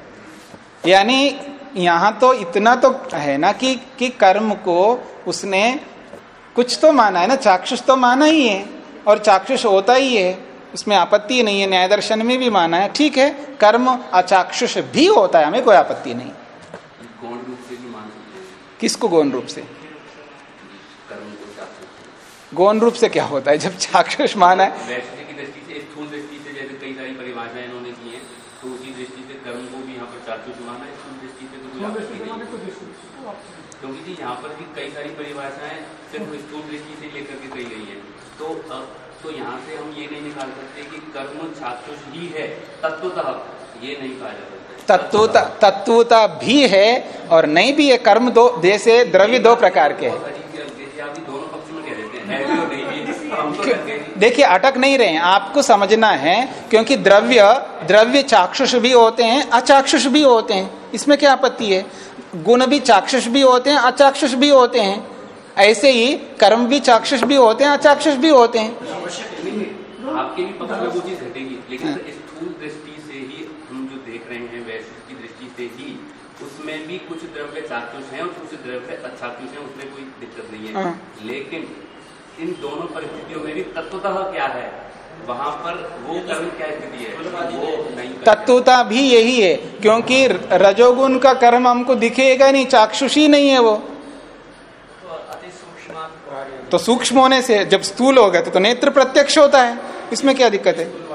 Speaker 1: यानी, यहाँ तो इतना तो है ना कि कि कर्म को उसने कुछ तो माना है ना, चाक्षुष तो माना ही है। और चाक्षुष होता ही है उसमें आपत्ति नहीं है न्याय दर्शन में भी माना है ठीक है कर्म अचाक्षुष भी होता है हमें कोई आपत्ति नहीं।
Speaker 3: गौण रूप से भी मान सकते
Speaker 1: किसको गौण रूप से?
Speaker 3: कर्म
Speaker 1: गौण रूप से क्या होता है जब चाक्षुष माना है?
Speaker 3: वैसे की दृष्टि से स्थूल दृष्टि से जैसे कई सारी परिभाषाएँ इन्होंने की तो तो है। क्योंकि यहाँ पर भी कई सारी परिभाषाएँ सिर्फ़ स्थूल दृष्टि से लेकर के कही गई है तो अब तो यहाँ से हम ये नहीं निकाल सकते कि कर्म चाक्षुष ही है तत्वतः ये नहीं कहा जा सकता
Speaker 1: तत्वता तत्वता भी है और नहीं भी है कर्म दो जैसे द्रव्य दो प्रकार के हैं।
Speaker 3: तो हैं।
Speaker 1: देखिए अटक नहीं रहे हैं आपको समझना है क्योंकि द्रव्य द्रव्य चाक्षुष भी होते हैं अचाक्षुष भी होते हैं इसमें क्या आपत्ति है? गुण भी चाक्षुष भी होते हैं अचाक्षुष भी होते हैं। ऐसे ही कर्म भी चाक्षुष भी होते हैं अचाक्षुष भी होते हैं।
Speaker 3: आपके भी में वो चीज़ घटेगी। लेकिन स्थूल दृष्टि से ही हम जो देख रहे हैं वैश्विक की दृष्टि से ही उसमें भी कुछ द्रव्य चाक्षुष हैं और कुछ द्रव्य अचाक्षुष हैं उसमें कोई दिक्कत नहीं है।
Speaker 1: हाँ।
Speaker 3: लेकिन इन दोनों परिस्थितियों में भी तत्वतः क्या है? वहाँ पर वो कर्म क्या स्थिति है? वो नहीं
Speaker 1: तत्वता भी यही है क्योंकि रजोगुण का कर्म हमको दिखेगा नहीं चाक्षुष ही नहीं है वो।
Speaker 4: तो सूक्ष्म
Speaker 1: होने से जब स्थूल हो गए तो, तो नेत्र प्रत्यक्ष होता है। इसमें क्या दिक्कत है?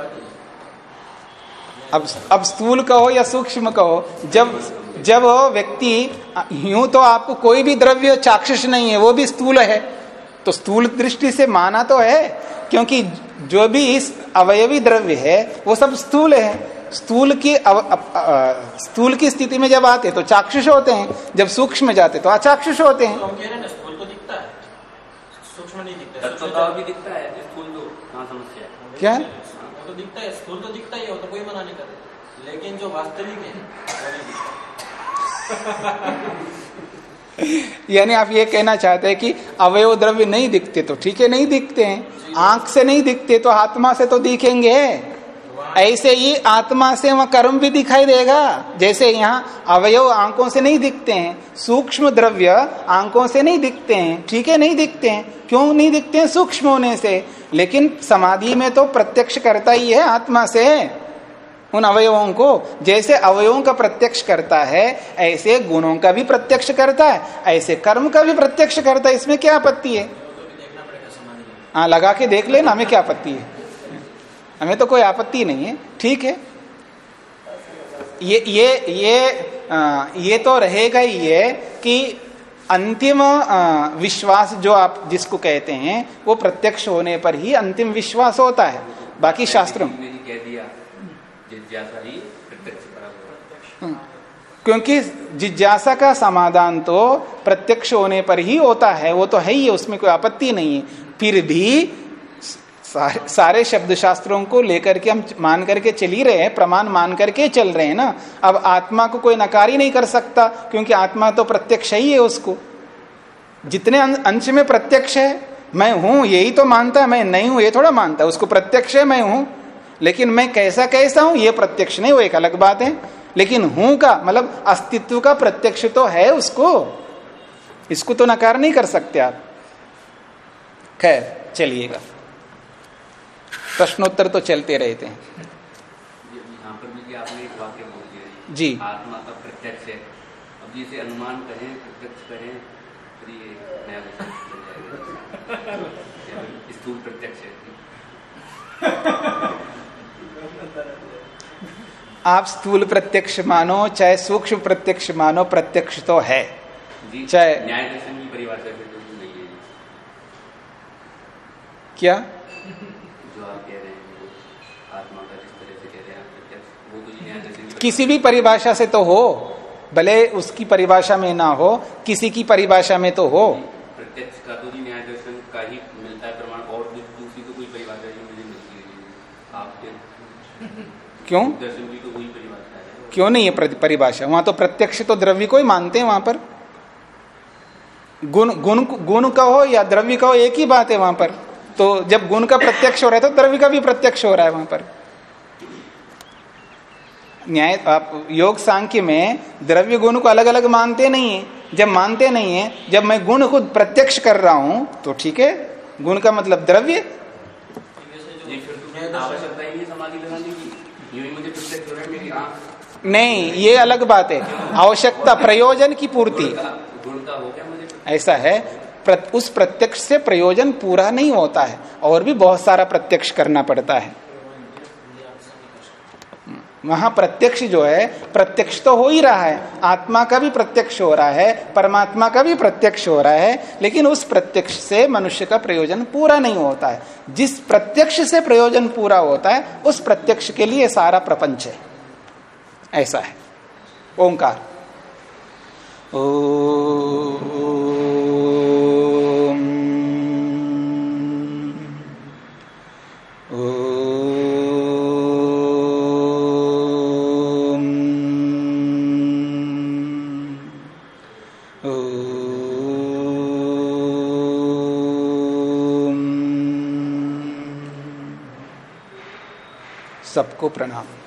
Speaker 1: अब अब स्थूल कहो या सूक्ष्म कहो जब जब व्यक्ति यूँ तो आपको कोई भी द्रव्य चाक्षुष नहीं है वो भी स्थूल है। तो स्थूल दृष्टि से माना तो है क्योंकि जो भी इस अवयवी द्रव्य है वो सब स्थूल है। स्थूल की अव, अ, अ, स्थूल की स्थिति में जब आते तो चाक्षुष होते हैं। जब सूक्ष्म जाते तो अचाक्षुष होते हैं
Speaker 2: तो हम कह रहे हैं ना स्थूल तो दिखता है सूक्ष्म नहीं दिखता है।
Speaker 3: तत्वभाव भी दिखता है स्थूल तो कहाँ समस्या है?
Speaker 1: क्या?
Speaker 2: वो तो दिखता है स्थूल तो दिखता ही है तो कोई मना नहीं कर लेकिन जो वास्तविक है वो नहीं दिखता।
Speaker 1: यानी आप ये कहना चाहते हैं कि अवयव द्रव्य नहीं दिखते तो ठीक है नहीं दिखते हैं। आँख से नहीं दिखते तो आत्मा से तो दिखेंगे। ऐसे ही आत्मा से वह कर्म भी दिखाई देगा। जैसे यहाँ अवयव आँखों से नहीं दिखते हैं, सूक्ष्म द्रव्य आँखों से नहीं दिखते हैं, ठीक है, नहीं दिखते हैं। क्यों नहीं दिखते हैं? सूक्ष्म होने से। लेकिन समाधि में तो प्रत्यक्ष करता ही है आत्मा से। उन अवयवों को जैसे अवयवों का प्रत्यक्ष करता है, ऐसे गुणों का भी प्रत्यक्ष करता है, ऐसे कर्म का भी प्रत्यक्ष करता है। इसमें क्या आपत्ति है? हाँ लगा के देख लेना, हमें क्या आपत्ति है? हमें तो कोई आपत्ति नहीं है। ठीक है? ये ये ये आ, ये तो रहेगा ही है कि अंतिम विश्वास जो आप जिसको कहते हैं वो प्रत्यक्ष होने पर ही अंतिम विश्वास होता है। बाकी शास्त्रों
Speaker 3: बराबर
Speaker 1: हम्म। क्योंकि जिज्ञासा का समाधान तो प्रत्यक्ष होने पर ही होता है वो तो ही है उसमें कोई आपत्ति नहीं है। फिर भी सारे, सारे शब्द शास्त्रों को लेकर के हम मान करके चल ही रहे हैं प्रमाण मान करके चल रहे हैं ना। अब आत्मा को कोई नकार ही नहीं कर सकता क्योंकि आत्मा तो प्रत्यक्ष ही है उसको। जितने अं-, अंश में प्रत्यक्ष है मैं हूँ यही तो मानता है मैं नहीं हूँ ये थोड़ा मानता है उसको प्रत्यक्ष है मैं हूँ। लेकिन मैं कैसा कैसा हूँ ये प्रत्यक्ष नहीं वो एक अलग बात है। लेकिन हूँ का मतलब अस्तित्व का प्रत्यक्ष तो है उसको। इसको तो नकार नहीं कर सकते आप। खैर चलिएगा। प्रश्नोत्तर तो चलते रहते हैं।
Speaker 3: यहाँ पर भी आपने एक वाक्य बोल दिया
Speaker 1: जी।
Speaker 3: आत्मा का प्रत्यक्ष है। अब जिसे अनुमान कहें प्रत्यक्ष करें फिर ये नया जाएगा। स्थूल प्रत्यक्ष है।
Speaker 1: आप स्थूल प्रत्यक्ष मानो चाहे सूक्ष्म प्रत्यक्ष मानो प्रत्यक्ष तो है। चाहे-
Speaker 3: न्याय दर्शन की परिभाषा तो
Speaker 1: क्या
Speaker 3: जो आप कह रहे हैं वो आत्मा का जिस तरह से कह रहे हैं आप प्रत्यक्ष वो तो जी न्याय दर्शन की
Speaker 1: किसी भी परिभाषा से तो हो भले उसकी परिभाषा में ना हो किसी की परिभाषा में तो हो।
Speaker 3: प्रत्यक्ष का तो न्याय दर्शन का ही मिलता है प्रमाण और दूसरी तो कोई परिभाषा मुझे मिलती है। आपके
Speaker 1: क्यों?
Speaker 3: दर्शन की तो वही परिभाषा है।
Speaker 1: क्यों नहीं है परिभाषा? वहाँ तो प्रत्यक्ष तो द्रव्य को ही मानते हैं वहाँ पर। गुण गुण गुण का हो या द्रव्य का हो एक ही बात है वहाँ पर। तो जब गुण का प्रत्यक्ष हो रहा है तो द्रव्य का भी प्रत्यक्ष हो रहा है वहाँ पर। न्याय, आप योग सांख्य में द्रव्य गुण को अलग अलग मानते नहीं है। जब मानते नहीं है, जब मैं गुण खुद प्रत्यक्ष कर रहा हूँ तो ठीक है? गुण का मतलब द्रव्य?
Speaker 3: नहीं, यूँ
Speaker 1: अलग बात है। आवश्यकता प्रयोजन की पूर्ति। ऐसा है उस प्रत्यक्ष से प्रयोजन पूरा नहीं होता है, और भी बहुत सारा प्रत्यक्ष करना पड़ता है। वहाँ प्रत्यक्ष जो है प्रत्यक्ष तो हो ही रहा है आत्मा का भी प्रत्यक्ष हो रहा है परमात्मा का भी प्रत्यक्ष हो रहा है लेकिन उस प्रत्यक्ष से मनुष्य का प्रयोजन पूरा नहीं होता है जिस प्रत्यक्ष से प्रयोजन पूरा होता है उस प्रत्यक्ष के लिए सारा प्रपंच है ऐसा है ओंकार सबको प्रणाम।